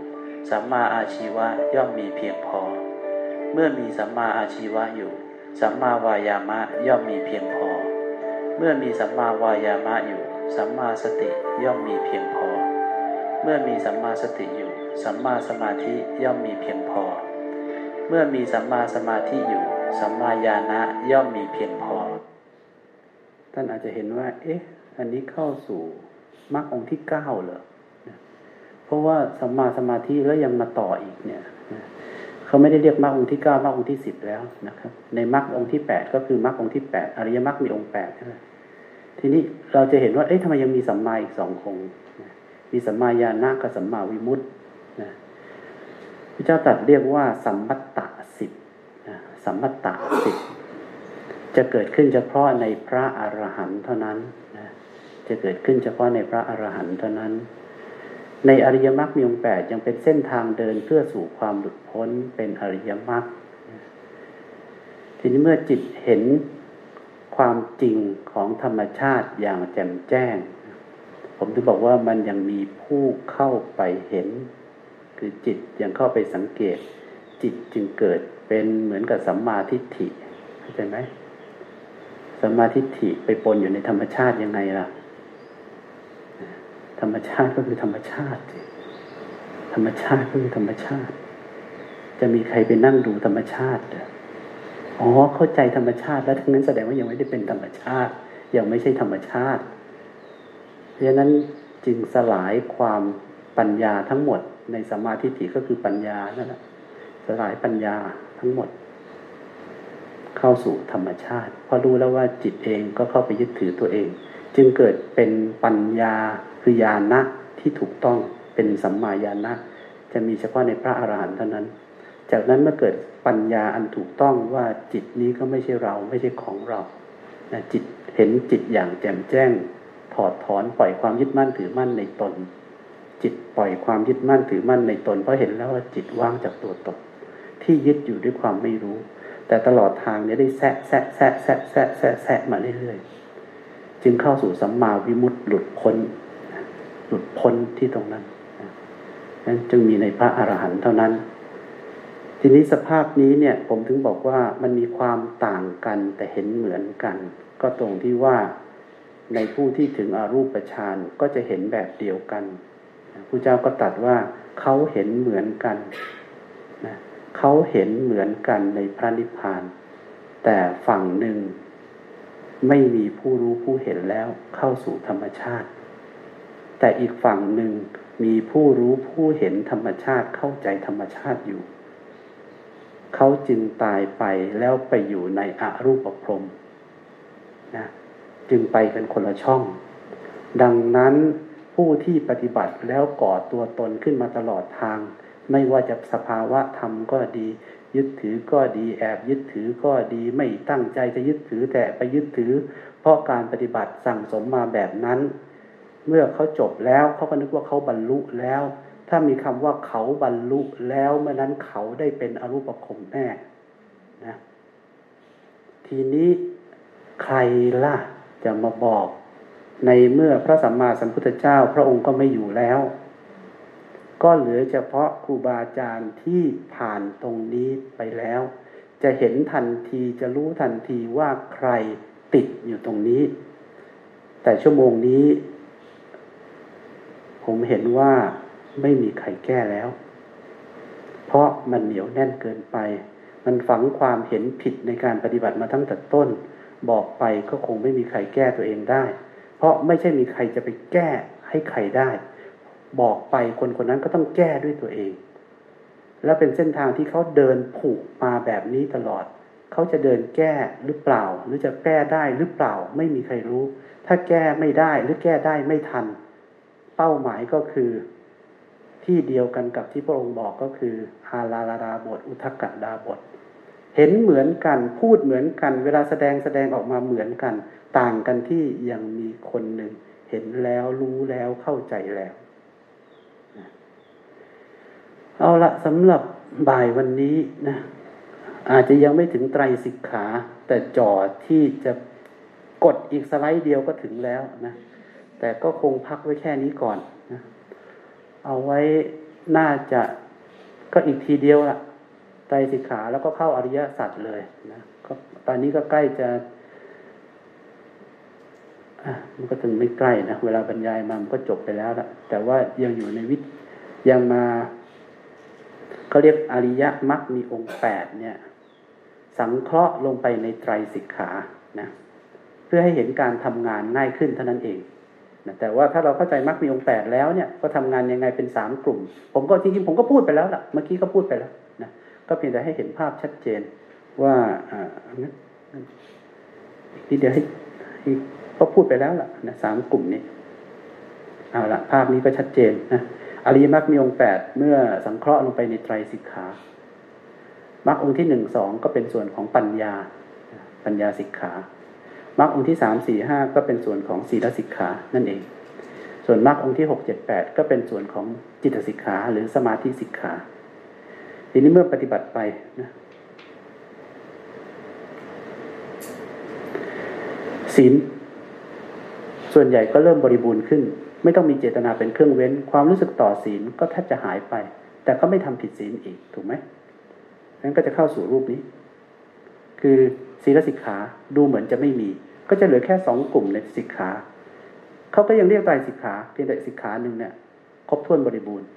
สัมมาอาชีวะย่อมมีเพียงพอ เมื่อมีสัมมาอาชีวะอยู่ สัมมาวายามะย่อมมีเพียงพอ เมื่อมีสัมมาวายามะอยู่ สัมมาสติย่อมมีเพียงพอ เมื่อมีสัมมาสติอยู่ สัมมาสมาธิย่อมมีเพียงพอ เมื่อมีสัมมาสมาธิอยู่ สัมมาญาณะย่อมมีเพียงพอ ท่านอาจจะเห็นว่า เอ๊ะ อันนี้เข้าสู่มรรคองค์ที่เก้าเหรอเพราะว่าสัมมาสมาธิแล้วยังมาต่ออีกเนี่ยเขาไม่ได้เรียกมรรคองค์ที่เก้ามรรคองค์ที่สิบแล้วนะครับ ในมรรคองค์ที่แปดก็คือมรรคองค์ที่แปดอริยมรรคมีองค์แปดใช่ไหมทีนี้เราจะเห็นว่าเอ๊ะทำไมยังมีสัมมาอีกสององค์มีสัมมาญาณะกับสัมมาวิมุตตินะพระเจ้าตรัสเรียกว่าสัมมัตตสิบ สัมมตสิบจะเกิดขึ้นเฉพาะในพระอรหันต์เท่านั้นจะเกิดขึ้นเฉพาะในพระอรหันต์เท่านั้น ในอริยมรรคมีองค์แปดยังเป็นเส้นทางเดินเพื่อสู่ความหลุดพ้นเป็นอริยมรรคทีนี้เมื่อจิตเห็นความจริงของธรรมชาติอย่างแจ่มแจ้ง ผมถึงบอกว่ามันยังมีผู้เข้าไปเห็น คือจิตยังเข้าไปสังเกต จิตจึงเกิด เป็นเหมือนกับสัมมาทิฏฐิเข้าใจไหมสัมมาทิฏฐิไปปนอยู่ในธรรมชาติยังไงล่ะ ธรรมชาติก็คือธรรมชาติ ธรรมชาติก็คือธรรมชาติ จะมีใครไปนั่งดูธรรมชาติอ๋อเข้าใจธรรมชาติ แล้วทั้งนั้นแสดงว่ายังไม่ได้เป็นธรรมชาติ ยังไม่ใช่ธรรมชาติเพราะนั้นจึงสลายความปัญญาทั้งหมดในสมาธิก็คือปัญญานั่นแหละสลายปัญญา ทั้งหมด เข้าสู่ธรรมชาติ พอรู้แล้วว่าจิตเองก็เข้าไปยึดถือตัวเอง จึงเกิดเป็นปัญญาคือญาณะที่ถูกต้องเป็นสัมมาญาณะจะมีเฉพาะในพระอาหารหันต์เท่านั้น จากนั้นเมื่อเกิดปัญญาอันถูกต้องว่าจิตนี้ก็ไม่ใช่เราไม่ใช่ของเรานะจิตเห็นจิตอย่างแจ่มแจ้ง ถอดถอนปล่อยความยึดมั่นถือมั่นในตน จิตปล่อยความยึดมั่นถือมั่นในตน เพราะเห็นแล้วว่าจิตว่างจากตัวตน ที่ยึดอยู่ด้วยความไม่รู้ แต่ตลอดทางเนี้ได้แซะแซะแซะแซะแซะแซะแซะมาเรื่อยๆจึงเข้าสู่สัมมาวิมุตติหลุดพ้น หลุดพ้นที่ตรงนั้นนั้นจึงมีในพระอรหันต์เท่านั้น ทีนี้สภาพนี้เนี่ยผมถึงบอกว่ามันมีความต่างกันแต่เห็นเหมือนกัน ก็ตรงที่ว่าในผู้ที่ถึงอรูปฌานก็จะเห็นแบบเดียวกันพระเจ้าก็ตรัสว่าเขาเห็นเหมือนกัน เขาเห็นเหมือนกันในพระนิพพาน แต่ฝั่งหนึ่ง ไม่มีผู้รู้ผู้เห็นแล้วเข้าสู่ธรรมชาติ แต่อีกฝั่งหนึ่งมีผู้รู้ผู้เห็นธรรมชาติเข้าใจธรรมชาติอยู่ เขาจึงตายไปแล้วไปอยู่ในอรูปพรมนะจึงไปกันคนละช่อง ดังนั้นผู้ที่ปฏิบัติแล้วก่อตัวตนขึ้นมาตลอดทาง ไม่ว่าจะสภาวะธรรมก็ดี ยึดถือก็ดีแอบยึดถือก็ดีไม่ตั้งใจจะยึดถือแต่ไปยึดถือ เพราะการปฏิบัติสั่งสมมาแบบนั้น เมื่อเขาจบแล้วเขาก็นึกว่าเขาบรรลุแล้ว ถ้ามีคำว่าเขาบรรลุแล้วเมื่อนั้นเขาได้เป็นอรูปภพแน่นะทีนี้ใครล่ะจะมาบอก ในเมื่อพระสัมมาสัมพุทธเจ้าพระองค์ก็ไม่อยู่แล้ว ก็เหลือเฉพาะครูบาอาจารย์ที่ผ่านตรงนี้ไปแล้ว จะเห็นทันทีจะรู้ทันทีว่าใครติดอยู่ตรงนี้ แต่ชั่วโมงนี้ ผมเห็นว่าไม่มีใครแก้แล้ว เพราะมันเหนียวแน่นเกินไป มันฝังความเห็นผิดในการปฏิบัติมาตั้งแต่ต้น บอกไปก็คงไม่มีใครแก้ตัวเองได้ เพราะไม่ใช่มีใครจะไปแก้ให้ใครได้ บอกไปคนคนนั้นก็ต้องแก้ด้วยตัวเอง และเป็นเส้นทางที่เขาเดินผูกมาแบบนี้ตลอด เขาจะเดินแก้หรือเปล่า หรือจะแก้ได้หรือเปล่าไม่มีใครรู้ ถ้าแก้ไม่ได้หรือแก้ได้ไม่ทัน เป้าหมายก็คือที่เดียวกันกับที่พระองค์บอกก็คืออาลาลาดาบท อุทกะดาบท เห็นเหมือนกันพูดเหมือนกัน เวลาแสดงแสดงออกมาเหมือนกัน ต่างกันที่ยังมีคนหนึ่ง เห็นแล้วรู้แล้วเข้าใจแล้ว เอาละสำหรับบ่ายวันนี้นะอาจจะยังไม่ถึงไตรสิกขา แต่จอดที่จะกดอีกสไลด์เดียวก็ถึงแล้วนะ แต่ก็คงพักไว้แค่นี้ก่อนนะเอาไว้น่าจะก็อีกทีเดียวละไตรสิกขาแล้วก็เข้าอริยสัจเลยนะก็ตอนนี้ก็ใกล้จะมันก็ถึงไม่ใกล้นะเวลาบรรยายมามันก็จบไปแล้วละแต่ว่ายังอยู่ในวิทยังมา เขาเรียกอริยมรรคมีองค์แปดเนี่ย สังเคราะห์ลงไปในไตรสิกขานะเพื่อให้เห็นการทำงานง่ายขึ้นเท่านั้นเองนะแต่ว่าถ้าเราเข้าใจมรรคมีองค์แปดแล้วเนี่ย ก็ทำงานยังไงเป็นสามกลุ่ม ผมก็จริงๆผมก็พูดไปแล้วล่ะเมื่อกี้ก็พูดไปแล้วนะก็เพียงแต่ให้เห็นภาพชัดเจนว่าอ่านี่เดี๋ยวให้ก็พูดไปแล้วล่ะนะสามกลุ่มนี้เอาละภาพนี้ก็ชัดเจนนะ อริยมรรคมีองค์แปดเมื่อสังเคราะห์ลงไปในไตรสิกขามรรคองค์ที่หนึ่งสองก็เป็นส่วนของปัญญา ปัญญาสิกขามรรคองค์ที่สามสี่ห้าก็เป็นส่วนของศีลสิกขานั่นเอง ส่วนมรรคองค์ที่หกเจ็ดแปดก็เป็นส่วนของจิตสิกขาหรือสมาธิสิกขา ทีนี้เมื่อปฏิบัติไปนะศีลส่วนใหญ่ก็เริ่มบริบูรณ์ขึ้น ไม่ต้องมีเจตนาเป็นเครื่องเว้น ความรู้สึกต่อศีลก็แทบจะหายไป แต่ก็ไม่ทำผิดศีลอีกถูกไหมนั้นก็จะเข้าสู่รูปนี้ คือศีลสิกขาดูเหมือนจะไม่มี ก็จะเหลือแค่สองกลุ่มในสิกขาเขาก็ยังเรียกไตรสิกขาเพียงแต่สิกขาหนึ่งเนี่ยครบถ้วนบริบูรณ์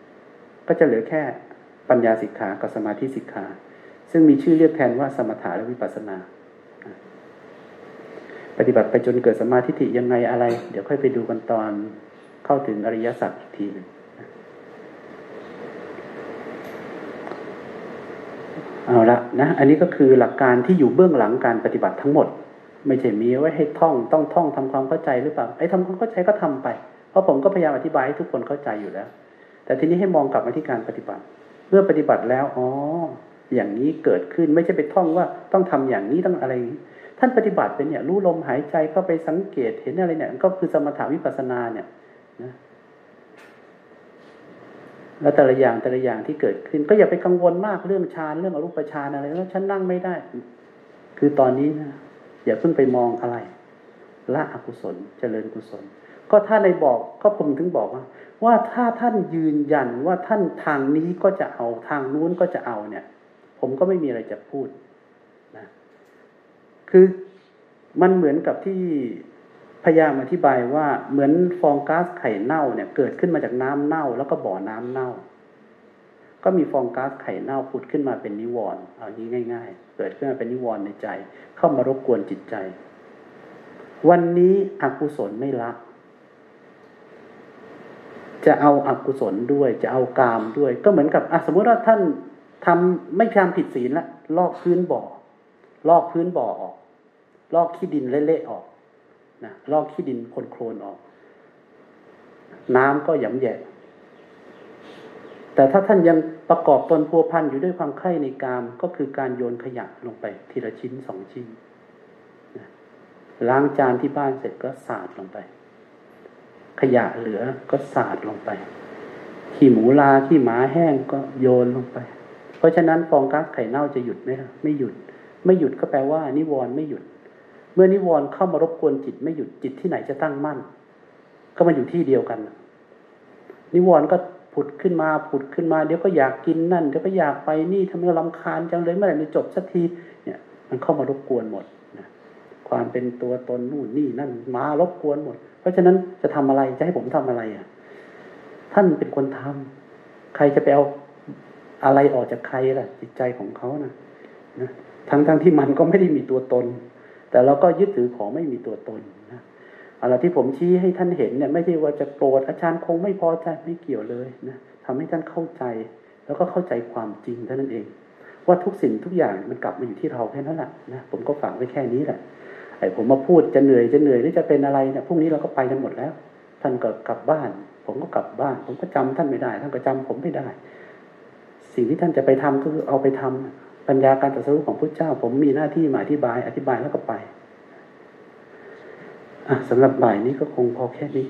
ก็จะเหลือแค่ปัญญาสิกขากับสมาธิสิกขาซึ่งมีชื่อเรียกแทนว่าสมถะและวิปัสสนา ปฏิบัติไปจนเกิดสมาธิยังไงอะไร เดี๋ยวค่อยไปดูกันตอน เข้าถึงอริยสัจอีกทีหนึ่งเอาละนะ อันนี้ก็คือหลักการที่อยู่เบื้องหลังการปฏิบัติทั้งหมด ไม่ใช่มีไว้ให้ท่องต้องท่องทำความเข้าใจหรือเปล่าไอ้ทำความเข้าใจก็ทำไป เพราะผมก็พยายามอธิบายให้ทุกคนเข้าใจอยู่แล้ว แต่ทีนี้ให้มองกลับมาที่การปฏิบัติ เมื่อปฏิบัติแล้วอ๋ออย่างนี้เกิดขึ้นไม่ใช่ไปท่องว่าต้องทำอย่างนี้ต้องอะไรนี้ท่านปฏิบัติเป็นเนี่ยรู้ลมหายใจเข้าไปสังเกตเห็นอะไรเนี่ยก็คือสมถาวิปัสสนาเนี่ย นะแล้วแต่ละอย่างแต่ละอย่างที่เกิดขึ้น ก็อย่าไปกังวลมากเรื่องฌานเรื่องอรูปฌานอะไรแล้วฉันนั่งไม่ได้ คือตอนนี้นะอย่าเพิ่งไปมองอะไรละอกุศลเจริญกุศล ก็ถ้าในบอกก็ผมถึงบอกว่า ว่าถ้าท่านยืนยันว่าท่านทางนี้ก็จะเอาทางนู้นก็จะเอาเนี่ย ผมก็ไม่มีอะไรจะพูดนะคือมันเหมือนกับที่ พยายามอธิบายว่าเหมือนฟองก๊าซไข่เน่าเนี่ย เกิดขึ้นมาจากน้ำเน่า แล้วก็บ่อน้ำเน่า ก็มีฟองก๊าซไข่เน่าผุดขึ้นมาเป็นนิวรณ์เอางี้ง่าย ๆ เกิดขึ้นมาเป็นนิวรณ์ในใจ เข้ามารบกวนจิตใจ วันนี้อกุศลไม่ละจะเอาอกุศลด้วย จะเอากามด้วย ก็เหมือนกับสมมติว่าท่านทำไม่ทำผิดศีลละลอกพื้นบ่อ ลอกพื้นบ่อออก ลอกขี้ดินเละๆออก นะลอกขี้ดินโคลนออก น้ำก็หยำแย่แต่ถ้าท่านยังประกอบตนพัวพันอยู่ด้วยความไข่ในกามก็คือการโยนขยะลงไป ทีละชิ้นสองชิ้นล้างจานที่บ้านเสร็จก็สาดลงไป ขยะเหลือก็สาดลงไป ขี้หมูลาขี้หมาแห้งก็โยนลงไป เพราะฉะนั้นฟองก๊าซไข่เน่าจะหยุดไหมไม่หยุด ไม่หยุดก็แปลว่า นิวรณ์ไม่หยุด เมื่อนิวรณ์เข้ามารบกวนจิตไม่หยุดจิตที่ไหนจะตั้งมั่น ก็มาอยู่ที่เดียวกัน นิวรณ์ก็ผุดขึ้นมาผุดขึ้นมาเดี๋ยวก็อยากกินนั่นเดี๋ยวก็อยากไปนี่ทำให้เราลำคาญจังเลยเมื่อไหร่จะจบสักทีเนี่ย มันเข้ามารบกวนหมดนะความเป็นตัวตนนู่นนี่นั่นมารบกวนหมด เพราะฉะนั้นจะทำอะไรจะให้ผมทำอะไรอะ ท่านเป็นคนทำใครจะไปเอาอะไรออกจากใครล่ะ จิตใจของเขานะนะทั้งทั้งที่มันก็ไม่ได้มีตัวตน แต่เราก็ยึดถือของไม่มีตัวตนนะอะไรที่ผมชี้ให้ท่านเห็นเนี่ยไม่ใช่ว่าจะโกรธอาจารย์คงไม่พอใจไม่เกี่ยวเลยนะทำให้ท่านเข้าใจ แล้วก็เข้าใจความจริงเท่านั้นเอง ว่าทุกสิ่งทุกอย่างมันกลับมาอยู่ที่เราแค่นั้นแหละนะผมก็ฝากไว้แค่นี้แหละไอ้ผมมาพูดจะเหนื่อยจะเหนื่อยหรือจะเป็นอะไรเนี่ยพรุ่งนี้เราก็ไปกันหมดแล้ว ท่านก็กลับบ้าน ผมก็กลับบ้าน ผมก็จำท่านไม่ได้ ท่านก็จำผมไม่ได้ สิ่งที่ท่านจะไปทำก็คือเอาไปทำ ปัญญาการตรัสรู้ของพระเจ้า ผมมีหน้าที่มาอธิบาย อธิบายแล้วก็ไปอะสำหรับบ่ายนี้ก็คงพอแค่นี้